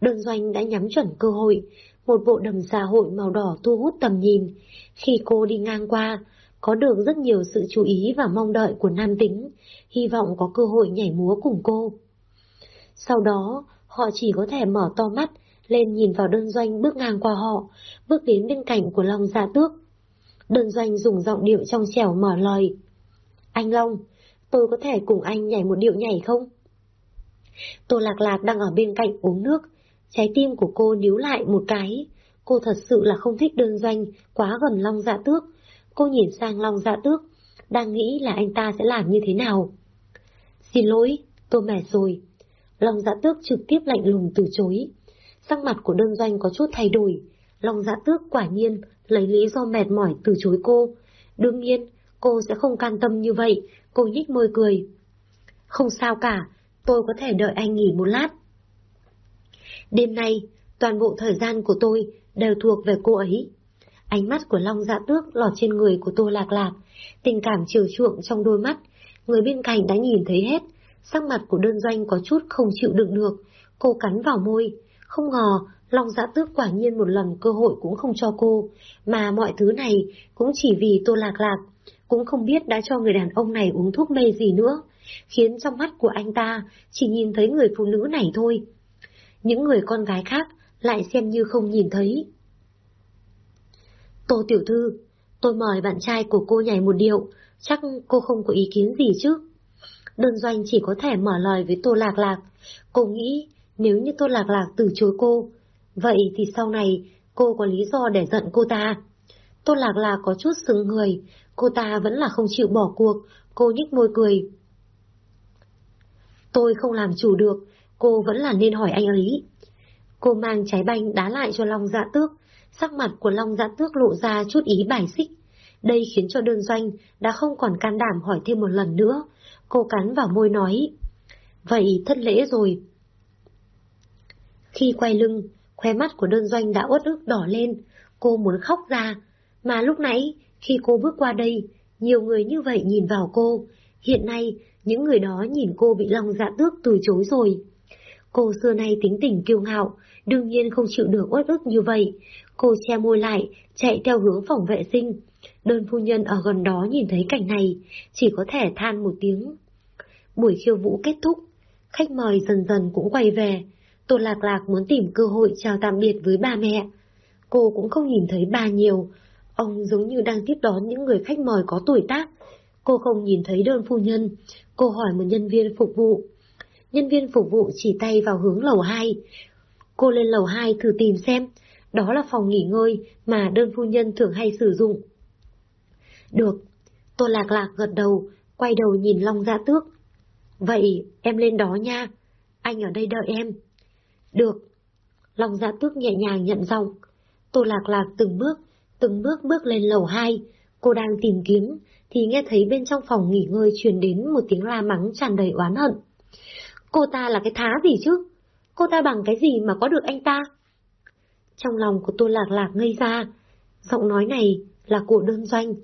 Đơn doanh đã nhắm chuẩn cơ hội, một bộ đầm xã hội màu đỏ thu hút tầm nhìn. Khi cô đi ngang qua, có được rất nhiều sự chú ý và mong đợi của nam tính, hy vọng có cơ hội nhảy múa cùng cô. Sau đó, Họ chỉ có thể mở to mắt, lên nhìn vào đơn doanh bước ngang qua họ, bước đến bên cạnh của Long Dạ Tước. Đơn doanh dùng giọng điệu trong trẻo mở lời. Anh Long, tôi có thể cùng anh nhảy một điệu nhảy không? Tô Lạc Lạc đang ở bên cạnh uống nước, trái tim của cô níu lại một cái. Cô thật sự là không thích đơn doanh, quá gần Long Dạ Tước. Cô nhìn sang Long Dạ Tước, đang nghĩ là anh ta sẽ làm như thế nào. Xin lỗi, tôi mệt rồi. Long Dạ Tước trực tiếp lạnh lùng từ chối. Sắc mặt của đơn doanh có chút thay đổi. Long Dạ Tước quả nhiên lấy lý do mệt mỏi từ chối cô. Đương nhiên, cô sẽ không can tâm như vậy, cô nhích môi cười. Không sao cả, tôi có thể đợi anh nghỉ một lát. Đêm nay, toàn bộ thời gian của tôi đều thuộc về cô ấy. Ánh mắt của Long Dạ Tước lọt trên người của Tô Lạc Lạc, tình cảm chiều chuộng trong đôi mắt. Người bên cạnh đã nhìn thấy hết, sắc mặt của đơn doanh có chút không chịu đựng được. Cô cắn vào môi, không ngờ Long Giã Tước quả nhiên một lần cơ hội cũng không cho cô, mà mọi thứ này cũng chỉ vì Tô Lạc Lạc, cũng không biết đã cho người đàn ông này uống thuốc mê gì nữa, khiến trong mắt của anh ta chỉ nhìn thấy người phụ nữ này thôi. Những người con gái khác lại xem như không nhìn thấy. Tô Tiểu Thư, tôi mời bạn trai của cô nhảy một điệu, chắc cô không có ý kiến gì chứ? Đơn doanh chỉ có thể mở lời với Tô Lạc Lạc. Cô nghĩ nếu như Tô Lạc Lạc từ chối cô, vậy thì sau này cô có lý do để giận cô ta. Tô Lạc Lạc có chút sững người, cô ta vẫn là không chịu bỏ cuộc, cô nhích môi cười. Tôi không làm chủ được, cô vẫn là nên hỏi anh ấy. Cô mang trái banh đá lại cho Long Dạ Tước, sắc mặt của Long Dạ Tước lộ ra chút ý bài xích. Đây khiến cho đơn doanh đã không còn can đảm hỏi thêm một lần nữa. Cô cắn vào môi nói. Vậy thất lễ rồi. Khi quay lưng, khóe mắt của đơn doanh đã uất ức đỏ lên, cô muốn khóc ra. Mà lúc nãy, khi cô bước qua đây, nhiều người như vậy nhìn vào cô. Hiện nay, những người đó nhìn cô bị lòng Dạ Tước từ chối rồi. Cô xưa nay tính tình kiêu ngạo, đương nhiên không chịu được uất ức như vậy. Cô che môi lại, chạy theo hướng phòng vệ sinh. Đơn phu nhân ở gần đó nhìn thấy cảnh này, chỉ có thể than một tiếng. Buổi khiêu vũ kết thúc, khách mời dần dần cũng quay về. Tô Lạc Lạc muốn tìm cơ hội chào tạm biệt với ba mẹ. Cô cũng không nhìn thấy ba nhiều, ông giống như đang tiếp đón những người khách mời có tuổi tác. Cô không nhìn thấy đơn phu nhân, cô hỏi một nhân viên phục vụ. Nhân viên phục vụ chỉ tay vào hướng lầu 2. Cô lên lầu 2 thử tìm xem, đó là phòng nghỉ ngơi mà đơn phu nhân thường hay sử dụng. Được, Tô Lạc Lạc gật đầu, quay đầu nhìn Long Dạ Tước. Vậy em lên đó nha, anh ở đây đợi em. Được. Long Dạ Tước nhẹ nhàng nhận giọng. Tô Lạc Lạc từng bước, từng bước bước lên lầu 2. Cô đang tìm kiếm, thì nghe thấy bên trong phòng nghỉ ngơi truyền đến một tiếng la mắng tràn đầy oán hận. Cô ta là cái thá gì chứ? Cô ta bằng cái gì mà có được anh ta? Trong lòng của Tô Lạc Lạc ngây ra, giọng nói này là của đơn doanh.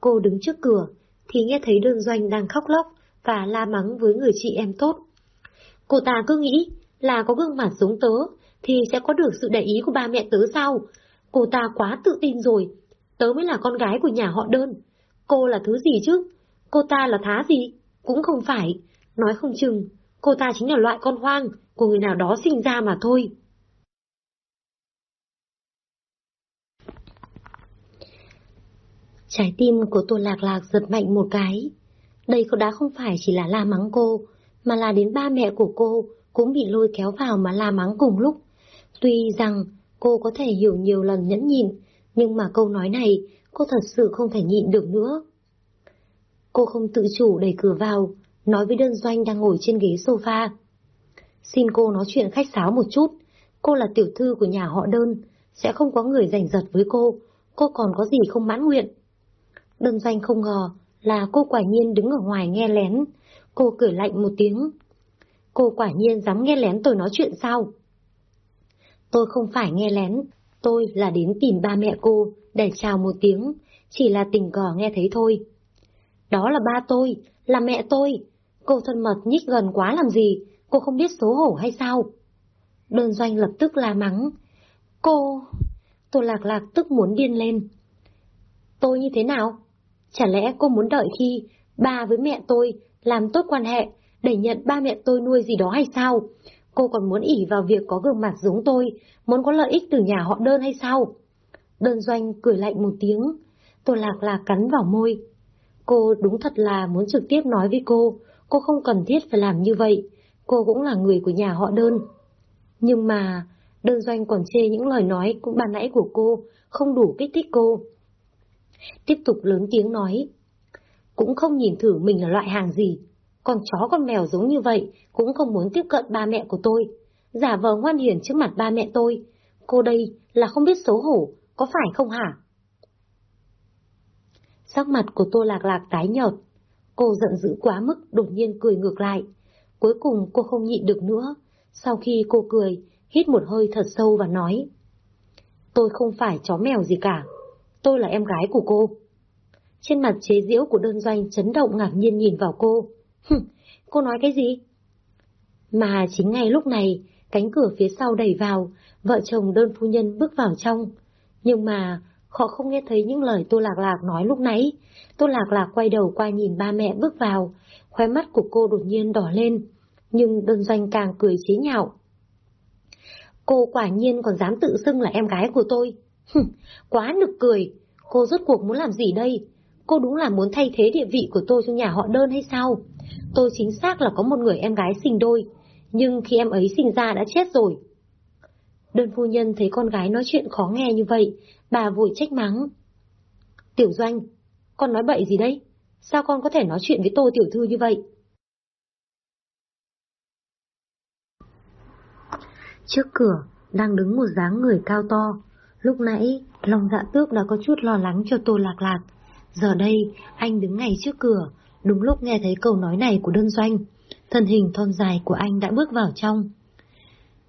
Cô đứng trước cửa, thì nghe thấy đơn doanh đang khóc lóc và la mắng với người chị em tốt. Cô ta cứ nghĩ là có gương mặt giống tớ, thì sẽ có được sự để ý của ba mẹ tớ sao? Cô ta quá tự tin rồi, tớ mới là con gái của nhà họ đơn. Cô là thứ gì chứ? Cô ta là thá gì? Cũng không phải, nói không chừng, cô ta chính là loại con hoang của người nào đó sinh ra mà thôi. Trái tim của Tô Lạc Lạc giật mạnh một cái. Đây đã không phải chỉ là la mắng cô, mà là đến ba mẹ của cô cũng bị lôi kéo vào mà la mắng cùng lúc. Tuy rằng cô có thể hiểu nhiều lần nhẫn nhịn, nhưng mà câu nói này cô thật sự không thể nhịn được nữa. Cô không tự chủ đẩy cửa vào, nói với đơn doanh đang ngồi trên ghế sofa. Xin cô nói chuyện khách sáo một chút, cô là tiểu thư của nhà họ đơn, sẽ không có người giành giật với cô, cô còn có gì không mãn nguyện. Đơn doanh không ngờ là cô quả nhiên đứng ở ngoài nghe lén, cô cười lạnh một tiếng. Cô quả nhiên dám nghe lén tôi nói chuyện sao? Tôi không phải nghe lén, tôi là đến tìm ba mẹ cô để chào một tiếng, chỉ là tình cờ nghe thấy thôi. Đó là ba tôi, là mẹ tôi. Cô thân mật nhích gần quá làm gì, cô không biết xấu hổ hay sao? Đơn doanh lập tức la mắng. Cô... Tôi lạc lạc tức muốn điên lên. Tôi như thế nào? Chả lẽ cô muốn đợi khi ba với mẹ tôi làm tốt quan hệ để nhận ba mẹ tôi nuôi gì đó hay sao? Cô còn muốn ỉ vào việc có gương mặt giống tôi, muốn có lợi ích từ nhà họ đơn hay sao? Đơn doanh cười lạnh một tiếng, tôi lạc lạc cắn vào môi. Cô đúng thật là muốn trực tiếp nói với cô, cô không cần thiết phải làm như vậy, cô cũng là người của nhà họ đơn. Nhưng mà, đơn doanh còn chê những lời nói cũng ban nãy của cô, không đủ kích thích cô. Tiếp tục lớn tiếng nói, cũng không nhìn thử mình là loại hàng gì, con chó con mèo giống như vậy cũng không muốn tiếp cận ba mẹ của tôi. Giả vờ ngoan hiền trước mặt ba mẹ tôi. Cô đây là không biết xấu hổ, có phải không hả? Sắc mặt của Tô Lạc Lạc tái nhợt. Cô giận dữ quá mức đột nhiên cười ngược lại. Cuối cùng cô không nhịn được nữa. Sau khi cô cười, hít một hơi thật sâu và nói. Tôi không phải chó mèo gì cả. Tôi là em gái của cô. Trên mặt chế diễu của đơn doanh chấn động ngạc nhiên nhìn vào cô. hừ, cô nói cái gì? Mà chính ngay lúc này, cánh cửa phía sau đẩy vào, vợ chồng đơn phu nhân bước vào trong. Nhưng mà, họ không nghe thấy những lời Tô Lạc Lạc nói lúc nãy. Tô Lạc Lạc quay đầu qua nhìn ba mẹ bước vào, khóe mắt của cô đột nhiên đỏ lên, nhưng đơn doanh càng cười chế nhạo. Cô quả nhiên còn dám tự xưng là em gái của tôi. Quá nực cười, cô rốt cuộc muốn làm gì đây? Cô đúng là muốn thay thế địa vị của tôi trong nhà họ đơn hay sao? Tôi chính xác là có một người em gái sinh đôi, nhưng khi em ấy sinh ra đã chết rồi. Đơn phu nhân thấy con gái nói chuyện khó nghe như vậy, bà vội trách mắng. Tiểu doanh, con nói bậy gì đấy? Sao con có thể nói chuyện với tô tiểu thư như vậy? Trước cửa, đang đứng một dáng người cao to. Lúc nãy, lòng dạ tước đã có chút lo lắng cho tô lạc lạc. Giờ đây, anh đứng ngay trước cửa, đúng lúc nghe thấy câu nói này của đơn doanh. Thân hình thon dài của anh đã bước vào trong.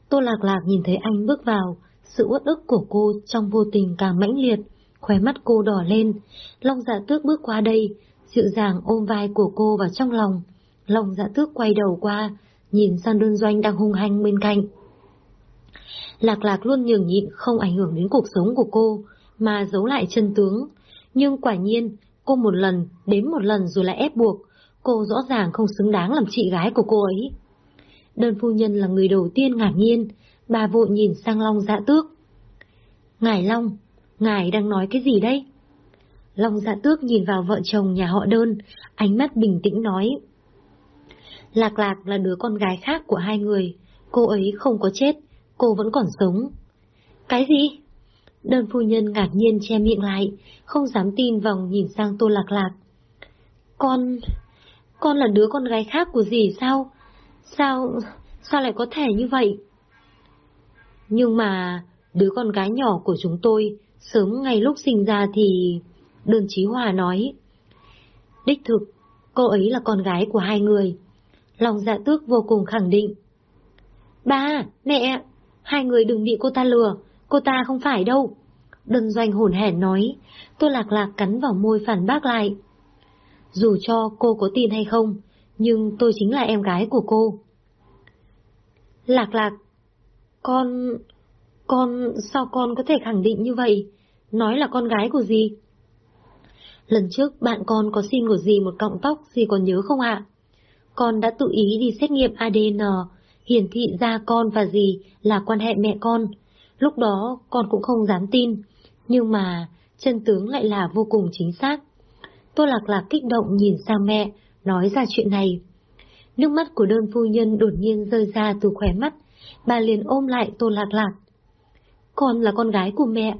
Tô Lạc Lạc nhìn thấy anh bước vào, sự uất ức của cô trong vô tình càng mãnh liệt, khóe mắt cô đỏ lên. Long dạ tước bước qua đây, dịu dàng ôm vai của cô vào trong lòng. Long dạ tước quay đầu qua, nhìn sang đơn doanh đang hung hăng bên cạnh. Lạc lạc luôn nhường nhịn không ảnh hưởng đến cuộc sống của cô, mà giấu lại chân tướng. Nhưng quả nhiên, cô một lần, đến một lần rồi lại ép buộc, cô rõ ràng không xứng đáng làm chị gái của cô ấy. Đơn phu nhân là người đầu tiên ngạc nhiên, bà vội nhìn sang Long dạ tước. Ngài Long, ngài đang nói cái gì đây? Long dạ tước nhìn vào vợ chồng nhà họ đơn, ánh mắt bình tĩnh nói. Lạc lạc là đứa con gái khác của hai người, cô ấy không có chết, cô vẫn còn sống. Cái gì? Đơn phu nhân ngạc nhiên che miệng lại, không dám tin vòng nhìn sang tô lạc lạc. Con... con là đứa con gái khác của dì sao? Sao... sao lại có thể như vậy? Nhưng mà... đứa con gái nhỏ của chúng tôi, sớm ngay lúc sinh ra thì... Đơn Chí Hòa nói. Đích thực, cô ấy là con gái của hai người. Lòng dạ tước vô cùng khẳng định. Ba, mẹ, hai người đừng bị cô ta lừa, cô ta không phải đâu. Đơn doanh hồn hẻn nói, tôi lạc lạc cắn vào môi phản bác lại. Dù cho cô có tin hay không, nhưng tôi chính là em gái của cô. Lạc lạc, con... con... sao con có thể khẳng định như vậy? Nói là con gái của gì? Lần trước bạn con có xin của dì một cọng tóc, dì còn nhớ không ạ? Con đã tự ý đi xét nghiệm ADN, hiển thị ra con và dì là quan hệ mẹ con. Lúc đó con cũng không dám tin, nhưng mà chân tướng lại là vô cùng chính xác. Tô Lạc Lạc kích động nhìn sang mẹ, nói ra chuyện này. Nước mắt của đơn phu nhân đột nhiên rơi ra từ khóe mắt, bà liền ôm lại Tô Lạc Lạc. Con là con gái của mẹ,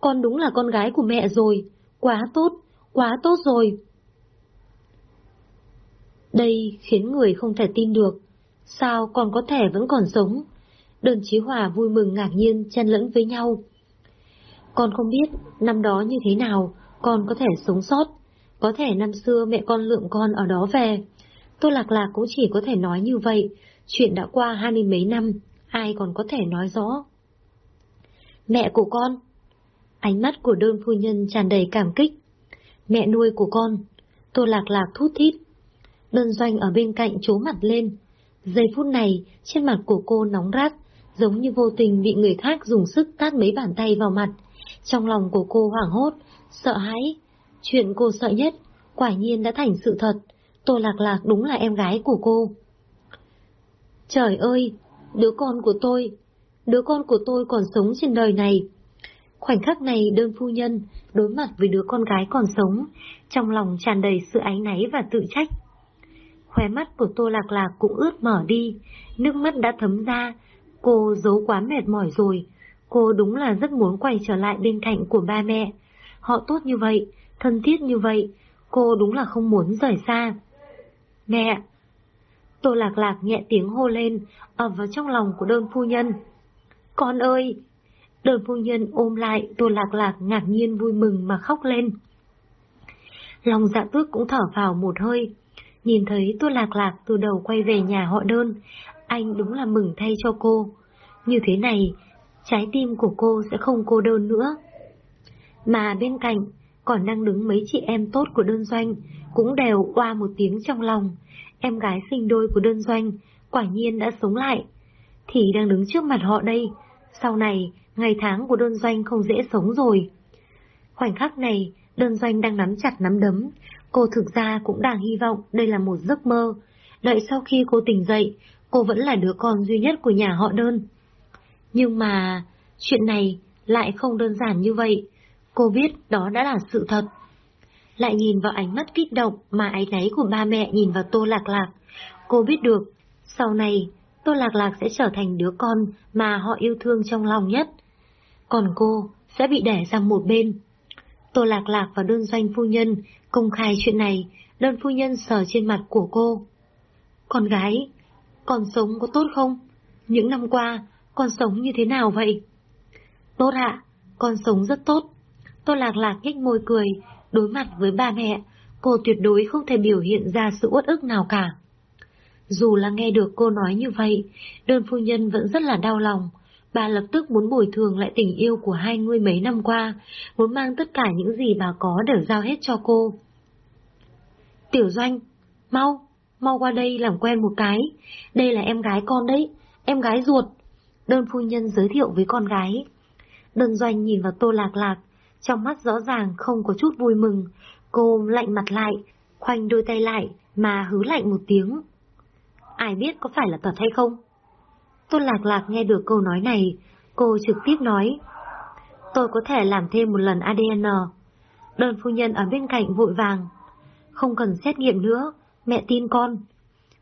con đúng là con gái của mẹ rồi, quá tốt, quá tốt rồi. Đây khiến người không thể tin được, sao còn có thể vẫn còn sống? Đơn Chí Hòa vui mừng ngạc nhiên chen lẫn với nhau. Con không biết năm đó như thế nào, con có thể sống sót. Có thể năm xưa mẹ con lượng con ở đó về. Tô Lạc Lạc cũng chỉ có thể nói như vậy. Chuyện đã qua hai mươi mấy năm, ai còn có thể nói rõ. Mẹ của con. Ánh mắt của đơn phu nhân tràn đầy cảm kích. Mẹ nuôi của con. Tô Lạc Lạc thút thít. Đơn doanh ở bên cạnh chố mặt lên. Giây phút này, trên mặt của cô nóng rát, giống như vô tình bị người khác dùng sức tát mấy bàn tay vào mặt. Trong lòng của cô hoảng hốt, sợ hãi. Chuyện cô sợ nhất, quả nhiên đã thành sự thật. Tô Lạc Lạc đúng là em gái của cô. Trời ơi, Đứa con của tôi, đứa con của tôi còn sống trên đời này. Khoảnh khắc này đơn phu nhân đối mặt với đứa con gái còn sống, trong lòng tràn đầy sự áy náy và tự trách. Khóe mắt của Tô Lạc Lạc cũng ướt mở đi, nước mắt đã thấm ra, cô giấu quá mệt mỏi rồi, cô đúng là rất muốn quay trở lại bên cạnh của ba mẹ. Họ tốt như vậy, thân thiết như vậy, cô đúng là không muốn rời xa. Mẹ! Tô Lạc Lạc nhẹ tiếng hô lên, ập vào trong lòng của đơn phu nhân. Con ơi! Đơn phu nhân ôm lại, Tô Lạc Lạc ngạc nhiên vui mừng mà khóc lên. Lòng dạ tước cũng thở vào một hơi. Nhìn thấy Tô Lạc Lạc từ đầu quay về nhà họ đơn, anh đúng là mừng thay cho cô. Như thế này, trái tim của cô sẽ không cô đơn nữa. Mà bên cạnh, còn đang đứng mấy chị em tốt của đơn doanh, cũng đều oa một tiếng trong lòng. Em gái sinh đôi của đơn doanh, quả nhiên đã sống lại. Thì đang đứng trước mặt họ đây, sau này, ngày tháng của đơn doanh không dễ sống rồi. Khoảnh khắc này, đơn doanh đang nắm chặt nắm đấm. Cô thực ra cũng đang hy vọng đây là một giấc mơ. Đợi sau khi cô tỉnh dậy, cô vẫn là đứa con duy nhất của nhà họ đơn. Nhưng mà, chuyện này lại không đơn giản như vậy. Cô biết đó đã là sự thật. Lại nhìn vào ánh mắt kích động mà áy náy của ba mẹ nhìn vào Tô Lạc Lạc. Cô biết được, sau này, Tô Lạc Lạc sẽ trở thành đứa con mà họ yêu thương trong lòng nhất. Còn cô sẽ bị đẻ sang một bên. Tô Lạc Lạc và đơn doanh phu nhân công khai chuyện này, đơn phu nhân sờ trên mặt của cô. Con gái, con sống có tốt không? Những năm qua, con sống như thế nào vậy? Tốt ạ, con sống rất tốt. tôi Lạc Lạc nhếch môi cười, đối mặt với ba mẹ, cô tuyệt đối không thể biểu hiện ra sự uất ức nào cả. Dù là nghe được cô nói như vậy, đơn phu nhân vẫn rất là đau lòng. Bà lập tức muốn bồi thường lại tình yêu của hai người mấy năm qua, muốn mang tất cả những gì bà có để giao hết cho cô. Tiểu Doanh, mau, mau qua đây làm quen một cái. Đây là em gái con đấy, em gái ruột. Đơn phu nhân giới thiệu với con gái. Đơn Doanh nhìn vào tô lạc lạc, trong mắt rõ ràng không có chút vui mừng. Cô lạnh mặt lại, khoanh đôi tay lại mà hứ lạnh một tiếng. Ai biết có phải là thật hay không? Tôn Lạc Lạc nghe được câu nói này, cô trực tiếp nói. Tôi có thể làm thêm một lần ADN. Đơn phu nhân ở bên cạnh vội vàng. Không cần xét nghiệm nữa, mẹ tin con.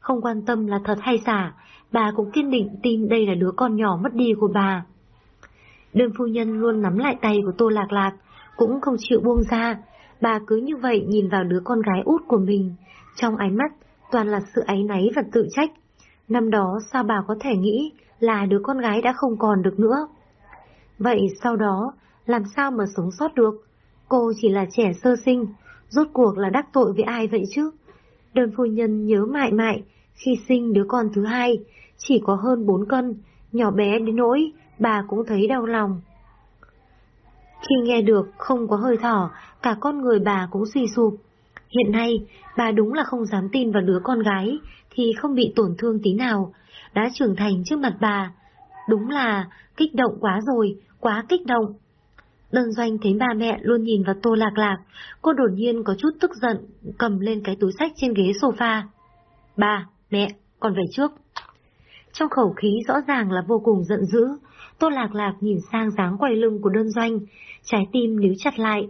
Không quan tâm là thật hay giả, bà cũng kiên định tin đây là đứa con nhỏ mất đi của bà. Đơn phu nhân luôn nắm lại tay của Tô Lạc Lạc, cũng không chịu buông ra. Bà cứ như vậy nhìn vào đứa con gái út của mình, trong ánh mắt toàn là sự áy náy và tự trách. Năm đó sao bà có thể nghĩ là đứa con gái đã không còn được nữa? Vậy sau đó, làm sao mà sống sót được? Cô chỉ là trẻ sơ sinh, rốt cuộc là đắc tội với ai vậy chứ? Đơn phu nhân nhớ mãi mãi, khi sinh đứa con thứ hai, chỉ có hơn 4 cân, nhỏ bé đến nỗi bà cũng thấy đau lòng. Khi nghe được không có hơi thở, cả con người bà cũng suy sụp. Hiện nay, bà đúng là không dám tin vào đứa con gái thì không bị tổn thương tí nào, đã trưởng thành trước mặt bà. Đúng là kích động quá rồi, quá kích động. Đơn doanh thấy ba mẹ luôn nhìn vào tô lạc lạc, cô đột nhiên có chút tức giận, cầm lên cái túi sách trên ghế sofa. Ba, mẹ, con về trước. Trong khẩu khí rõ ràng là vô cùng giận dữ, tô lạc lạc nhìn sang dáng quay lưng của đơn doanh, trái tim níu chặt lại.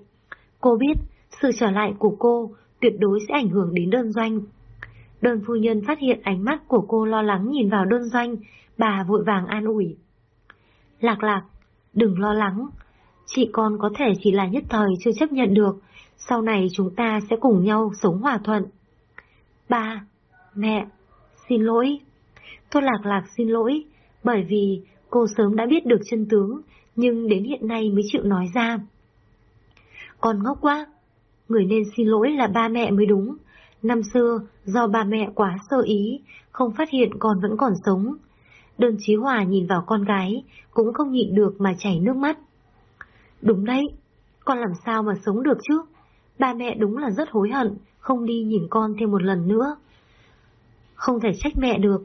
Cô biết, sự trở lại của cô tuyệt đối sẽ ảnh hưởng đến đơn doanh. Đơn phu nhân phát hiện ánh mắt của cô lo lắng nhìn vào đơn doanh, bà vội vàng an ủi. Lạc lạc, đừng lo lắng, chị con có thể chỉ là nhất thời chưa chấp nhận được, sau này chúng ta sẽ cùng nhau sống hòa thuận. Ba, mẹ, xin lỗi. Tôi lạc lạc xin lỗi, bởi vì cô sớm đã biết được chân tướng, nhưng đến hiện nay mới chịu nói ra. Con ngốc quá, người nên xin lỗi là ba mẹ mới đúng. Năm xưa, do ba mẹ quá sơ ý, không phát hiện con vẫn còn sống. Đơn Chí Hòa nhìn vào con gái, cũng không nhịn được mà chảy nước mắt. Đúng đấy, con làm sao mà sống được chứ? Ba mẹ đúng là rất hối hận, không đi nhìn con thêm một lần nữa. Không thể trách mẹ được.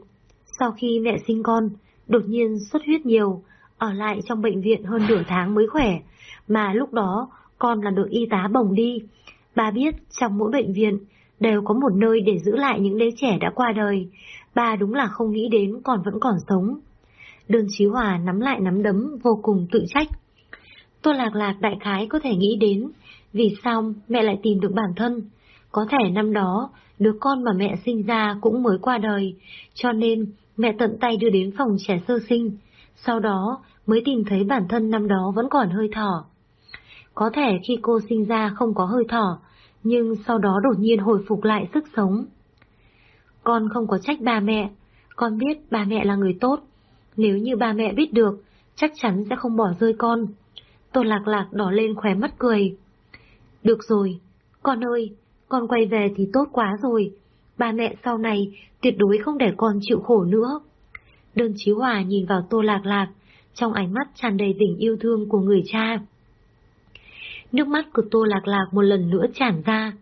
Sau khi mẹ sinh con, đột nhiên xuất huyết nhiều, ở lại trong bệnh viện hơn nửa tháng mới khỏe, mà lúc đó con là được y tá bồng đi, Bà biết trong mỗi bệnh viện đều có một nơi để giữ lại những đứa trẻ đã qua đời. Bà đúng là không nghĩ đến còn vẫn còn sống. Đơn Chí Hòa nắm lại nắm đấm vô cùng tự trách. Tô Lạc Lạc đại khái có thể nghĩ đến vì sao mẹ lại tìm được bản thân. Có thể năm đó, đứa con mà mẹ sinh ra cũng mới qua đời, cho nên mẹ tận tay đưa đến phòng trẻ sơ sinh. Sau đó mới tìm thấy bản thân năm đó vẫn còn hơi thở. Có thể khi cô sinh ra không có hơi thở, nhưng sau đó đột nhiên hồi phục lại sức sống. Con không có trách ba mẹ, con biết ba mẹ là người tốt. Nếu như ba mẹ biết được, chắc chắn sẽ không bỏ rơi con. Tô lạc lạc đỏ lên khóe mắt cười. Được rồi, con ơi, con quay về thì tốt quá rồi. Ba mẹ sau này tuyệt đối không để con chịu khổ nữa. Đơn Chí Hòa nhìn vào Tô Lạc Lạc, trong ánh mắt tràn đầy tình yêu thương của người cha. Nước mắt của Tô Lạc Lạc một lần nữa tràn ra.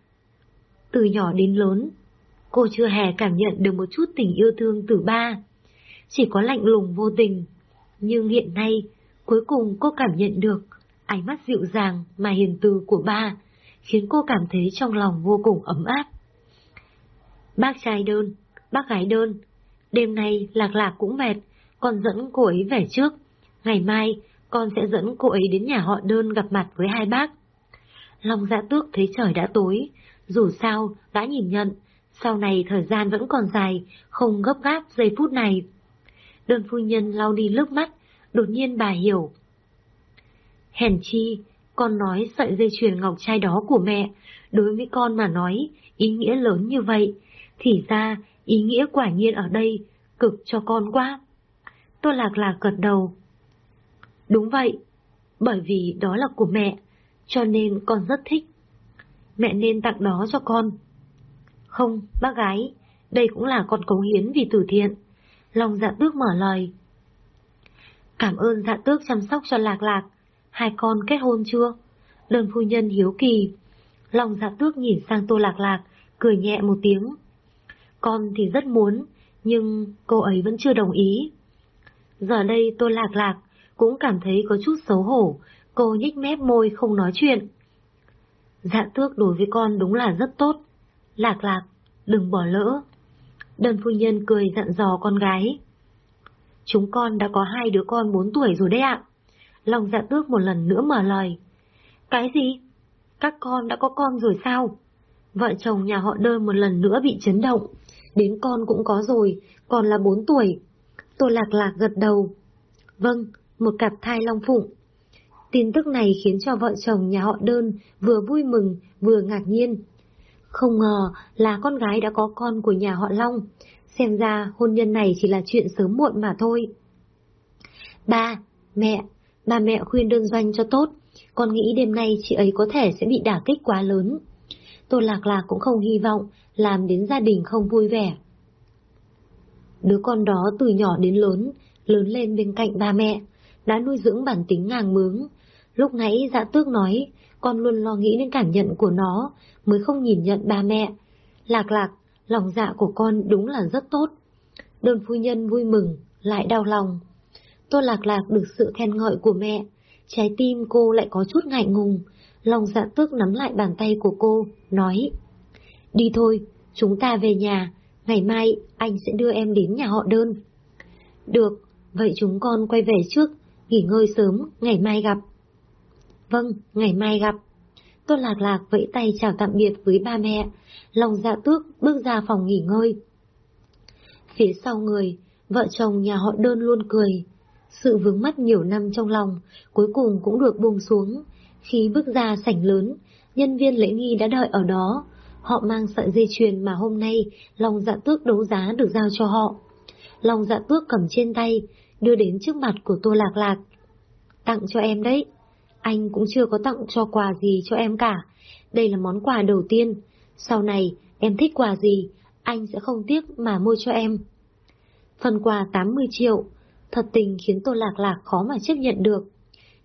Từ nhỏ đến lớn, cô chưa hề cảm nhận được một chút tình yêu thương từ ba. Chỉ có lạnh lùng vô tình. Nhưng hiện nay, cuối cùng cô cảm nhận được ánh mắt dịu dàng mà hiền từ của ba, khiến cô cảm thấy trong lòng vô cùng ấm áp. Bác trai đơn, bác gái đơn, đêm nay Lạc Lạc cũng mệt, con dẫn cô ấy về trước. Ngày mai, con sẽ dẫn cô ấy đến nhà họ đơn gặp mặt với hai bác. Long dạ tước thấy trời đã tối, dù sao đã nhìn nhận, sau này thời gian vẫn còn dài, không gấp gáp giây phút này. Đơn phu nhân lau đi nước mắt, đột nhiên bà hiểu. Hèn chi, con nói sợi dây chuyền ngọc trai đó của mẹ, đối với con mà nói, ý nghĩa lớn như vậy, thì ra ý nghĩa quả nhiên ở đây, cực cho con quá. Tôi lạc lạc gật đầu. Đúng vậy, bởi vì đó là của mẹ, cho nên con rất thích. Mẹ nên tặng đó cho con. Không, bác gái, đây cũng là con cống hiến vì từ thiện. Lòng dạ tước mở lời. Cảm ơn dạ tước chăm sóc cho lạc lạc. Hai con kết hôn chưa? Đơn phu nhân hiếu kỳ. Lòng dạ tước nhìn sang tô lạc lạc, cười nhẹ một tiếng. Con thì rất muốn, nhưng cô ấy vẫn chưa đồng ý. Giờ đây tô lạc lạc cũng cảm thấy có chút xấu hổ, cô nhích mép môi không nói chuyện. Dạ tước đối với con đúng là rất tốt. Lạc lạc, đừng bỏ lỡ. Đơn phu nhân cười dặn dò con gái. Chúng con đã có hai đứa con bốn tuổi rồi đấy ạ. Lòng dạ tước một lần nữa mở lời. Cái gì? Các con đã có con rồi sao? Vợ chồng nhà họ đơn một lần nữa bị chấn động. Đến con cũng có rồi, còn là bốn tuổi. tôi lạc lạc gật đầu. Vâng, một cặp thai long phụng. Tin tức này khiến cho vợ chồng nhà họ đơn vừa vui mừng vừa ngạc nhiên. Không ngờ là con gái đã có con của nhà họ Long, xem ra hôn nhân này chỉ là chuyện sớm muộn mà thôi. Ba, mẹ, ba mẹ khuyên đơn doanh cho tốt, con nghĩ đêm nay chị ấy có thể sẽ bị đả kích quá lớn. Tô Lạc Lạc cũng không hy vọng làm đến gia đình không vui vẻ. Đứa con đó từ nhỏ đến lớn, lớn lên bên cạnh ba mẹ, đã nuôi dưỡng bản tính ngang mướng, Lúc nãy dạ tước nói, con luôn lo nghĩ đến cảm nhận của nó, mới không nhìn nhận ba mẹ. Lạc lạc, lòng dạ của con đúng là rất tốt. Đơn phu nhân vui mừng, lại đau lòng. Tô lạc lạc được sự khen ngợi của mẹ, trái tim cô lại có chút ngại ngùng. Lòng dạ tước nắm lại bàn tay của cô, nói. Đi thôi, chúng ta về nhà, ngày mai anh sẽ đưa em đến nhà họ đơn. Được, vậy chúng con quay về trước, nghỉ ngơi sớm, ngày mai gặp. Vâng, ngày mai gặp. Tôn Lạc Lạc vẫy tay chào tạm biệt với ba mẹ, lòng dạ tước bước ra phòng nghỉ ngơi. Phía sau người, vợ chồng nhà họ đơn luôn cười. Sự vướng mắt nhiều năm trong lòng, cuối cùng cũng được buông xuống. Khi bước ra sảnh lớn, nhân viên lễ nghi đã đợi ở đó. Họ mang sợi dây chuyền mà hôm nay lòng dạ tước đấu giá được giao cho họ. Lòng dạ tước cầm trên tay, đưa đến trước mặt của Tô Lạc Lạc. Tặng cho em đấy. Anh cũng chưa có tặng cho quà gì cho em cả. Đây là món quà đầu tiên. Sau này, em thích quà gì, anh sẽ không tiếc mà mua cho em. Phần quà 80 triệu, thật tình khiến Tô Lạc Lạc khó mà chấp nhận được.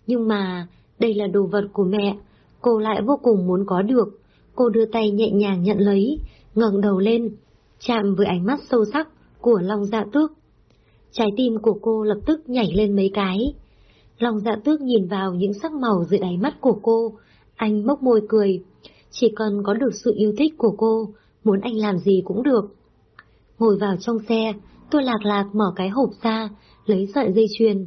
Nhưng mà, đây là đồ vật của mẹ, cô lại vô cùng muốn có được. Cô đưa tay nhẹ nhàng nhận lấy, ngẩng đầu lên, chạm với ánh mắt sâu sắc của Long Dạ Tước. Trái tim của cô lập tức nhảy lên mấy cái. Lòng dạ tước nhìn vào những sắc màu dưới đáy mắt của cô, anh mốc môi cười. Chỉ cần có được sự yêu thích của cô, muốn anh làm gì cũng được. Ngồi vào trong xe, Tôi lạc lạc mở cái hộp ra, lấy sợi dây chuyền.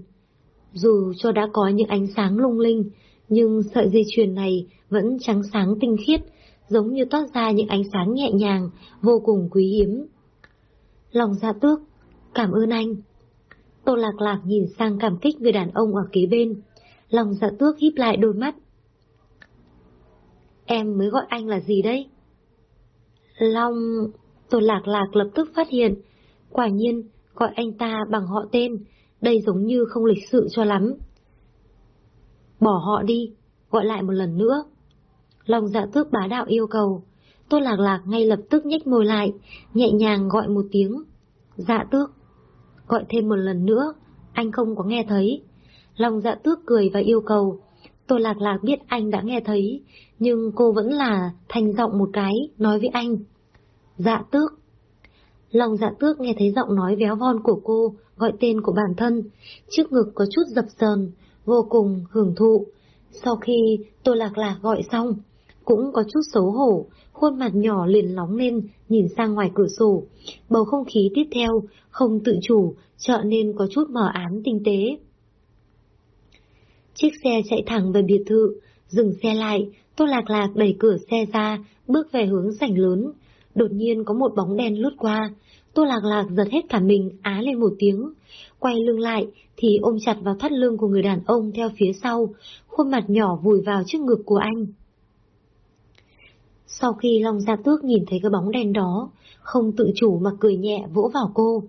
Dù cho đã có những ánh sáng lung linh, nhưng sợi dây chuyền này vẫn trắng sáng tinh khiết, giống như toát ra những ánh sáng nhẹ nhàng, vô cùng quý hiếm. Lòng dạ tước, cảm ơn anh. Tô lạc lạc nhìn sang cảm kích người đàn ông ở kế bên. Lòng dạ tước híp lại đôi mắt. Em mới gọi anh là gì đấy? Long... Tô lạc lạc lập tức phát hiện. Quả nhiên, gọi anh ta bằng họ tên, đây giống như không lịch sự cho lắm. Bỏ họ đi, gọi lại một lần nữa. Lòng dạ tước bá đạo yêu cầu. Tô lạc lạc ngay lập tức nhếch môi lại, nhẹ nhàng gọi một tiếng. Dạ tước. Gọi thêm một lần nữa, anh không có nghe thấy. Lòng dạ tước cười và yêu cầu. tôi lạc lạc biết anh đã nghe thấy, nhưng cô vẫn là thành giọng một cái, nói với anh. Dạ tước. Lòng dạ tước nghe thấy giọng nói véo von của cô, gọi tên của bản thân, trước ngực có chút dập sờn, vô cùng hưởng thụ. Sau khi tôi Lạc Lạc gọi xong, cũng có chút xấu hổ, khuôn mặt nhỏ liền nóng lên, nhìn sang ngoài cửa sổ. Bầu không khí tiếp theo, không tự chủ, trở nên có chút mở ám tinh tế. Chiếc xe chạy thẳng về biệt thự, dừng xe lại, Tô Lạc Lạc đẩy cửa xe ra, bước về hướng sảnh lớn. Đột nhiên có một bóng đen lướt qua, Tô Lạc Lạc giật hết cả mình, á lên một tiếng. Quay lưng lại thì ôm chặt vào thắt lưng của người đàn ông theo phía sau, khuôn mặt nhỏ vùi vào trước ngực của anh. Sau khi Long Gia Tước nhìn thấy cái bóng đen đó, không tự chủ mà cười nhẹ vỗ vào cô.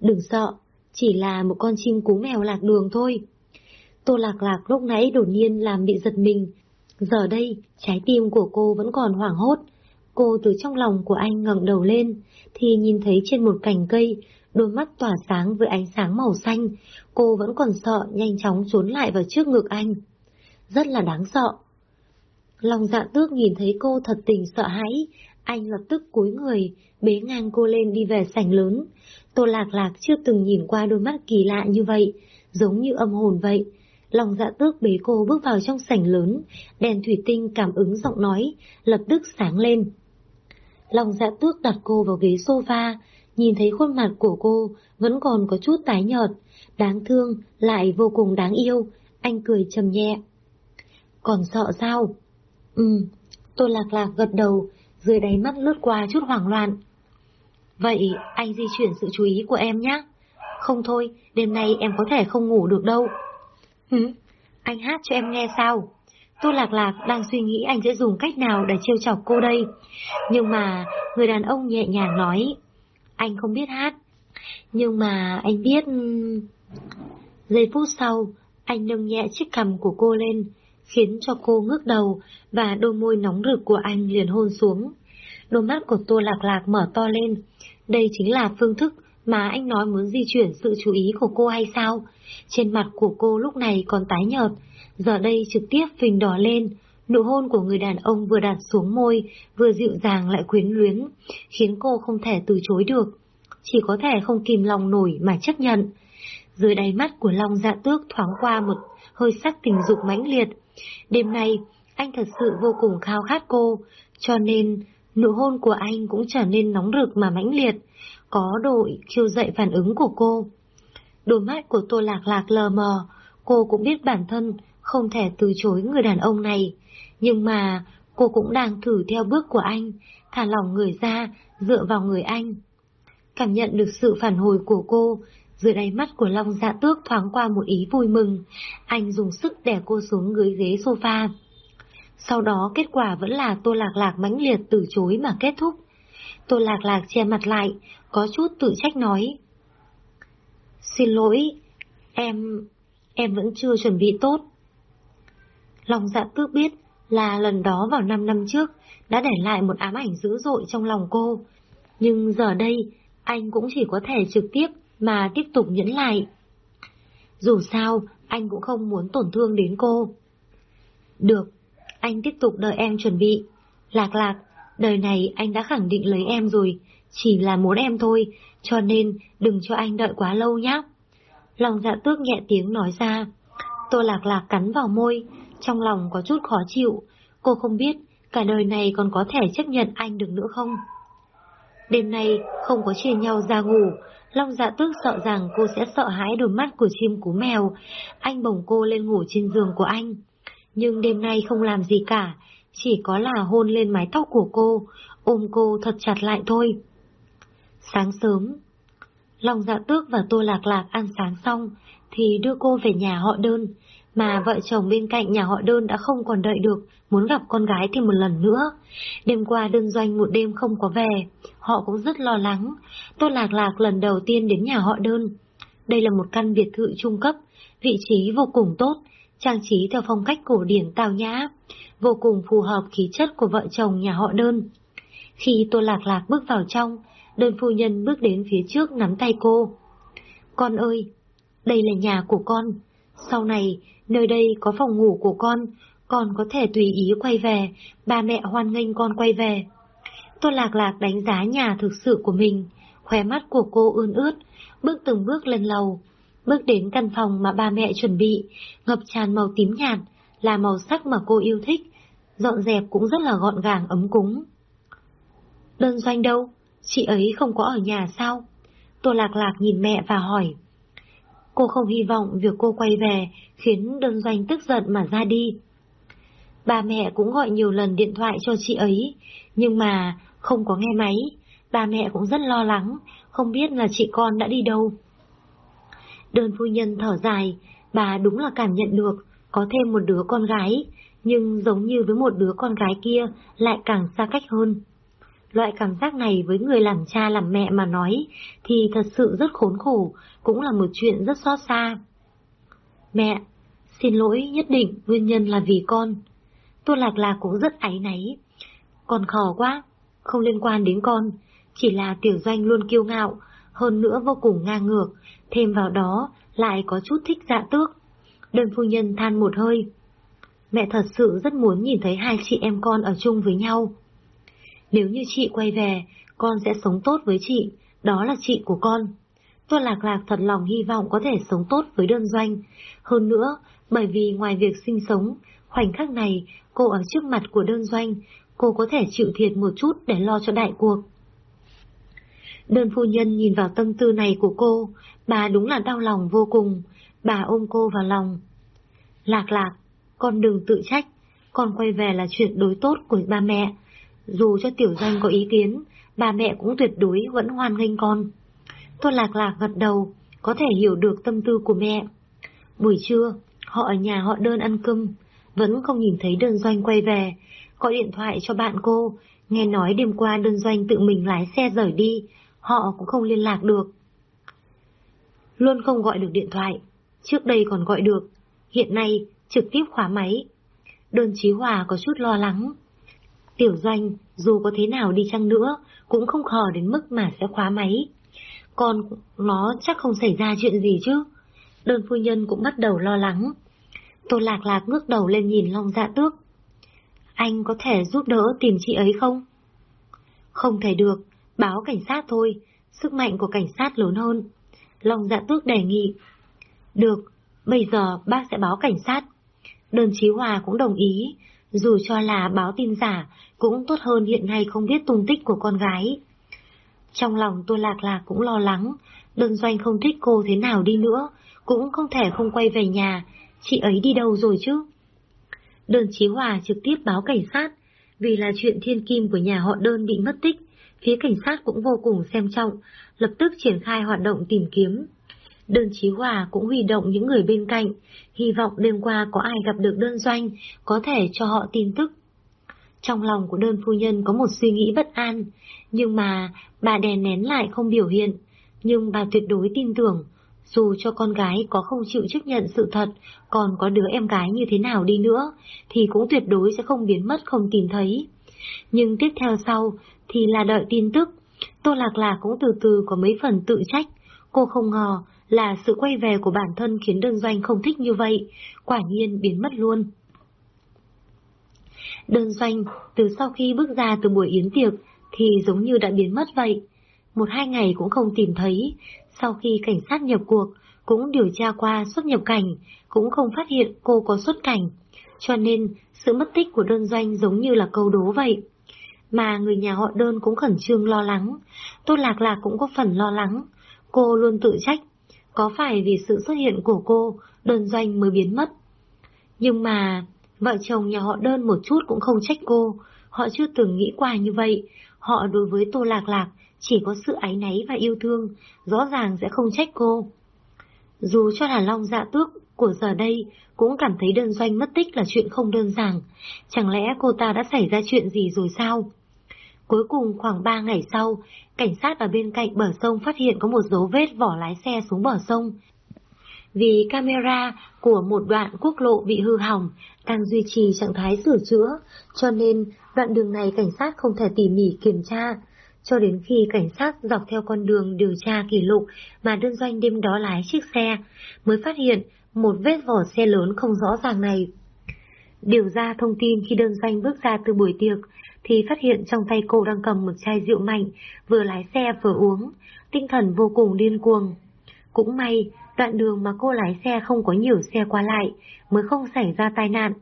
Đừng sợ, chỉ là một con chim cú mèo lạc đường thôi. Tô Lạc Lạc lúc nãy đột nhiên làm bị giật mình. Giờ đây, trái tim của cô vẫn còn hoảng hốt. Cô từ trong lòng của anh ngẩng đầu lên, thì nhìn thấy trên một cành cây, đôi mắt tỏa sáng với ánh sáng màu xanh. Cô vẫn còn sợ nhanh chóng trốn lại vào trước ngực anh. Rất là đáng sợ. Lòng dạ tước nhìn thấy cô thật tình sợ hãi, anh lập tức cúi người, bế ngang cô lên đi về sảnh lớn. Tô lạc lạc chưa từng nhìn qua đôi mắt kỳ lạ như vậy, giống như âm hồn vậy. Lòng dạ tước bế cô bước vào trong sảnh lớn, đèn thủy tinh cảm ứng giọng nói, lập tức sáng lên. Lòng dạ tước đặt cô vào ghế sofa, nhìn thấy khuôn mặt của cô vẫn còn có chút tái nhợt, đáng thương lại vô cùng đáng yêu, anh cười trầm nhẹ. Còn sợ sao? Ừ, tôi lạc lạc gật đầu, dưới đáy mắt lướt qua chút hoảng loạn. Vậy anh di chuyển sự chú ý của em nhé. Không thôi, đêm nay em có thể không ngủ được đâu. Hứ, anh hát cho em nghe sao? Tô Lạc Lạc đang suy nghĩ anh sẽ dùng cách nào để trêu chọc cô đây. Nhưng mà người đàn ông nhẹ nhàng nói, anh không biết hát. Nhưng mà anh biết... Giây phút sau, anh nâng nhẹ chiếc cằm của cô lên, khiến cho cô ngước đầu và đôi môi nóng rực của anh liền hôn xuống. Đôi mắt của Tô Lạc Lạc mở to lên. Đây chính là phương thức mà anh nói muốn di chuyển sự chú ý của cô hay sao? Trên mặt của cô lúc này còn tái nhợt, giờ đây trực tiếp phình đỏ lên. Nụ hôn của người đàn ông vừa đặt xuống môi, vừa dịu dàng lại quyến luyến, khiến cô không thể từ chối được. Chỉ có thể không kìm lòng nổi mà chấp nhận. Dưới đáy mắt của Long dạ tước thoáng qua một hơi sắc tình dục mãnh liệt. Đêm nay, anh thật sự vô cùng khao khát cô, cho nên nụ hôn của anh cũng trở nên nóng rực mà mãnh liệt, có đội khiêu dậy phản ứng của cô. Đôi mắt của Tô Lạc Lạc lờ mờ, cô cũng biết bản thân không thể từ chối người đàn ông này, nhưng mà cô cũng đang thử theo bước của anh, thả lỏng người ra, dựa vào người anh. Cảm nhận được sự phản hồi của cô, dưới đáy mắt của Long Dạ Tước thoáng qua một ý vui mừng, anh dùng sức đè cô xuống dưới ghế sofa. Sau đó kết quả vẫn là Tô Lạc Lạc mãnh liệt từ chối mà kết thúc. Tô Lạc Lạc che mặt lại, có chút tự trách nói. Xin lỗi, em... em vẫn chưa chuẩn bị tốt. Lòng dạ tước biết là lần đó vào 5 năm trước đã để lại một ám ảnh dữ dội trong lòng cô. Nhưng giờ đây, anh cũng chỉ có thể trực tiếp mà tiếp tục nhẫn lại. Dù sao, anh cũng không muốn tổn thương đến cô. Được, anh tiếp tục đợi em chuẩn bị. Lạc lạc, đời này anh đã khẳng định lấy em rồi, chỉ là muốn em thôi, cho nên đừng cho anh đợi quá lâu nhé. Lòng dạ tước nhẹ tiếng nói ra. Tô lạc lạc cắn vào môi, trong lòng có chút khó chịu. Cô không biết cả đời này còn có thể chấp nhận anh được nữa không. Đêm nay không có chia nhau ra ngủ, Long dạ tước sợ rằng cô sẽ sợ hãi đôi mắt của chim cú mèo. Anh bồng cô lên ngủ trên giường của anh. Nhưng đêm nay không làm gì cả, chỉ có là hôn lên mái tóc của cô, ôm cô thật chặt lại thôi. Sáng sớm, Long dạ tước và Tô Lạc Lạc ăn sáng xong, thì đưa cô về nhà họ đơn, mà vợ chồng bên cạnh nhà họ đơn đã không còn đợi được, muốn gặp con gái thêm một lần nữa. Đêm qua đơn doanh một đêm không có về, họ cũng rất lo lắng. Tô Lạc Lạc lần đầu tiên đến nhà họ đơn. Đây là một căn biệt thự trung cấp, vị trí vô cùng tốt, trang trí theo phong cách cổ điển tào nhã, vô cùng phù hợp khí chất của vợ chồng nhà họ đơn. Khi Tô Lạc Lạc bước vào trong, đơn phu nhân bước đến phía trước nắm tay cô. Con ơi, đây là nhà của con. Sau này, nơi đây có phòng ngủ của con, con có thể tùy ý quay về, ba mẹ hoan nghênh con quay về. Tô Lạc Lạc đánh giá nhà thực sự của mình, khóe mắt của cô ươn ướt, bước từng bước lên lầu, bước đến căn phòng mà ba mẹ chuẩn bị, ngập tràn màu tím nhạt, là màu sắc mà cô yêu thích, dọn dẹp cũng rất là gọn gàng ấm cúng. Đơn doanh đâu? Chị ấy không có ở nhà sao? Tô Lạc Lạc nhìn mẹ và hỏi. Cô không hy vọng việc cô quay về khiến đơn doanh tức giận mà ra đi. Ba mẹ cũng gọi nhiều lần điện thoại cho chị ấy, nhưng mà không có nghe máy. Ba mẹ cũng rất lo lắng, không biết là chị con đã đi đâu. Đơn phu nhân thở dài, bà đúng là cảm nhận được có thêm một đứa con gái, nhưng giống như với một đứa con gái kia lại càng xa cách hơn. Loại cảm giác này với người làm cha làm mẹ mà nói thì thật sự rất khốn khổ, cũng là một chuyện rất xót xa. Mẹ, xin lỗi nhất định nguyên nhân là vì con. Tô Lạc Lạc cũng rất áy náy. Con khờ quá, không liên quan đến con, chỉ là tiểu doanh luôn kiêu ngạo, hơn nữa vô cùng ngang ngược, thêm vào đó lại có chút thích dạ tước. Đơn phu nhân than một hơi. Mẹ thật sự rất muốn nhìn thấy hai chị em con ở chung với nhau. Nếu như chị quay về, con sẽ sống tốt với chị, đó là chị của con. tôi Lạc Lạc thật lòng hy vọng có thể sống tốt với đơn doanh. Hơn nữa, bởi vì ngoài việc sinh sống, khoảnh khắc này, cô ở trước mặt của đơn doanh, cô có thể chịu thiệt một chút để lo cho đại cuộc. Đơn phu nhân nhìn vào tâm tư này của cô, bà đúng là đau lòng vô cùng, bà ôm cô vào lòng. Lạc lạc, con đừng tự trách, con quay về là chuyện đối tốt của ba mẹ, dù cho tiểu doanh có ý kiến, bà mẹ cũng tuyệt đối vẫn hoan nghênh con. tôi Lạc Lạc gật đầu, có thể hiểu được tâm tư của mẹ. Buổi trưa, họ ở nhà họ đơn ăn cơm, vẫn không nhìn thấy đơn doanh quay về, gọi điện thoại cho bạn cô, nghe nói đêm qua đơn doanh tự mình lái xe rời đi, họ cũng không liên lạc được. Luôn không gọi được điện thoại, trước đây còn gọi được, hiện nay trực tiếp khóa máy. Đơn Chí Hòa có chút lo lắng. Tiểu doanh, dù có thế nào đi chăng nữa, cũng không khờ đến mức mà sẽ khóa máy. Còn nó chắc không xảy ra chuyện gì chứ. Đơn phu nhân cũng bắt đầu lo lắng. Tô lạc lạc ngước đầu lên nhìn Long dạ tước. Anh có thể giúp đỡ tìm chị ấy không? Không thể được, báo cảnh sát thôi, sức mạnh của cảnh sát lớn hơn. Long dạ tước đề nghị. Được, bây giờ bác sẽ báo cảnh sát. Đơn Chí Hòa cũng đồng ý, dù cho là báo tin giả, cũng tốt hơn hiện nay không biết tung tích của con gái. Trong lòng tôi lạc lạc cũng lo lắng, đơn doanh không thích cô thế nào đi nữa, cũng không thể không quay về nhà, chị ấy đi đâu rồi chứ? Đơn Chí Hòa trực tiếp báo cảnh sát, vì là chuyện thiên kim của nhà họ đơn bị mất tích, phía cảnh sát cũng vô cùng xem trọng, lập tức triển khai hoạt động tìm kiếm. Đơn Chí Hòa cũng huy động những người bên cạnh, hy vọng đêm qua có ai gặp được đơn doanh, có thể cho họ tin tức. Trong lòng của đơn phu nhân có một suy nghĩ bất an, nhưng mà bà đè nén lại không biểu hiện, nhưng bà tuyệt đối tin tưởng, dù cho con gái có không chịu chấp nhận sự thật, còn có đứa em gái như thế nào đi nữa, thì cũng tuyệt đối sẽ không biến mất không tìm thấy. Nhưng tiếp theo sau, thì là đợi tin tức. Tô Lạc Lạc cũng từ từ có mấy phần tự trách. Cô không ngờ là sự quay về của bản thân khiến đơn doanh không thích như vậy, quả nhiên biến mất luôn. Đơn doanh, từ sau khi bước ra từ buổi yến tiệc, thì giống như đã biến mất vậy. Một hai ngày cũng không tìm thấy, sau khi cảnh sát nhập cuộc, cũng điều tra qua xuất nhập cảnh, cũng không phát hiện cô có xuất cảnh. Cho nên, sự mất tích của đơn doanh giống như là câu đố vậy. mà người nhà họ đơn cũng khẩn trương lo lắng. Tô Lạc Lạc cũng có phần lo lắng. Cô luôn tự trách, có phải vì sự xuất hiện của cô, đơn doanh mới biến mất. Nhưng mà, vợ chồng nhà họ đơn một chút cũng không trách cô, họ chưa từng nghĩ qua như vậy. Họ đối với Tô Lạc Lạc chỉ có sự áy náy và yêu thương, rõ ràng sẽ không trách cô. Dù cho là Long dạ tước của giờ đây cũng cảm thấy đơn doanh mất tích là chuyện không đơn giản. Chẳng lẽ cô ta đã xảy ra chuyện gì rồi sao? Cuối cùng khoảng 3 ngày sau, cảnh sát ở bên cạnh bờ sông phát hiện có một dấu vết vỏ lái xe xuống bờ sông. Vì camera của một đoạn quốc lộ bị hư hỏng, đang duy trì trạng thái sửa chữa, cho nên đoạn đường này cảnh sát không thể tỉ mỉ kiểm tra. Cho đến khi cảnh sát dọc theo con đường điều tra kỷ lục mà đơn doanh đêm đó lái chiếc xe, mới phát hiện một vết vỏ xe lớn không rõ ràng này. Điều ra thông tin khi đơn doanh bước ra từ buổi tiệc, thì phát hiện trong tay cô đang cầm một chai rượu mạnh, vừa lái xe vừa uống, tinh thần vô cùng điên cuồng. Cũng may, đoạn đường mà cô lái xe không có nhiều xe qua lại, mới không xảy ra tai nạn.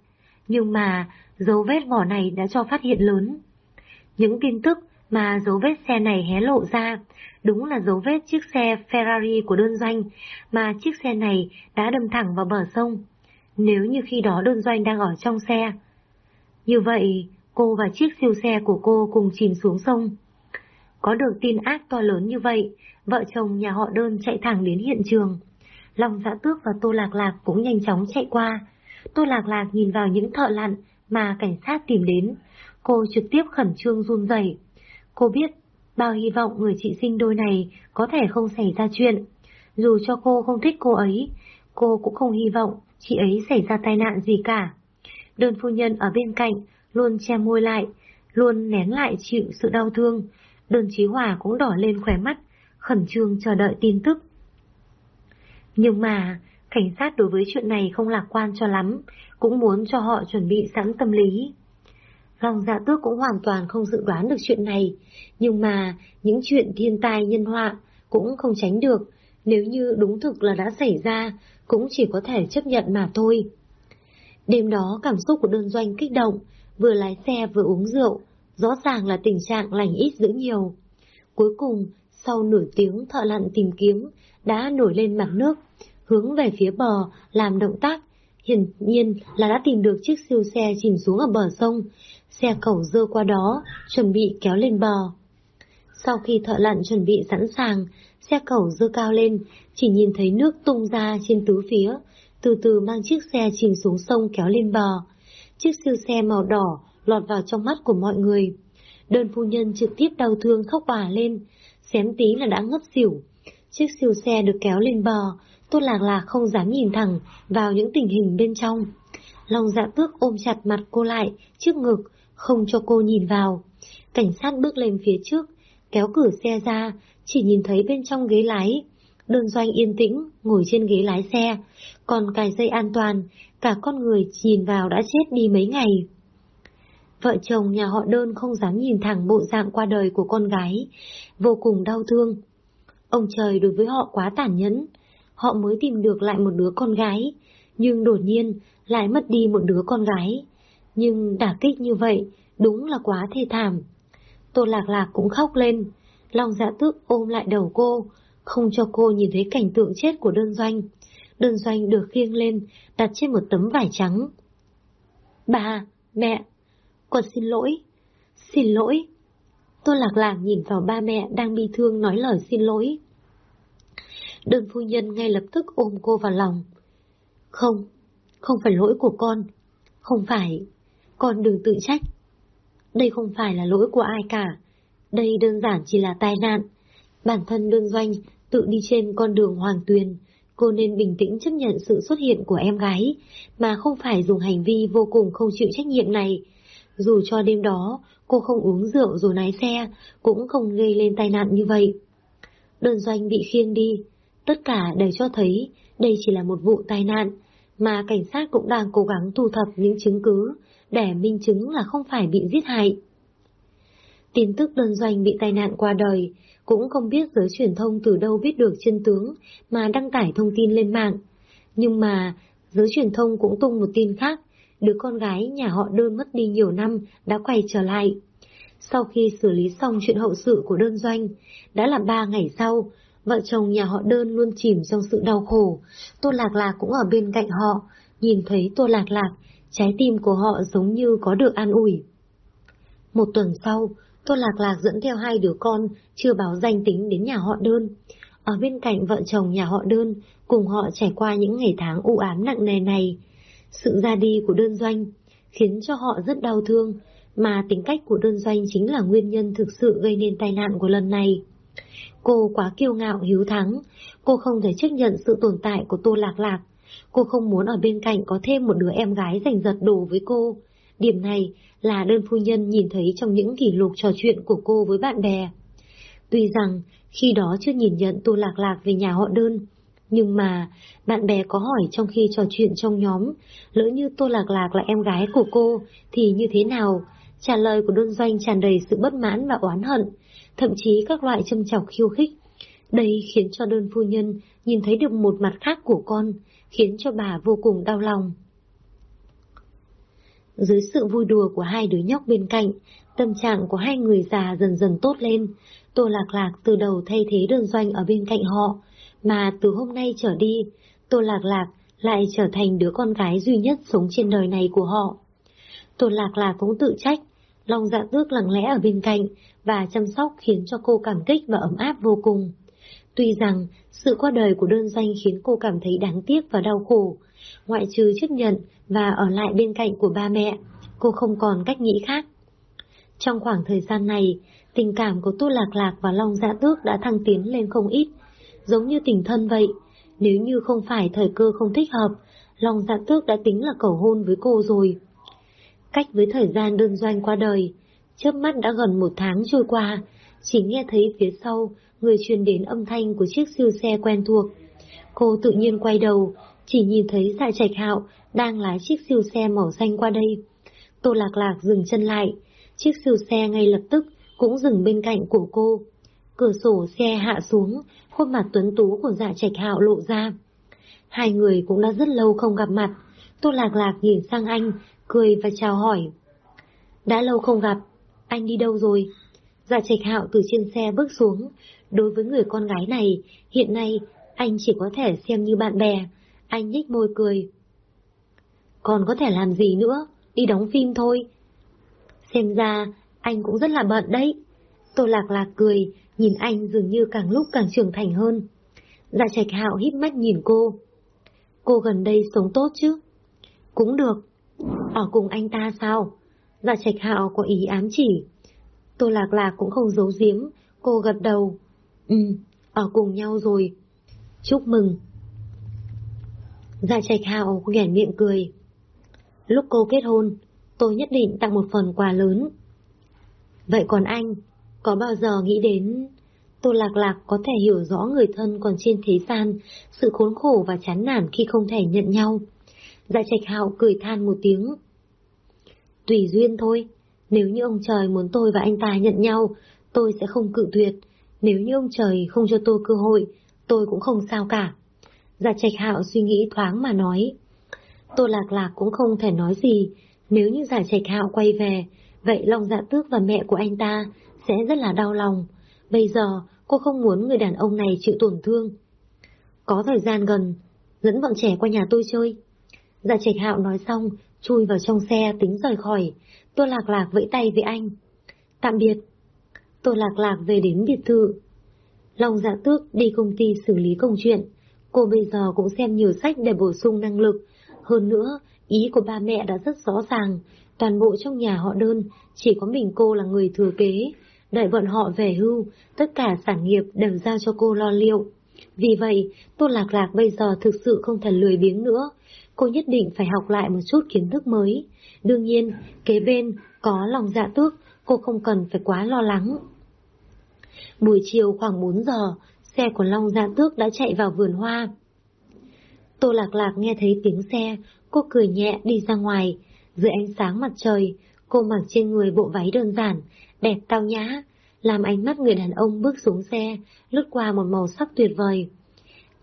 Nhưng mà, dấu vết mỏ này đã cho phát hiện lớn. Những tin tức mà dấu vết xe này hé lộ ra, đúng là dấu vết chiếc xe Ferrari của đơn doanh, mà chiếc xe này đã đâm thẳng vào bờ sông. Nếu như khi đó đơn doanh đang ở trong xe. Như vậy, cô và chiếc siêu xe của cô cùng chìm xuống sông. Có được tin ác to lớn như vậy, vợ chồng nhà họ đơn chạy thẳng đến hiện trường. Long dã Tước và Tô Lạc Lạc cũng nhanh chóng chạy qua. Tô Lạc Lạc nhìn vào những thợ lặn mà cảnh sát tìm đến. Cô trực tiếp khẩn trương run rẩy. Cô biết bao hy vọng người chị sinh đôi này có thể không xảy ra chuyện. Dù cho cô không thích cô ấy, cô cũng không hy vọng chị ấy xảy ra tai nạn gì cả. Đơn phu nhân ở bên cạnh luôn che môi lại, luôn nén lại chịu sự đau thương. Đơn Chí Hòa cũng đỏ lên khóe mắt, khẩn trương chờ đợi tin tức. Nhưng mà, cảnh sát đối với chuyện này không lạc quan cho lắm, cũng muốn cho họ chuẩn bị sẵn tâm lý. Long dạ tước cũng hoàn toàn không dự đoán được chuyện này, nhưng mà những chuyện thiên tai nhân họa cũng không tránh được, nếu như đúng thực là đã xảy ra, cũng chỉ có thể chấp nhận mà thôi. Đêm đó cảm xúc của đơn doanh kích động, vừa lái xe vừa uống rượu, rõ ràng là tình trạng lành ít dữ nhiều. Cuối cùng, sau nửa tiếng thợ lặn tìm kiếm, đã nổi lên mặt nước, hướng về phía bờ, làm động tác. Hiển nhiên là đã tìm được chiếc siêu xe chìm xuống ở bờ sông, xe cẩu dơ qua đó, chuẩn bị kéo lên bờ. Sau khi thợ lặn chuẩn bị sẵn sàng, xe cẩu dơ cao lên, chỉ nhìn thấy nước tung ra trên tứ phía, từ từ mang chiếc xe chìm xuống sông kéo lên bờ. Chiếc siêu xe màu đỏ lọt vào trong mắt của mọi người. Đơn phu nhân trực tiếp đau thương khóc bà lên, xém tí là đã ngất xỉu. Chiếc siêu xe được kéo lên bờ, Tô Lạc Lạc không dám nhìn thẳng vào những tình hình bên trong. Lòng dạ tước ôm chặt mặt cô lại, trước ngực, không cho cô nhìn vào. Cảnh sát bước lên phía trước, kéo cửa xe ra, chỉ nhìn thấy bên trong ghế lái. Đơn doanh yên tĩnh, ngồi trên ghế lái xe, còn cài dây an toàn, cả con người nhìn vào đã chết đi mấy ngày. Vợ chồng nhà họ đơn không dám nhìn thẳng bộ dạng qua đời của con gái, vô cùng đau thương. Ông trời đối với họ quá tàn nhẫn, họ mới tìm được lại một đứa con gái, nhưng đột nhiên lại mất đi một đứa con gái. Nhưng đả kích như vậy, đúng là quá thê thảm. Tô Lạc Lạc cũng khóc lên, Long dạ tước ôm lại đầu cô, không cho cô nhìn thấy cảnh tượng chết của đơn doanh. Đơn doanh được khiêng lên, đặt trên một tấm vải trắng. Bà, mẹ, con xin lỗi, xin lỗi. Tôi Lạc Lạc nhìn vào ba mẹ đang bi thương nói lời xin lỗi. Đơn phu nhân ngay lập tức ôm cô vào lòng. Không, không phải lỗi của con. Không phải, con đừng tự trách. Đây không phải là lỗi của ai cả. Đây đơn giản chỉ là tai nạn. Bản thân đơn doanh tự đi trên con đường hoàng tuyền. Cô nên bình tĩnh chấp nhận sự xuất hiện của em gái, mà không phải dùng hành vi vô cùng không chịu trách nhiệm này. Dù cho đêm đó cô không uống rượu rồi lái xe, cũng không gây lên tai nạn như vậy. Đơn doanh bị khiêng đi, tất cả đều cho thấy đây chỉ là một vụ tai nạn, mà cảnh sát cũng đang cố gắng thu thập những chứng cứ để minh chứng là không phải bị giết hại. Tin tức đơn doanh bị tai nạn qua đời, cũng không biết giới truyền thông từ đâu biết được chân tướng mà đăng tải thông tin lên mạng. Nhưng mà, giới truyền thông cũng tung một tin khác, đứa con gái nhà họ đơn mất đi nhiều năm đã quay trở lại. Sau khi xử lý xong chuyện hậu sự của đơn doanh, đã là ba ngày sau, vợ chồng nhà họ đơn luôn chìm trong sự đau khổ. Tô Lạc Lạc cũng ở bên cạnh họ, nhìn thấy Tô Lạc Lạc, trái tim của họ giống như có được an ủi. Một tuần sau, Tô Lạc Lạc dẫn theo hai đứa con, chưa báo danh tính đến nhà họ đơn. Ở bên cạnh vợ chồng nhà họ đơn, cùng họ trải qua những ngày tháng u ám nặng nề này. Sự ra đi của đơn doanh khiến cho họ rất đau thương, mà tính cách của đơn doanh chính là nguyên nhân thực sự gây nên tai nạn của lần này. Cô quá kiêu ngạo hiếu thắng, cô không thể chấp nhận sự tồn tại của Tô Lạc Lạc. Cô không muốn ở bên cạnh có thêm một đứa em gái giành giật đồ với cô. Điểm này là đơn phu nhân nhìn thấy trong những kỷ lục trò chuyện của cô với bạn bè. Tuy rằng khi đó chưa nhìn nhận Tô Lạc Lạc về nhà họ đơn, nhưng mà bạn bè có hỏi trong khi trò chuyện trong nhóm, lỡ như Tô Lạc Lạc là em gái của cô thì như thế nào? Trả lời của đơn doanh tràn đầy sự bất mãn và oán hận, thậm chí các loại châm chọc khiêu khích. Đây khiến cho đơn phu nhân nhìn thấy được một mặt khác của con, khiến cho bà vô cùng đau lòng. Dưới sự vui đùa của hai đứa nhóc bên cạnh, tâm trạng của hai người già dần dần tốt lên. Tô Lạc Lạc từ đầu thay thế đơn doanh ở bên cạnh họ, mà từ hôm nay trở đi, Tô Lạc Lạc lại trở thành đứa con gái duy nhất sống trên đời này của họ. Tô Lạc Lạc cũng tự trách, Long dạ tước lặng lẽ ở bên cạnh và chăm sóc khiến cho cô cảm kích và ấm áp vô cùng. Tuy rằng sự qua đời của đơn danh khiến cô cảm thấy đáng tiếc và đau khổ, ngoại trừ chấp nhận và ở lại bên cạnh của ba mẹ, cô không còn cách nghĩ khác. Trong khoảng thời gian này, tình cảm của Tu Lạc Lạc và Long Dạ Tước đã thăng tiến lên không ít, giống như tình thân vậy. Nếu như không phải thời cơ không thích hợp, Long Dạ Tước đã tính là cầu hôn với cô rồi. Cách với thời gian đơn doanh qua đời, chớp mắt đã gần một tháng trôi qua, chỉ nghe thấy phía sau người truyền đến âm thanh của chiếc siêu xe quen thuộc. Cô tự nhiên quay đầu, chỉ nhìn thấy dạ trạch hạo đang lái chiếc siêu xe màu xanh qua đây. Tô lạc lạc dừng chân lại, chiếc siêu xe ngay lập tức cũng dừng bên cạnh của cô. Cửa sổ xe hạ xuống, khuôn mặt tuấn tú của dạ trạch hạo lộ ra. Hai người cũng đã rất lâu không gặp mặt, Tô lạc lạc nhìn sang anh, cười và chào hỏi. Đã lâu không gặp, anh đi đâu rồi? Dạ trạch hạo từ trên xe bước xuống, đối với người con gái này, hiện nay anh chỉ có thể xem như bạn bè, anh nhích môi cười. Còn có thể làm gì nữa, đi đóng phim thôi. Xem ra, anh cũng rất là bận đấy. Tô lạc lạc cười, nhìn anh dường như càng lúc càng trưởng thành hơn. Dạ trạch hạo hít mắt nhìn cô. Cô gần đây sống tốt chứ? Cũng được. Ở cùng anh ta sao? Dạ trạch hạo có ý ám chỉ. Tô lạc lạc cũng không giấu giếm, cô gật đầu. Ừ, ở cùng nhau rồi. Chúc mừng. Gia trạch hạo ghẻ miệng cười. Lúc cô kết hôn, tôi nhất định tặng một phần quà lớn. Vậy còn anh, có bao giờ nghĩ đến... Tô Lạc Lạc có thể hiểu rõ người thân còn trên thế gian, sự khốn khổ và chán nản khi không thể nhận nhau. Dạ trạch hạo cười than một tiếng. Tùy duyên thôi, nếu như ông trời muốn tôi và anh ta nhận nhau, tôi sẽ không cự tuyệt. Nếu như ông trời không cho tôi cơ hội, tôi cũng không sao cả. Dạ trạch hạo suy nghĩ thoáng mà nói. Tô Lạc Lạc cũng không thể nói gì, nếu như giả trạch hạo quay về, vậy lòng Dạ Tước và mẹ của anh ta sẽ rất là đau lòng. Bây giờ, cô không muốn người đàn ông này chịu tổn thương. Có thời gian gần, dẫn bọn trẻ qua nhà tôi chơi. Dạ trạch hạo nói xong, chui vào trong xe tính rời khỏi. Tô Lạc Lạc vẫy tay với anh. Tạm biệt. Tô Lạc Lạc về đến biệt thự. Long dạ tước đi công ty xử lý công chuyện. Cô bây giờ cũng xem nhiều sách để bổ sung năng lực. Hơn nữa, ý của ba mẹ đã rất rõ ràng. Toàn bộ trong nhà họ đơn, chỉ có mình cô là người thừa kế. Đợi bọn họ về hưu, tất cả sản nghiệp đều giao cho cô lo liệu. Vì vậy, Tô Lạc Lạc bây giờ thực sự không thể lười biếng nữa. Cô nhất định phải học lại một chút kiến thức mới. Đương nhiên, kế bên có lòng dạ tước, cô không cần phải quá lo lắng. Buổi chiều khoảng 4 giờ, xe của Long Dạ Tước đã chạy vào vườn hoa. Tô Lạc Lạc nghe thấy tiếng xe, cô cười nhẹ đi ra ngoài. Dưới ánh sáng mặt trời, cô mặc trên người bộ váy đơn giản, đẹp tao nhã, làm ánh mắt người đàn ông bước xuống xe, lướt qua một màu sắc tuyệt vời.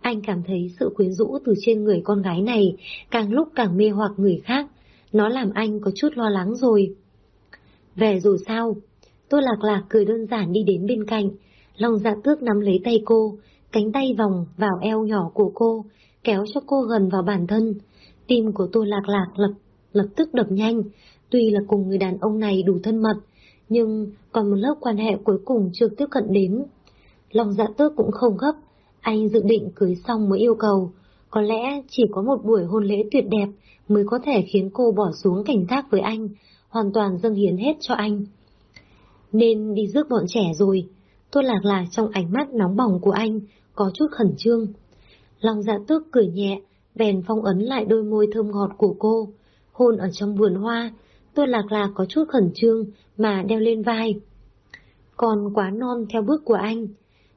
Anh cảm thấy sự quyến rũ từ trên người con gái này càng lúc càng mê hoặc người khác, nó làm anh có chút lo lắng rồi. Về rồi sao? Tô Lạc Lạc cười đơn giản đi đến bên cạnh, Long dạ tước nắm lấy tay cô, cánh tay vòng vào eo nhỏ của cô, kéo cho cô gần vào bản thân. Tim của Tô Lạc Lạc lập, lập tức đập nhanh, tuy là cùng người đàn ông này đủ thân mật, nhưng còn một lớp quan hệ cuối cùng chưa tiếp cận đến. Long dạ tước cũng không gấp, anh dự định cưới xong mới yêu cầu. Có lẽ chỉ có một buổi hôn lễ tuyệt đẹp mới có thể khiến cô bỏ xuống cảnh giác với anh, hoàn toàn dâng hiến hết cho anh. Nên đi rước bọn trẻ rồi, tôi Lạc Lạc trong ánh mắt nóng bỏng của anh, có chút khẩn trương. lòng dạ tước cười nhẹ, bèn phong ấn lại đôi môi thơm ngọt của cô, hôn ở trong vườn hoa, tôi Lạc Lạc có chút khẩn trương mà đeo lên vai. Còn quá non theo bước của anh,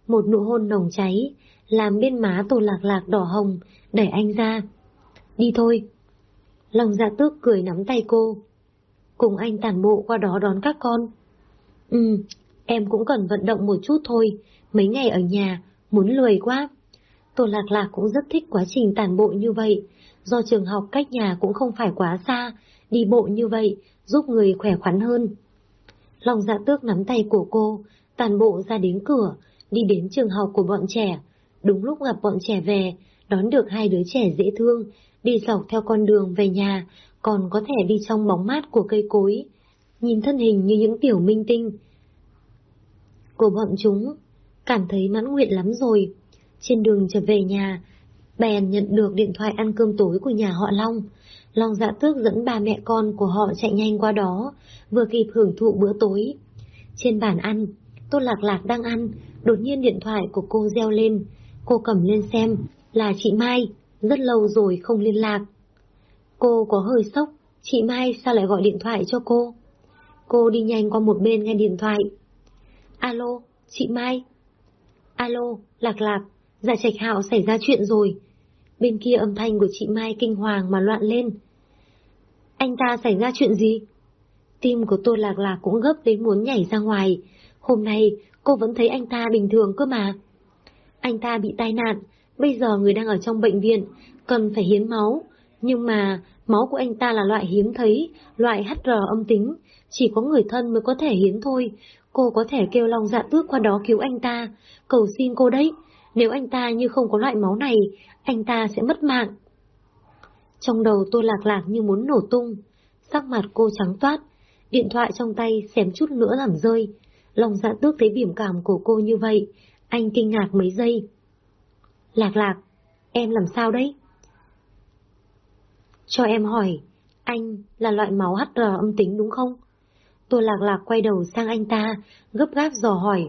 một nụ hôn nồng cháy, làm bên má tôi Lạc Lạc đỏ hồng, đẩy anh ra. Đi thôi. Lòng dạ tước cười nắm tay cô. Cùng anh tản bộ qua đó đón các con. Ừ, em cũng cần vận động một chút thôi, mấy ngày ở nhà, muốn lười quá. Tô Lạc Lạc cũng rất thích quá trình tản bộ như vậy, do trường học cách nhà cũng không phải quá xa, đi bộ như vậy giúp người khỏe khoắn hơn. Lòng dạ tước nắm tay của cô, tàn bộ ra đến cửa, đi đến trường học của bọn trẻ. Đúng lúc gặp bọn trẻ về, đón được hai đứa trẻ dễ thương, đi dọc theo con đường về nhà, còn có thể đi trong bóng mát của cây cối. Nhìn thân hình như những tiểu minh tinh của bọn chúng, cảm thấy mãn nguyện lắm rồi. Trên đường trở về nhà, bèn nhận được điện thoại ăn cơm tối của nhà họ Long. Long dạ tước dẫn ba mẹ con của họ chạy nhanh qua đó, vừa kịp hưởng thụ bữa tối. Trên bàn ăn, Tô Lạc Lạc đang ăn, đột nhiên điện thoại của cô reo lên. Cô cầm lên xem, là chị Mai, rất lâu rồi không liên lạc. Cô có hơi sốc, chị Mai sao lại gọi điện thoại cho cô? Cô đi nhanh qua một bên nghe điện thoại. Alo, chị Mai. Alo, Lạc Lạc, dạ trạch hạo xảy ra chuyện rồi. Bên kia âm thanh của chị Mai kinh hoàng mà loạn lên. Anh ta xảy ra chuyện gì? Tim của tôi lạc lạc cũng gấp đến muốn nhảy ra ngoài. Hôm nay cô vẫn thấy anh ta bình thường cơ mà. Anh ta bị tai nạn, bây giờ người đang ở trong bệnh viện, cần phải hiến máu. Nhưng mà máu của anh ta là loại hiếm thấy, loại HR âm tính, chỉ có người thân mới có thể hiến thôi. Cô có thể kêu lòng dạ tước qua đó cứu anh ta, cầu xin cô đấy. Nếu anh ta như không có loại máu này, anh ta sẽ mất mạng. Trong đầu tôi lạc lạc như muốn nổ tung, sắc mặt cô trắng toát, điện thoại trong tay xém chút nữa làm rơi. Lòng dạ tước thấy biểu cảm của cô như vậy, anh kinh ngạc mấy giây. Lạc lạc, em làm sao đấy? Cho em hỏi, anh là loại máu HR âm tính đúng không? Tô lạc lạc quay đầu sang anh ta, gấp gáp dò hỏi.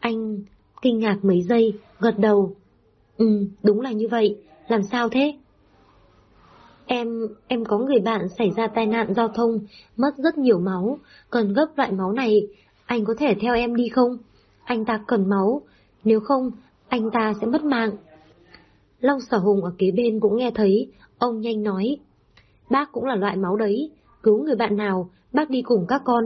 Anh kinh ngạc mấy giây, gật đầu. Ừ, đúng là như vậy, làm sao thế? Em, em có người bạn xảy ra tai nạn giao thông, mất rất nhiều máu, cần gấp loại máu này, anh có thể theo em đi không? Anh ta cần máu, nếu không, anh ta sẽ mất mạng. Long sở hùng ở kế bên cũng nghe thấy, ông nhanh nói. Bác cũng là loại máu đấy, cứu người bạn nào, bác đi cùng các con.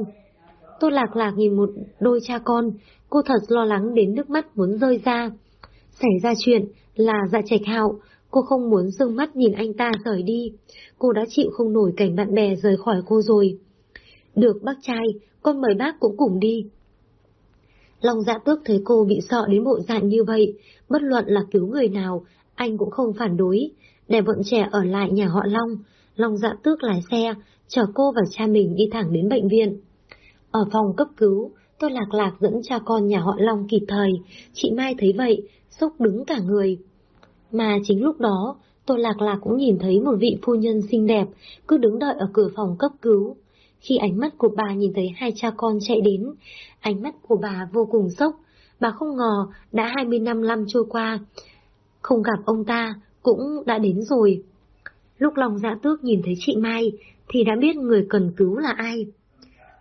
Tô lạc lạc nhìn một đôi cha con, cô thật lo lắng đến nước mắt muốn rơi ra. Xảy ra chuyện là dạ trạch hạo, cô không muốn dưng mắt nhìn anh ta rời đi. Cô đã chịu không nổi cảnh bạn bè rời khỏi cô rồi. Được bác trai, con mời bác cũng cùng đi. Long dạ tước thấy cô bị sợ đến bộ dạng như vậy, bất luận là cứu người nào, anh cũng không phản đối, để bọn trẻ ở lại nhà họ Long. Long dạ tước lái xe, chở cô và cha mình đi thẳng đến bệnh viện. Ở phòng cấp cứu, tôi lạc lạc dẫn cha con nhà họ Long kịp thời, chị Mai thấy vậy, sốc đứng cả người. Mà chính lúc đó, tôi lạc lạc cũng nhìn thấy một vị phu nhân xinh đẹp, cứ đứng đợi ở cửa phòng cấp cứu. Khi ánh mắt của bà nhìn thấy hai cha con chạy đến, ánh mắt của bà vô cùng sốc, bà không ngờ đã 20 năm năm trôi qua, không gặp ông ta cũng đã đến rồi. Lúc lòng dạ tước nhìn thấy chị Mai thì đã biết người cần cứu là ai.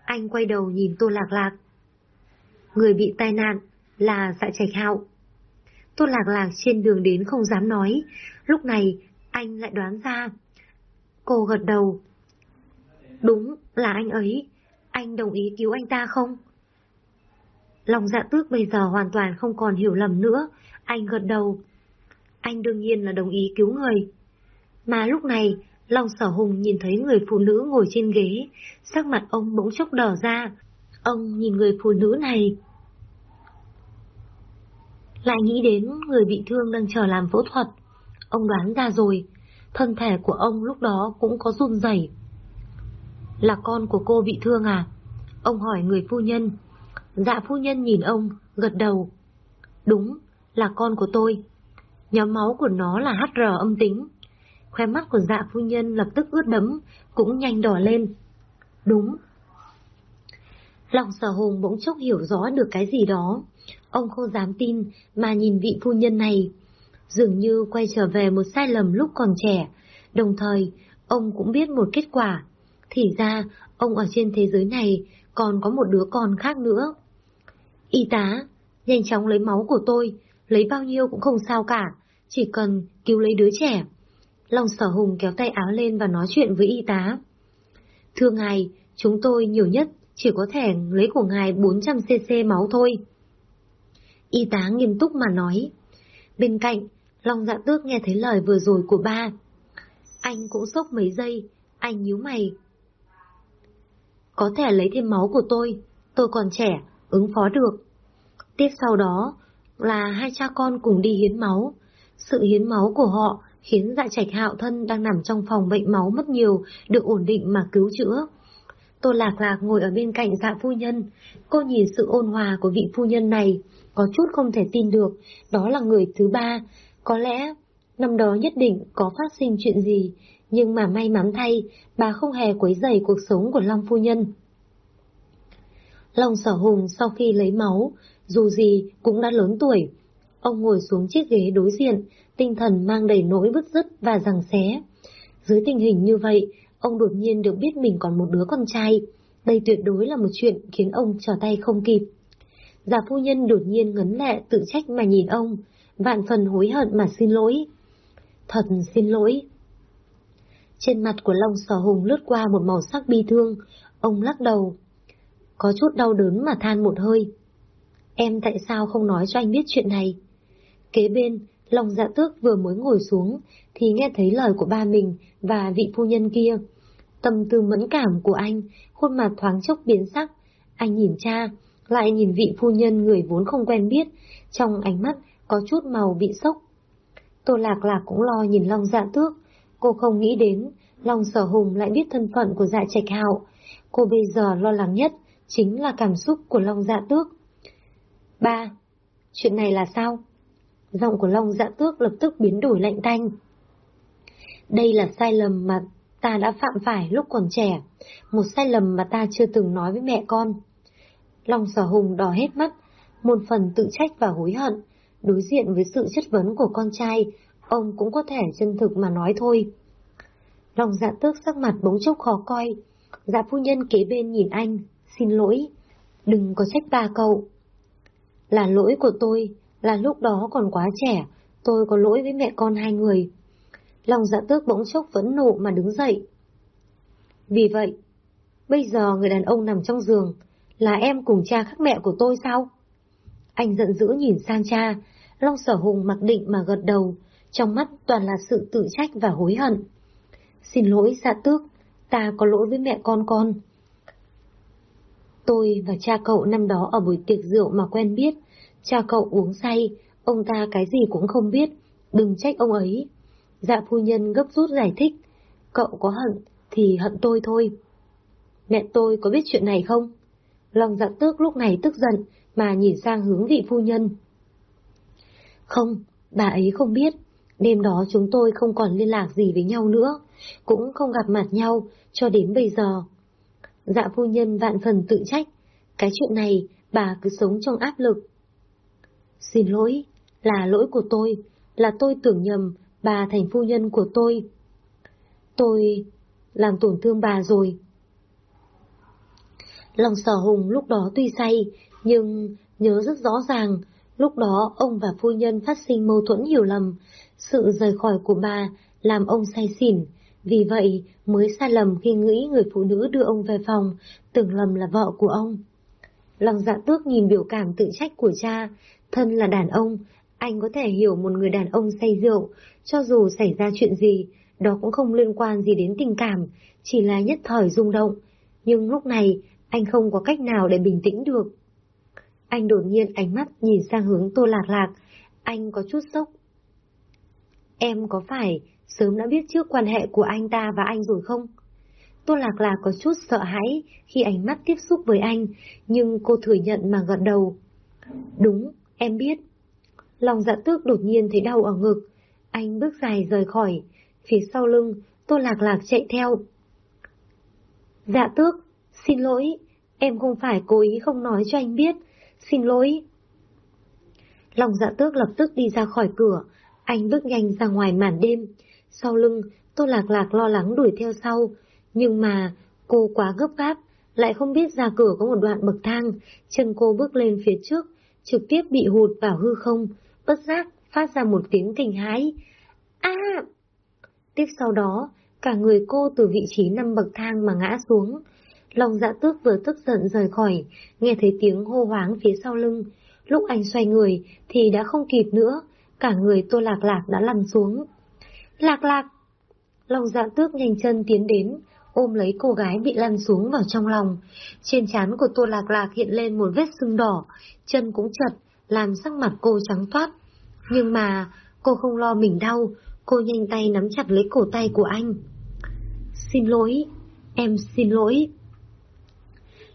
Anh quay đầu nhìn Tô Lạc Lạc. Người bị tai nạn là dạ trạch hạo. Tô Lạc Lạc trên đường đến không dám nói, lúc này anh lại đoán ra. Cô gật đầu. Đúng là anh ấy, anh đồng ý cứu anh ta không? Lòng dạ tước bây giờ hoàn toàn không còn hiểu lầm nữa, anh gật đầu. Anh đương nhiên là đồng ý cứu người. Mà lúc này, Long sở hùng nhìn thấy người phụ nữ ngồi trên ghế, sắc mặt ông bỗng chốc đỏ ra. Ông nhìn người phụ nữ này. Lại nghĩ đến người bị thương đang chờ làm phẫu thuật. Ông đoán ra rồi, thân thể của ông lúc đó cũng có run rẩy. Là con của cô bị thương à? Ông hỏi người phu nhân. Dạ phu nhân nhìn ông, gật đầu. Đúng, là con của tôi. Nhóm máu của nó là HR âm tính. Khoe mắt của dạ phu nhân lập tức ướt đẫm, cũng nhanh đỏ lên. Đúng. Lòng sở hùng bỗng chốc hiểu rõ được cái gì đó. Ông không dám tin mà nhìn vị phu nhân này. Dường như quay trở về một sai lầm lúc còn trẻ. Đồng thời, ông cũng biết một kết quả. Thì ra, ông ở trên thế giới này còn có một đứa con khác nữa. Y tá, nhanh chóng lấy máu của tôi, lấy bao nhiêu cũng không sao cả, chỉ cần cứu lấy đứa trẻ. Long sở hùng kéo tay áo lên và nói chuyện với y tá. Thưa ngài, chúng tôi nhiều nhất chỉ có thể lấy của ngài 400cc máu thôi. Y tá nghiêm túc mà nói. Bên cạnh, Long dạ tước nghe thấy lời vừa rồi của ba. Anh cũng sốc mấy giây, anh nhíu mày. Có thể lấy thêm máu của tôi, tôi còn trẻ, ứng phó được. Tiếp sau đó là hai cha con cùng đi hiến máu. Sự hiến máu của họ khiến dạ trạch hạo thân đang nằm trong phòng bệnh máu mất nhiều được ổn định mà cứu chữa. Tô Lạc Lạc ngồi ở bên cạnh dạ phu nhân, cô nhìn sự ôn hòa của vị phu nhân này, có chút không thể tin được, đó là người thứ ba, có lẽ năm đó nhất định có phát sinh chuyện gì, nhưng mà may mắn thay, bà không hề quấy rầy cuộc sống của Long phu nhân. Long sở hùng sau khi lấy máu, dù gì cũng đã lớn tuổi. Ông ngồi xuống chiếc ghế đối diện, tinh thần mang đầy nỗi bứt rứt và rằng xé. Dưới tình hình như vậy, ông đột nhiên được biết mình còn một đứa con trai. Đây tuyệt đối là một chuyện khiến ông trở tay không kịp. Già phu nhân đột nhiên ngấn lệ tự trách mà nhìn ông, vạn phần hối hận mà xin lỗi. Thật xin lỗi. Trên mặt của Long Sở Hùng lướt qua một màu sắc bi thương, ông lắc đầu. Có chút đau đớn mà than một hơi. Em tại sao không nói cho anh biết chuyện này? Kế bên, Lòng dạ tước vừa mới ngồi xuống, thì nghe thấy lời của ba mình và vị phu nhân kia. Tâm tư mẫn cảm của anh, khuôn mặt thoáng chốc biến sắc. Anh nhìn cha, lại nhìn vị phu nhân người vốn không quen biết, trong ánh mắt có chút màu bị sốc. Tô Lạc Lạc cũng lo nhìn Long dạ tước, cô không nghĩ đến, Long sở hùng lại biết thân phận của dạ trạch hạo. Cô bây giờ lo lắng nhất chính là cảm xúc của Long dạ tước. Ba, chuyện này là sao? Giọng của Long dạ tước lập tức biến đổi lạnh tanh. Đây là sai lầm mà ta đã phạm phải lúc còn trẻ, một sai lầm mà ta chưa từng nói với mẹ con. Long sở hùng đỏ hết mắt, một phần tự trách và hối hận, đối diện với sự chất vấn của con trai, ông cũng có thể chân thực mà nói thôi. Long dạ tước sắc mặt bỗng chốc khó coi, dạ phu nhân kế bên nhìn anh, xin lỗi, đừng có trách ba cậu. Là lỗi của tôi, là lúc đó còn quá trẻ, tôi có lỗi với mẹ con hai người. Lòng dạ tước bỗng chốc vẫn nộ mà đứng dậy. Vì vậy, bây giờ người đàn ông nằm trong giường, là em cùng cha khác mẹ của tôi sao? Anh giận dữ nhìn sang cha, Long sở hùng mặc định mà gật đầu, trong mắt toàn là sự tự trách và hối hận. Xin lỗi dạ tước, ta có lỗi với mẹ con con. Tôi và cha cậu năm đó ở buổi tiệc rượu mà quen biết, cha cậu uống say, ông ta cái gì cũng không biết, đừng trách ông ấy. Dạ phu nhân gấp rút giải thích, cậu có hận thì hận tôi thôi. Mẹ tôi có biết chuyện này không? Lòng dạ tước lúc này tức giận mà nhìn sang hướng vị phu nhân. Không, bà ấy không biết. Đêm đó chúng tôi không còn liên lạc gì với nhau nữa, cũng không gặp mặt nhau cho đến bây giờ. Dạ phu nhân vạn phần tự trách, cái chuyện này bà cứ sống trong áp lực. Xin lỗi, là lỗi của tôi, là tôi tưởng nhầm bà thành phu nhân của tôi. Tôi làm tổn thương bà rồi. Lòng sở hùng lúc đó tuy say, nhưng nhớ rất rõ ràng, lúc đó ông và phu nhân phát sinh mâu thuẫn hiểu lầm, sự rời khỏi của bà làm ông say xỉn, vì vậy mới sai lầm khi nghĩ người phụ nữ đưa ông về phòng, tưởng lầm là vợ của ông. Lòng dạ tước nhìn biểu cảm tự trách của cha, thân là đàn ông, anh có thể hiểu một người đàn ông say rượu, cho dù xảy ra chuyện gì, đó cũng không liên quan gì đến tình cảm, chỉ là nhất thời rung động. Nhưng lúc này, anh không có cách nào để bình tĩnh được. Anh đột nhiên ánh mắt nhìn sang hướng Tô Lạc Lạc, anh có chút sốc. Em có phải sớm đã biết trước quan hệ của anh ta và anh rồi không? Tô Lạc Lạc có chút sợ hãi khi ánh mắt tiếp xúc với anh, nhưng cô thừa nhận mà gật đầu. Đúng, em biết. Lòng dạ tước đột nhiên thấy đau ở ngực. Anh bước dài rời khỏi. Phía sau lưng, Tô Lạc Lạc chạy theo. Dạ tước, xin lỗi, em không phải cố ý không nói cho anh biết. Xin lỗi. Lòng dạ tước lập tức đi ra khỏi cửa. Anh bước nhanh ra ngoài màn đêm. Sau lưng, Tô Lạc Lạc lo lắng đuổi theo sau. Nhưng mà, cô quá gấp gáp, lại không biết ra cửa có một đoạn bậc thang, chân cô bước lên phía trước, trực tiếp bị hụt vào hư không, bất giác phát ra một tiếng kinh hãi. A! Tiếp sau đó, cả người cô từ vị trí năm bậc thang mà ngã xuống. Lòng dạ tước vừa tức giận rời khỏi, nghe thấy tiếng hô hoáng phía sau lưng. Lúc anh xoay người thì đã không kịp nữa, cả người tô lạc lạc đã lăn xuống. Lạc lạc! Lòng dạ tước nhanh chân tiến đến, ôm lấy cô gái bị lăn xuống vào trong lòng. Trên trán của Tô Lạc Lạc hiện lên một vết sưng đỏ, chân cũng chật, làm sắc mặt cô trắng toát. Nhưng mà, cô không lo mình đau, cô nhanh tay nắm chặt lấy cổ tay của anh. Xin lỗi, em xin lỗi.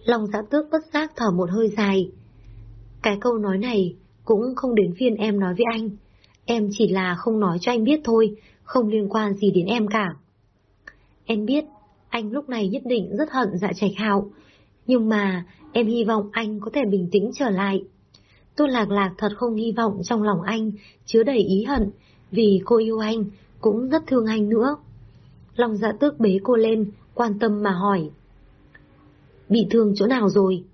Lòng giã tước bất giác thở một hơi dài. Cái câu nói này cũng không đến phiên em nói với anh. Em chỉ là không nói cho anh biết thôi, không liên quan gì đến em cả. Em biết anh lúc này nhất định rất hận dạ trạch hạo. Nhưng mà em hy vọng anh có thể bình tĩnh trở lại. Tô Lạc Lạc thật không hy vọng trong lòng anh chứa đầy ý hận, vì cô yêu anh, cũng rất thương anh nữa. Lòng dạ tước bế cô lên, quan tâm mà hỏi. Bị thương chỗ nào rồi?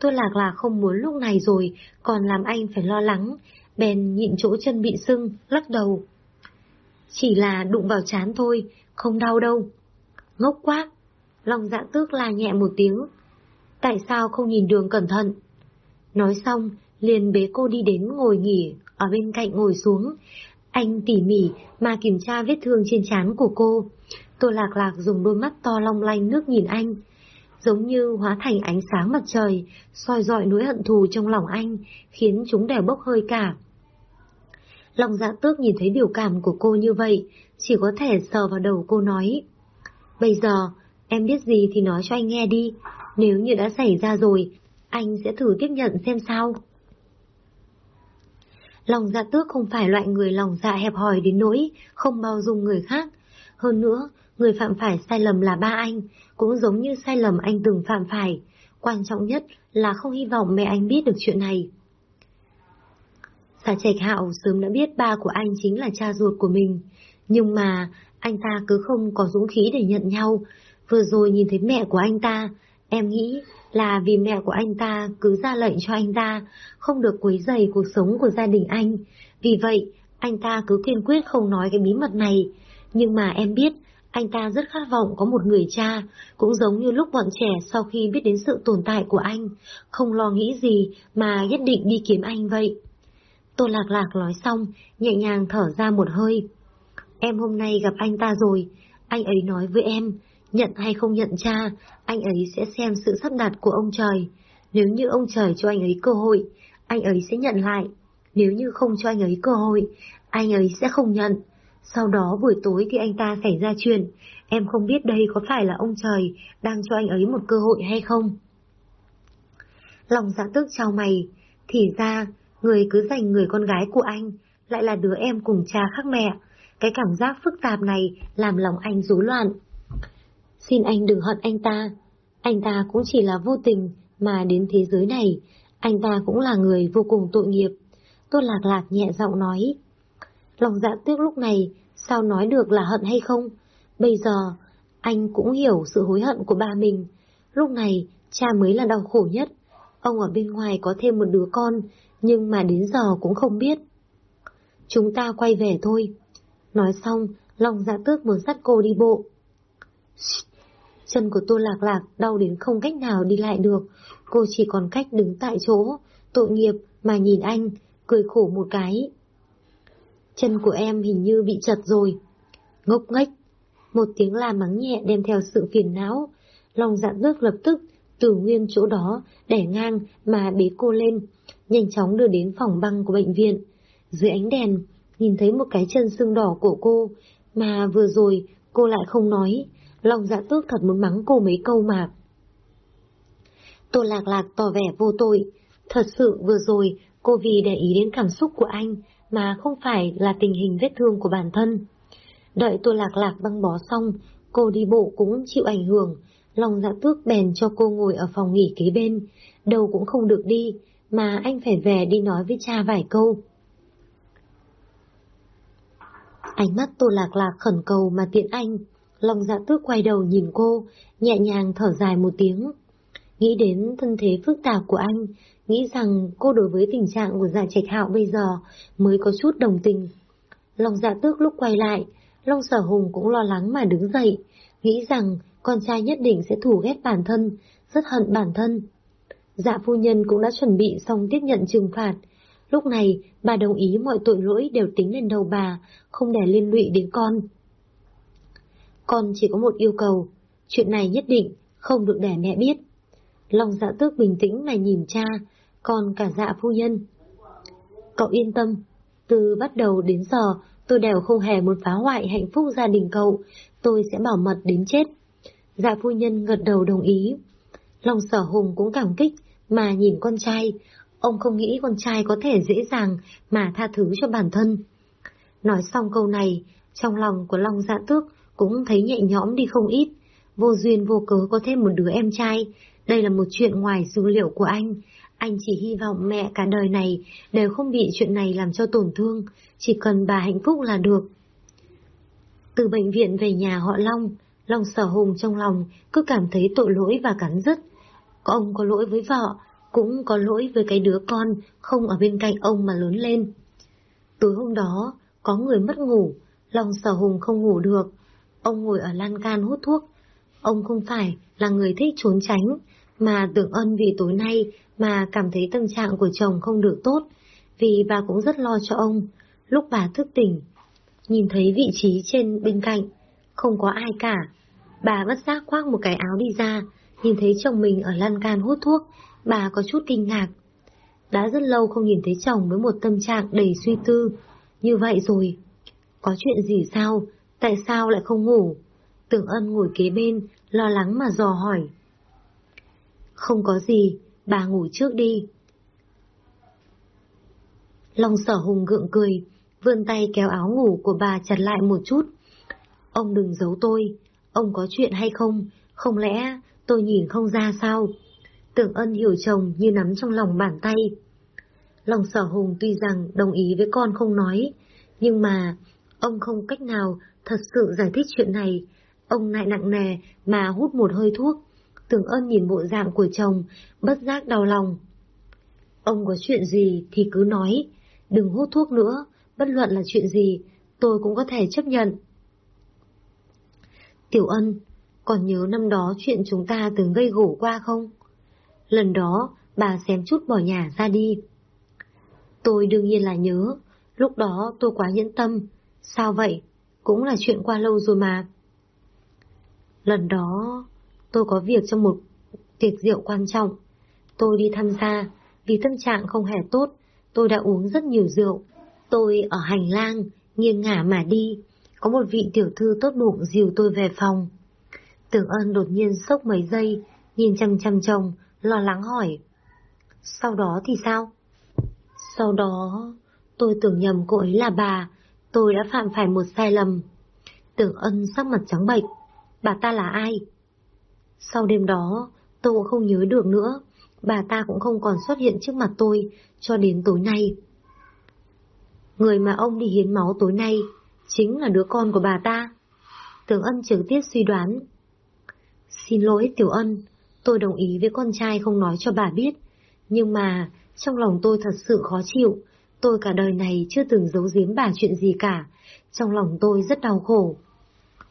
Tô Lạc Lạc không muốn lúc này rồi, còn làm anh phải lo lắng, bèn nhịn chỗ chân bị sưng, lắc đầu. Chỉ là đụng vào chán thôi, không đau đâu. Ngốc quá! Lòng dạ tước la nhẹ một tiếng. Tại sao không nhìn đường cẩn thận? Nói xong, liền bế cô đi đến ngồi nghỉ, ở bên cạnh ngồi xuống. Anh tỉ mỉ mà kiểm tra vết thương trên trán của cô. Tô lạc lạc dùng đôi mắt to long lanh nước nhìn anh. Giống như hóa thành ánh sáng mặt trời, soi dọi nỗi hận thù trong lòng anh, khiến chúng đều bốc hơi cả. Lòng dạ tước nhìn thấy biểu cảm của cô như vậy, chỉ có thể sờ vào đầu cô nói. Bây giờ, em biết gì thì nói cho anh nghe đi. Nếu như đã xảy ra rồi, anh sẽ thử tiếp nhận xem sao. Lòng dạ tước không phải loại người lòng dạ hẹp hòi đến nỗi, không bao dung người khác. Hơn nữa, người phạm phải sai lầm là ba anh, cũng giống như sai lầm anh từng phạm phải. Quan trọng nhất là không hy vọng mẹ anh biết được chuyện này. Giả Trạch Hạo sớm đã biết ba của anh chính là cha ruột của mình, nhưng mà anh ta cứ không có dũng khí để nhận nhau. Vừa rồi nhìn thấy mẹ của anh ta, em nghĩ là vì mẹ của anh ta cứ ra lệnh cho anh ta không được quấy rầy cuộc sống của gia đình anh. Vì vậy, anh ta cứ kiên quyết không nói cái bí mật này. Nhưng mà em biết, anh ta rất khát vọng có một người cha, cũng giống như lúc bọn trẻ sau khi biết đến sự tồn tại của anh, không lo nghĩ gì mà nhất định đi kiếm anh vậy. Tô Lạc Lạc nói xong, nhẹ nhàng thở ra một hơi. Em hôm nay gặp anh ta rồi, anh ấy nói với em, nhận hay không nhận cha, anh ấy sẽ xem sự sắp đặt của ông trời. Nếu như ông trời cho anh ấy cơ hội, anh ấy sẽ nhận lại. Nếu như không cho anh ấy cơ hội, anh ấy sẽ không nhận. Sau đó buổi tối thì anh ta xảy ra chuyện, em không biết đây có phải là ông trời đang cho anh ấy một cơ hội hay không. Lòng dạ tức trao mày, thì ra, người cứ giành người con gái của anh, lại là đứa em cùng cha khác mẹ, cái cảm giác phức tạp này làm lòng anh rối loạn. Xin anh đừng hận anh ta. Anh ta cũng chỉ là vô tình mà đến thế giới này. Anh ta cũng là người vô cùng tội nghiệp. tôi Lạc Lạc nhẹ giọng nói. Lòng dạ tiếc lúc này sao nói được là hận hay không? Bây giờ anh cũng hiểu sự hối hận của ba mình. Lúc này cha mới là đau khổ nhất. Ông ở bên ngoài có thêm một đứa con, nhưng mà đến giờ cũng không biết. Chúng ta quay về thôi. Nói xong, lòng dạ tước muốn dắt cô đi bộ. Chân của Tô Lạc Lạc đau đến không cách nào đi lại được, cô chỉ còn cách đứng tại chỗ, tội nghiệp mà nhìn anh, cười khổ một cái. Chân của em hình như bị chật rồi. Ngốc nghếch, một tiếng la mắng nhẹ đem theo sự phiền não, lòng dạ tước lập tức từ nguyên chỗ đó đẻ ngang mà bế cô lên, nhanh chóng đưa đến phòng băng của bệnh viện. Dưới ánh đèn, nhìn thấy một cái chân sưng đỏ của cô, mà vừa rồi cô lại không nói, lòng dạ tước thật muốn mắng cô mấy câu mà. Tô lạc lạc tỏ vẻ vô tội, thật sự vừa rồi cô vì để ý đến cảm xúc của anh mà không phải là tình hình vết thương của bản thân. Đợi Tô lạc lạc băng bó xong, cô đi bộ cũng chịu ảnh hưởng, lòng dạ tước bèn cho cô ngồi ở phòng nghỉ kế bên, đầu cũng không được đi, mà anh phải về đi nói với cha vài câu. Ánh mắt Tô Lạc Lạc khẩn cầu mà tiện anh, lòng dạ tước quay đầu nhìn cô, nhẹ nhàng thở dài một tiếng. Nghĩ đến thân thế phức tạp của anh, nghĩ rằng cô đối với tình trạng của dạ trạch hạo bây giờ mới có chút đồng tình. Lòng dạ tước lúc quay lại, Long sở hùng cũng lo lắng mà đứng dậy, nghĩ rằng con trai nhất định sẽ thù ghét bản thân, rất hận bản thân. Dạ phu nhân cũng đã chuẩn bị xong tiếp nhận trừng phạt. Lúc này, bà đồng ý mọi tội lỗi đều tính lên đầu bà, không để liên lụy đến con. Con chỉ có một yêu cầu, chuyện này nhất định không được để mẹ biết. Lòng dạ tước bình tĩnh mà nhìn cha, còn cả dạ phu nhân. Cậu yên tâm, từ bắt đầu đến giờ tôi đều không hề muốn phá hoại hạnh phúc gia đình cậu, tôi sẽ bảo mật đến chết. Dạ phu nhân gật đầu đồng ý. Lòng sở hùng cũng cảm kích mà nhìn con trai, ông không nghĩ con trai có thể dễ dàng mà tha thứ cho bản thân. Nói xong câu này, trong lòng của Long Dạ Tước cũng thấy nhẹ nhõm đi không ít. Vô duyên vô cớ có thêm một đứa em trai, đây là một chuyện ngoài dữ liệu của anh. Anh chỉ hy vọng mẹ cả đời này đều không bị chuyện này làm cho tổn thương, chỉ cần bà hạnh phúc là được. Từ bệnh viện về nhà họ Long, Long sở hùng trong lòng cứ cảm thấy tội lỗi và cắn rứt. Có ông có lỗi với vợ, cũng có lỗi với cái đứa con không ở bên cạnh ông mà lớn lên. Tối hôm đó, có người mất ngủ, lòng sở hùng không ngủ được. Ông ngồi ở lan can hút thuốc. Ông không phải là người thích trốn tránh, mà tưởng ân vì tối nay mà cảm thấy tâm trạng của chồng không được tốt, vì bà cũng rất lo cho ông. Lúc bà thức tỉnh, nhìn thấy vị trí trên bên cạnh, không có ai cả. Bà bất giác khoác một cái áo đi ra, nhìn thấy chồng mình ở lan can hút thuốc, bà có chút kinh ngạc. Đã rất lâu không nhìn thấy chồng với một tâm trạng đầy suy tư, như vậy rồi. Có chuyện gì sao? Tại sao lại không ngủ? Tưởng ân ngồi kế bên, lo lắng mà dò hỏi. Không có gì, bà ngủ trước đi. Long sở hùng gượng cười, vươn tay kéo áo ngủ của bà chặt lại một chút. Ông đừng giấu tôi, ông có chuyện hay không, không lẽ tôi nhìn không ra sao? Tưởng ân hiểu chồng như nắm trong lòng bàn tay. Lòng sở hùng tuy rằng đồng ý với con không nói, nhưng mà ông không cách nào thật sự giải thích chuyện này. Ông lại nặng nề mà hút một hơi thuốc. Tưởng ân nhìn bộ dạng của chồng, bất giác đau lòng. Ông có chuyện gì thì cứ nói, đừng hút thuốc nữa, bất luận là chuyện gì, tôi cũng có thể chấp nhận. Tiểu ân, còn nhớ năm đó chuyện chúng ta từng gây gổ qua không? Lần đó, bà xem chút bỏ nhà ra đi. Tôi đương nhiên là nhớ, lúc đó tôi quá nhẫn tâm. Sao vậy? Cũng là chuyện qua lâu rồi mà. Lần đó, tôi có việc trong một tiệc rượu quan trọng. Tôi đi tham gia, vì tâm trạng không hề tốt, tôi đã uống rất nhiều rượu. Tôi ở hành lang, nghiêng ngả mà đi, có một vị tiểu thư tốt bụng dìu tôi về phòng. Tưởng ơn đột nhiên sốc mấy giây, nhìn chăm chăm chồng, lo lắng hỏi. Sau đó thì sao? Sau đó, tôi tưởng nhầm cô ấy là bà, tôi đã phạm phải một sai lầm. Tưởng ân sắc mặt trắng bệch, bà ta là ai? Sau đêm đó, tôi cũng không nhớ được nữa, bà ta cũng không còn xuất hiện trước mặt tôi cho đến tối nay. Người mà ông đi hiến máu tối nay chính là đứa con của bà ta. Tưởng ân trực tiếp suy đoán. Xin lỗi Tiểu Ân, tôi đồng ý với con trai không nói cho bà biết, nhưng mà trong lòng tôi thật sự khó chịu, tôi cả đời này chưa từng giấu giếm bà chuyện gì cả, trong lòng tôi rất đau khổ.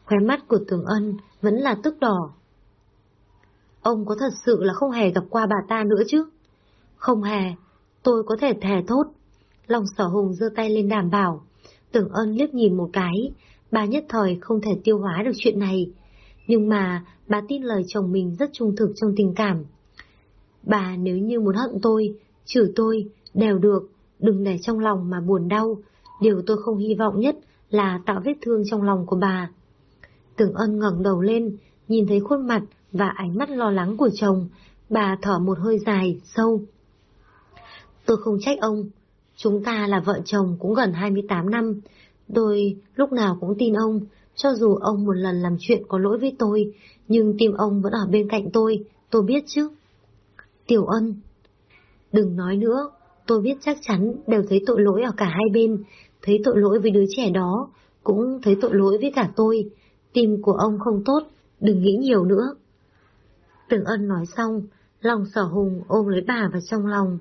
Khóe mắt của Tưởng Ân vẫn là tức đỏ. Ông có thật sự là không hề gặp qua bà ta nữa chứ? Không hề, tôi có thể thề thốt. Lòng sở hùng giơ tay lên đảm bảo. Tưởng ân liếc nhìn một cái, bà nhất thời không thể tiêu hóa được chuyện này. Nhưng mà bà tin lời chồng mình rất trung thực trong tình cảm. Bà nếu như muốn hận tôi, chửi tôi, đều được, đừng để trong lòng mà buồn đau. Điều tôi không hy vọng nhất là tạo vết thương trong lòng của bà. Tưởng ân ngẩng đầu lên, nhìn thấy khuôn mặt và ánh mắt lo lắng của chồng, bà thở một hơi dài, sâu. Tôi không trách ông, chúng ta là vợ chồng cũng gần 28 năm, tôi lúc nào cũng tin ông, cho dù ông một lần làm chuyện có lỗi với tôi, nhưng tim ông vẫn ở bên cạnh tôi, tôi biết chứ. Tiểu ân, đừng nói nữa, tôi biết chắc chắn đều thấy tội lỗi ở cả hai bên, thấy tội lỗi với đứa trẻ đó, cũng thấy tội lỗi với cả tôi. Tim của ông không tốt, đừng nghĩ nhiều nữa. Tưởng ân nói xong, lòng sở hùng ôm lấy bà vào trong lòng.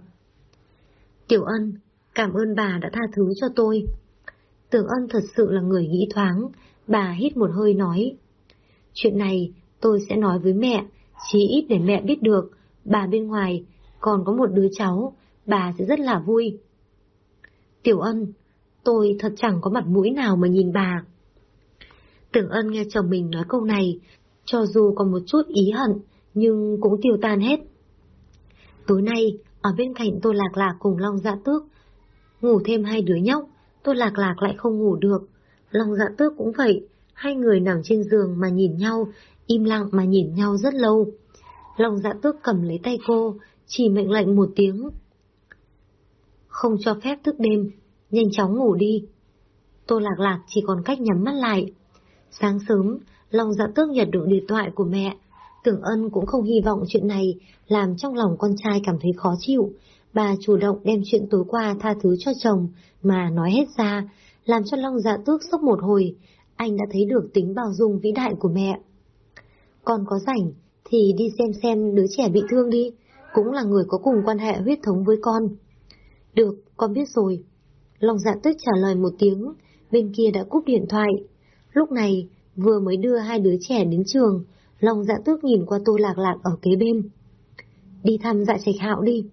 Tiểu ân, cảm ơn bà đã tha thứ cho tôi. Tưởng ân thật sự là người nghĩ thoáng, bà hít một hơi nói. Chuyện này tôi sẽ nói với mẹ, chí ít để mẹ biết được, bà bên ngoài còn có một đứa cháu, bà sẽ rất là vui. Tiểu ân, tôi thật chẳng có mặt mũi nào mà nhìn bà. Tưởng ân nghe chồng mình nói câu này, cho dù còn một chút ý hận, nhưng cũng tiêu tan hết. Tối nay, ở bên cạnh tôi lạc lạc cùng Long Dạ Tước, ngủ thêm hai đứa nhóc, tôi lạc lạc lại không ngủ được. Long Dạ Tước cũng vậy, hai người nằm trên giường mà nhìn nhau, im lặng mà nhìn nhau rất lâu. Long Dạ Tước cầm lấy tay cô, chỉ mệnh lệnh một tiếng. Không cho phép thức đêm, nhanh chóng ngủ đi. Tô Lạc Lạc chỉ còn cách nhắm mắt lại. Sáng sớm, Long Dạ Tước nhận được điện thoại của mẹ, Tưởng ân cũng không hy vọng chuyện này làm trong lòng con trai cảm thấy khó chịu. Bà chủ động đem chuyện tối qua tha thứ cho chồng mà nói hết ra, làm cho Long dạ tước sốc một hồi. Anh đã thấy được tính bao dung vĩ đại của mẹ. Con có rảnh thì đi xem xem đứa trẻ bị thương đi, cũng là người có cùng quan hệ huyết thống với con. Được, con biết rồi. Long dạ tước trả lời một tiếng, bên kia đã cúp điện thoại. Lúc này, vừa mới đưa hai đứa trẻ đến trường, Long dạ tước nhìn qua tô lạc lạc ở kế bên. Đi thăm dạ trạch hạo đi.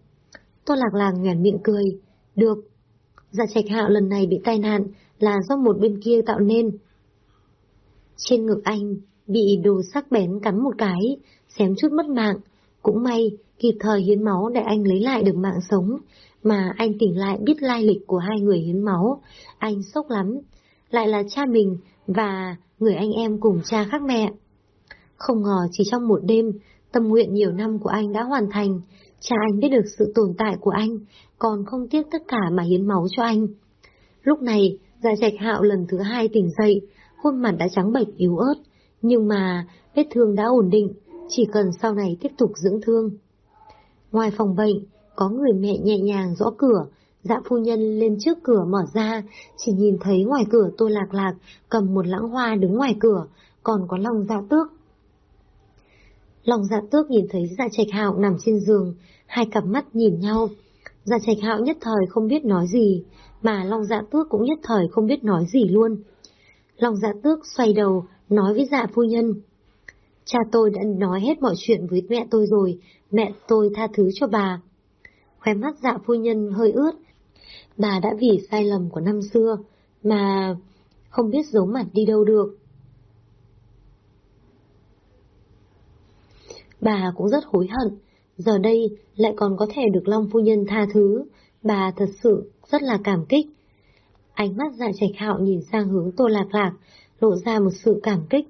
Tô lạc lạc nhoẻn miệng cười. Được. Dạ trạch hạo lần này bị tai nạn là do một bên kia tạo nên. Trên ngực anh bị đồ sắc bén cắn một cái, xém chút mất mạng. Cũng may, kịp thời hiến máu để anh lấy lại được mạng sống, mà anh tỉnh lại biết lai lịch của hai người hiến máu. Anh sốc lắm. Lại là cha mình và người anh em cùng cha khác mẹ. Không ngờ chỉ trong một đêm, tâm nguyện nhiều năm của anh đã hoàn thành. Cha anh biết được sự tồn tại của anh, còn không tiếc tất cả mà hiến máu cho anh. Lúc này, dạ trạch hạo lần thứ hai tỉnh dậy, khuôn mặt đã trắng bệch yếu ớt, nhưng mà vết thương đã ổn định, chỉ cần sau này tiếp tục dưỡng thương. Ngoài phòng bệnh, có người mẹ nhẹ nhàng gõ cửa, dạ phu nhân lên trước cửa mở ra, chỉ nhìn thấy ngoài cửa tôi lạc lạc cầm một lãng hoa đứng ngoài cửa, còn có lòng dạ tước Lòng dạ tước nhìn thấy dạ trạch hạo nằm trên giường, hai cặp mắt nhìn nhau. Dạ trạch hạo nhất thời không biết nói gì, mà Long dạ tước cũng nhất thời không biết nói gì luôn. Long dạ tước xoay đầu, nói với dạ phu nhân. Cha tôi đã nói hết mọi chuyện với mẹ tôi rồi, mẹ tôi tha thứ cho bà. Khóe mắt dạ phu nhân hơi ướt. Bà đã vì sai lầm của năm xưa, mà không biết giấu mặt đi đâu được. Bà cũng rất hối hận, giờ đây lại còn có thể được Long Phu Nhân tha thứ, bà thật sự rất là cảm kích. Ánh mắt dạ trạch hạo nhìn sang hướng tô lạc lạc, lộ ra một sự cảm kích.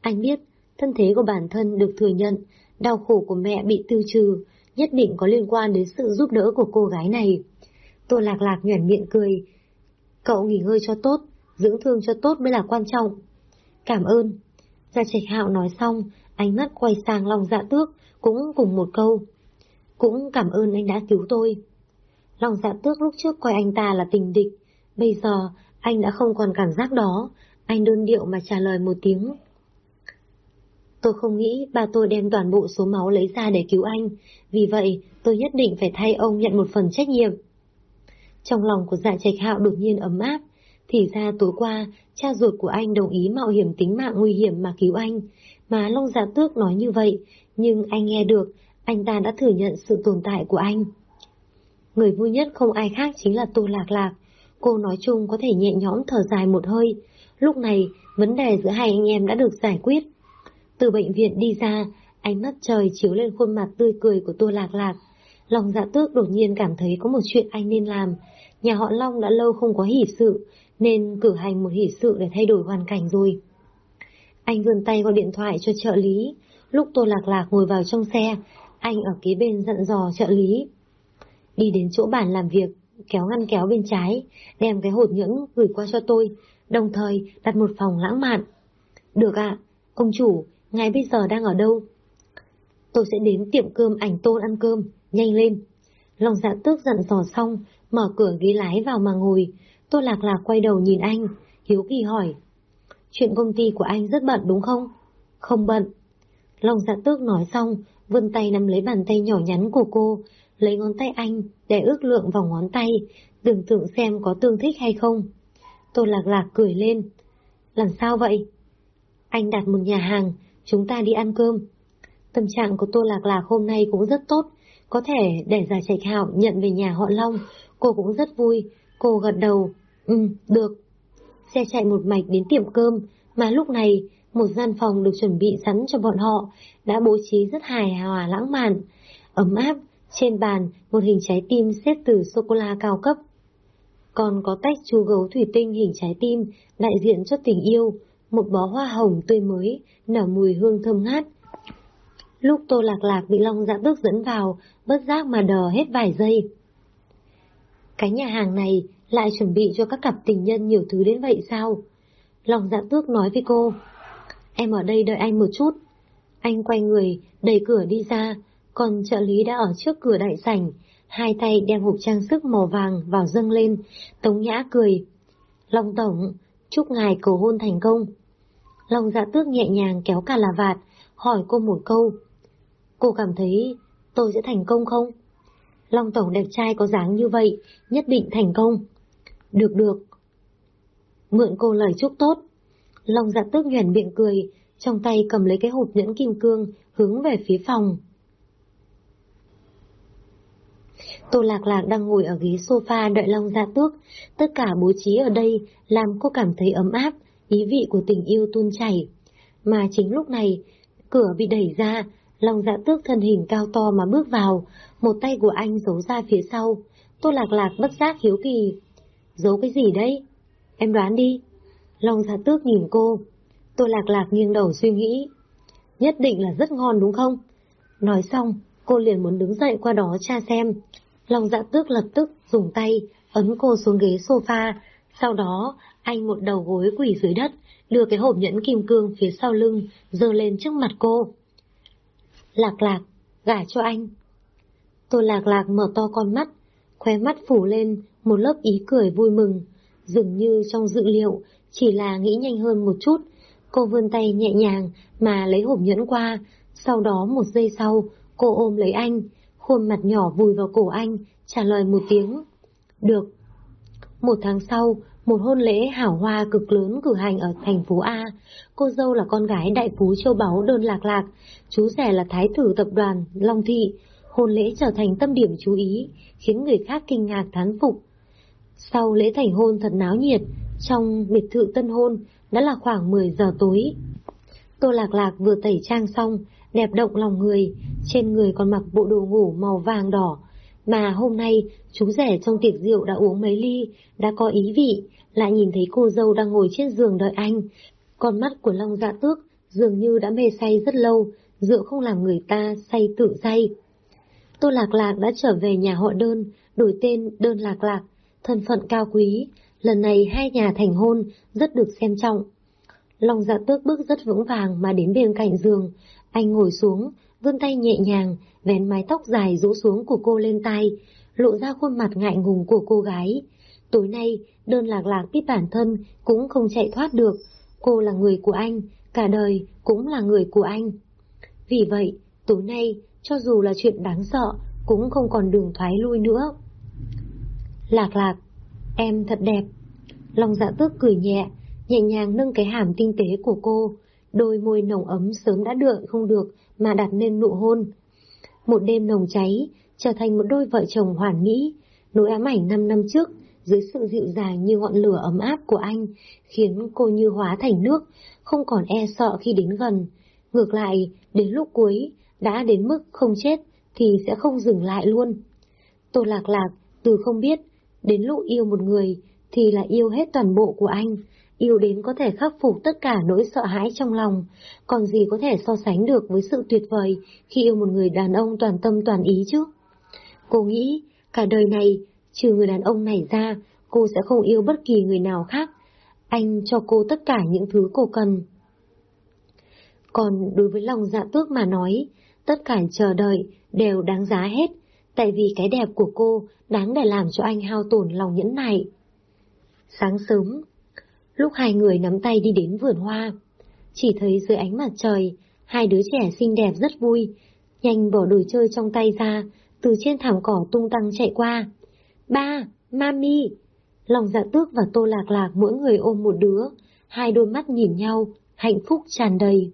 Anh biết, thân thế của bản thân được thừa nhận, đau khổ của mẹ bị tiêu trừ, nhất định có liên quan đến sự giúp đỡ của cô gái này. Tô lạc lạc nhuẩn miệng cười. Cậu nghỉ ngơi cho tốt, dưỡng thương cho tốt mới là quan trọng. Cảm ơn. Gia Trạch Hạo nói xong, ánh mắt quay sang lòng Dạ Tước, cũng cùng một câu. Cũng cảm ơn anh đã cứu tôi. Lòng Dạ Tước lúc trước coi anh ta là tình địch, bây giờ anh đã không còn cảm giác đó, anh đơn điệu mà trả lời một tiếng. Tôi không nghĩ bà tôi đem toàn bộ số máu lấy ra để cứu anh, vì vậy tôi nhất định phải thay ông nhận một phần trách nhiệm. Trong lòng của dạ trạch hạo đột nhiên ấm áp, thì ra tối qua cha ruột của anh đồng ý mạo hiểm tính mạng nguy hiểm mà cứu anh, mà Long Dạ Tước nói như vậy, nhưng anh nghe được, anh ta đã thừa nhận sự tồn tại của anh. Người vui nhất không ai khác chính là Tô Lạc Lạc. Cô nói chung có thể nhẹ nhõm thở dài một hơi. Lúc này, vấn đề giữa hai anh em đã được giải quyết. Từ bệnh viện đi ra, Ánh mắt trời chiếu lên khuôn mặt tươi cười của Tô Lạc Lạc. Lòng dạ tước đột nhiên cảm thấy có một chuyện anh nên làm. Nhà họ Long đã lâu không có hỷ sự, nên cử hành một hỷ sự để thay đổi hoàn cảnh rồi. Anh vươn tay gọi điện thoại cho trợ lý. Lúc Tô Lạc Lạc ngồi vào trong xe, anh ở kế bên dặn dò trợ lý. Đi đến chỗ bàn làm việc, kéo ngăn kéo bên trái, đem cái hột nhẫn gửi qua cho tôi, đồng thời đặt một phòng lãng mạn. Được ạ, ông chủ, ngài bây giờ đang ở đâu? Tôi sẽ đến tiệm cơm ảnh tôn ăn cơm, nhanh lên. Lòng dạ tước dặn dò xong, mở cửa ghế lái vào mà ngồi. Tôi lạc lạc quay đầu nhìn anh, hiếu kỳ hỏi. Chuyện công ty của anh rất bận đúng không? Không bận. Lòng dạ tước nói xong, vươn tay nắm lấy bàn tay nhỏ nhắn của cô, lấy ngón tay anh để ước lượng vào ngón tay, tưởng tượng xem có tương thích hay không. Tô Lạc Lạc cười lên. Làm sao vậy? Anh đặt một nhà hàng, chúng ta đi ăn cơm. Tâm trạng của Tô Lạc Lạc hôm nay cũng rất tốt, có thể để giải trạch hạo nhận về nhà họ Long, cô cũng rất vui. Cô gật đầu, ừ, được. Xe chạy một mạch đến tiệm cơm, mà lúc này một gian phòng được chuẩn bị sẵn cho bọn họ, đã bố trí rất hài hòa lãng mạn, ấm áp, trên bàn một hình trái tim xếp từ sô-cô-la cao cấp. Còn có tách chu gấu thủy tinh hình trái tim, đại diện cho tình yêu, một bó hoa hồng tươi mới, nở mùi hương thơm ngát. Lúc Tô Lạc Lạc bị Long Dạ Tước dẫn vào, bất giác mà đờ hết vài giây. Cái nhà hàng này lại chuẩn bị cho các cặp tình nhân nhiều thứ đến vậy sao? Long Dạ Tước nói với cô, em ở đây đợi anh một chút. Anh quay người, đẩy cửa đi ra, còn trợ lý đã ở trước cửa đại sảnh, hai tay đem hộp trang sức màu vàng vào dâng lên, Tống Nhã cười. Long Tổng, chúc ngài cầu hôn thành công. Long dạ tước nhẹ nhàng kéo cả là vạt, hỏi cô một câu. Cô cảm thấy tôi sẽ thành công không? Long Tổng đẹp trai có dáng như vậy, nhất định thành công. Được được. Mượn cô lời chúc tốt. Long dạ tước nhuền miệng cười, trong tay cầm lấy cái hộp nhẫn kim cương, hướng về phía phòng. Tô Lạc Lạc đang ngồi ở ghế sofa đợi Long Gia Tước. Tất cả bố trí ở đây làm cô cảm thấy ấm áp, ý vị của tình yêu tuôn chảy. Mà chính lúc này, cửa bị đẩy ra, Long Dạ Tước thân hình cao to mà bước vào, một tay của anh giấu ra phía sau. Tô Lạc Lạc bất giác hiếu kỳ. Giấu cái gì đấy? Em đoán đi. Long Dạ Tước nhìn cô. Tô Lạc Lạc nghiêng đầu suy nghĩ. Nhất định là rất ngon đúng không? Nói xong, cô liền muốn đứng dậy qua đó tra xem. Long dạ tước lập tức dùng tay ấn cô xuống ghế sofa, sau đó anh một đầu gối quỷ dưới đất, đưa cái hộp nhẫn kim cương phía sau lưng, dơ lên trước mặt cô. Lạc lạc, gả cho anh. Tôi lạc lạc mở to con mắt, khóe mắt phủ lên một lớp ý cười vui mừng, dường như trong dự liệu, chỉ là nghĩ nhanh hơn một chút. Cô vươn tay nhẹ nhàng mà lấy hộp nhẫn qua, sau đó một giây sau, cô ôm lấy anh, khuôn mặt nhỏ vùi vào cổ anh, trả lời một tiếng. Được. Một tháng sau, một hôn lễ hảo hoa cực lớn cử hành ở thành phố A. Cô dâu là con gái đại phú châu báu đơn lạc lạc, chú rẻ là thái tử tập đoàn Long Thị. Hôn lễ trở thành tâm điểm chú ý, khiến người khác kinh ngạc thán phục. Sau lễ thành hôn thật náo nhiệt, trong biệt thự tân hôn đã là khoảng 10 giờ tối. Tô Lạc Lạc vừa tẩy trang xong, đẹp động lòng người, trên người còn mặc bộ đồ ngủ màu vàng đỏ. Mà hôm nay, chú rể trong tiệc rượu đã uống mấy ly, đã có ý vị, lại nhìn thấy cô dâu đang ngồi trên giường đợi anh. Con mắt của Long Dạ Tước dường như đã mê say rất lâu, rượu không làm người ta say tự say. Tô Lạc Lạc đã trở về nhà họ đơn, đổi tên đơn Lạc Lạc, thân phận cao quý. Lần này hai nhà thành hôn rất được xem trọng. Long dạ tước bước rất vững vàng mà đến bên cạnh giường. Anh ngồi xuống, vươn tay nhẹ nhàng, vén mái tóc dài rũ xuống của cô lên tai, lộ ra khuôn mặt ngại ngùng của cô gái. Tối nay, đơn lạc lạc biết bản thân cũng không chạy thoát được. Cô là người của anh, cả đời cũng là người của anh. Vì vậy, tối nay, cho dù là chuyện đáng sợ, cũng không còn đường thoái lui nữa. Lạc lạc, em thật đẹp. Lòng dạ tước cười nhẹ, nhẹ nhàng nâng cái hàm tinh tế của cô, đôi môi nồng ấm sớm đã đợi không được mà đặt nên nụ hôn. Một đêm nồng cháy, trở thành một đôi vợ chồng hoàn mỹ, nỗi ám ảnh năm năm trước, dưới sự dịu dàng như ngọn lửa ấm áp của anh, khiến cô như hóa thành nước, không còn e sợ khi đến gần. Ngược lại, đến lúc cuối, đã đến mức không chết thì sẽ không dừng lại luôn. Tô Lạc Lạc từ không biết, đến lúc yêu một người thì là yêu hết toàn bộ của anh, yêu đến có thể khắc phục tất cả nỗi sợ hãi trong lòng, còn gì có thể so sánh được với sự tuyệt vời khi yêu một người đàn ông toàn tâm toàn ý chứ. Cô nghĩ, cả đời này, trừ người đàn ông này ra, cô sẽ không yêu bất kỳ người nào khác. Anh cho cô tất cả những thứ cô cần. Còn đối với lòng dạ tước mà nói, tất cả chờ đợi đều đáng giá hết, tại vì cái đẹp của cô đáng để làm cho anh hao tổn lòng nhẫn nại. Sáng sớm, lúc hai người nắm tay đi đến vườn hoa, chỉ thấy dưới ánh mặt trời, hai đứa trẻ xinh đẹp rất vui, nhanh bỏ đồ chơi trong tay ra, từ trên thảm cỏ tung tăng chạy qua. Ba, mami! Lòng dạ tước và tô lạc lạc mỗi người ôm một đứa, hai đôi mắt nhìn nhau, hạnh phúc tràn đầy.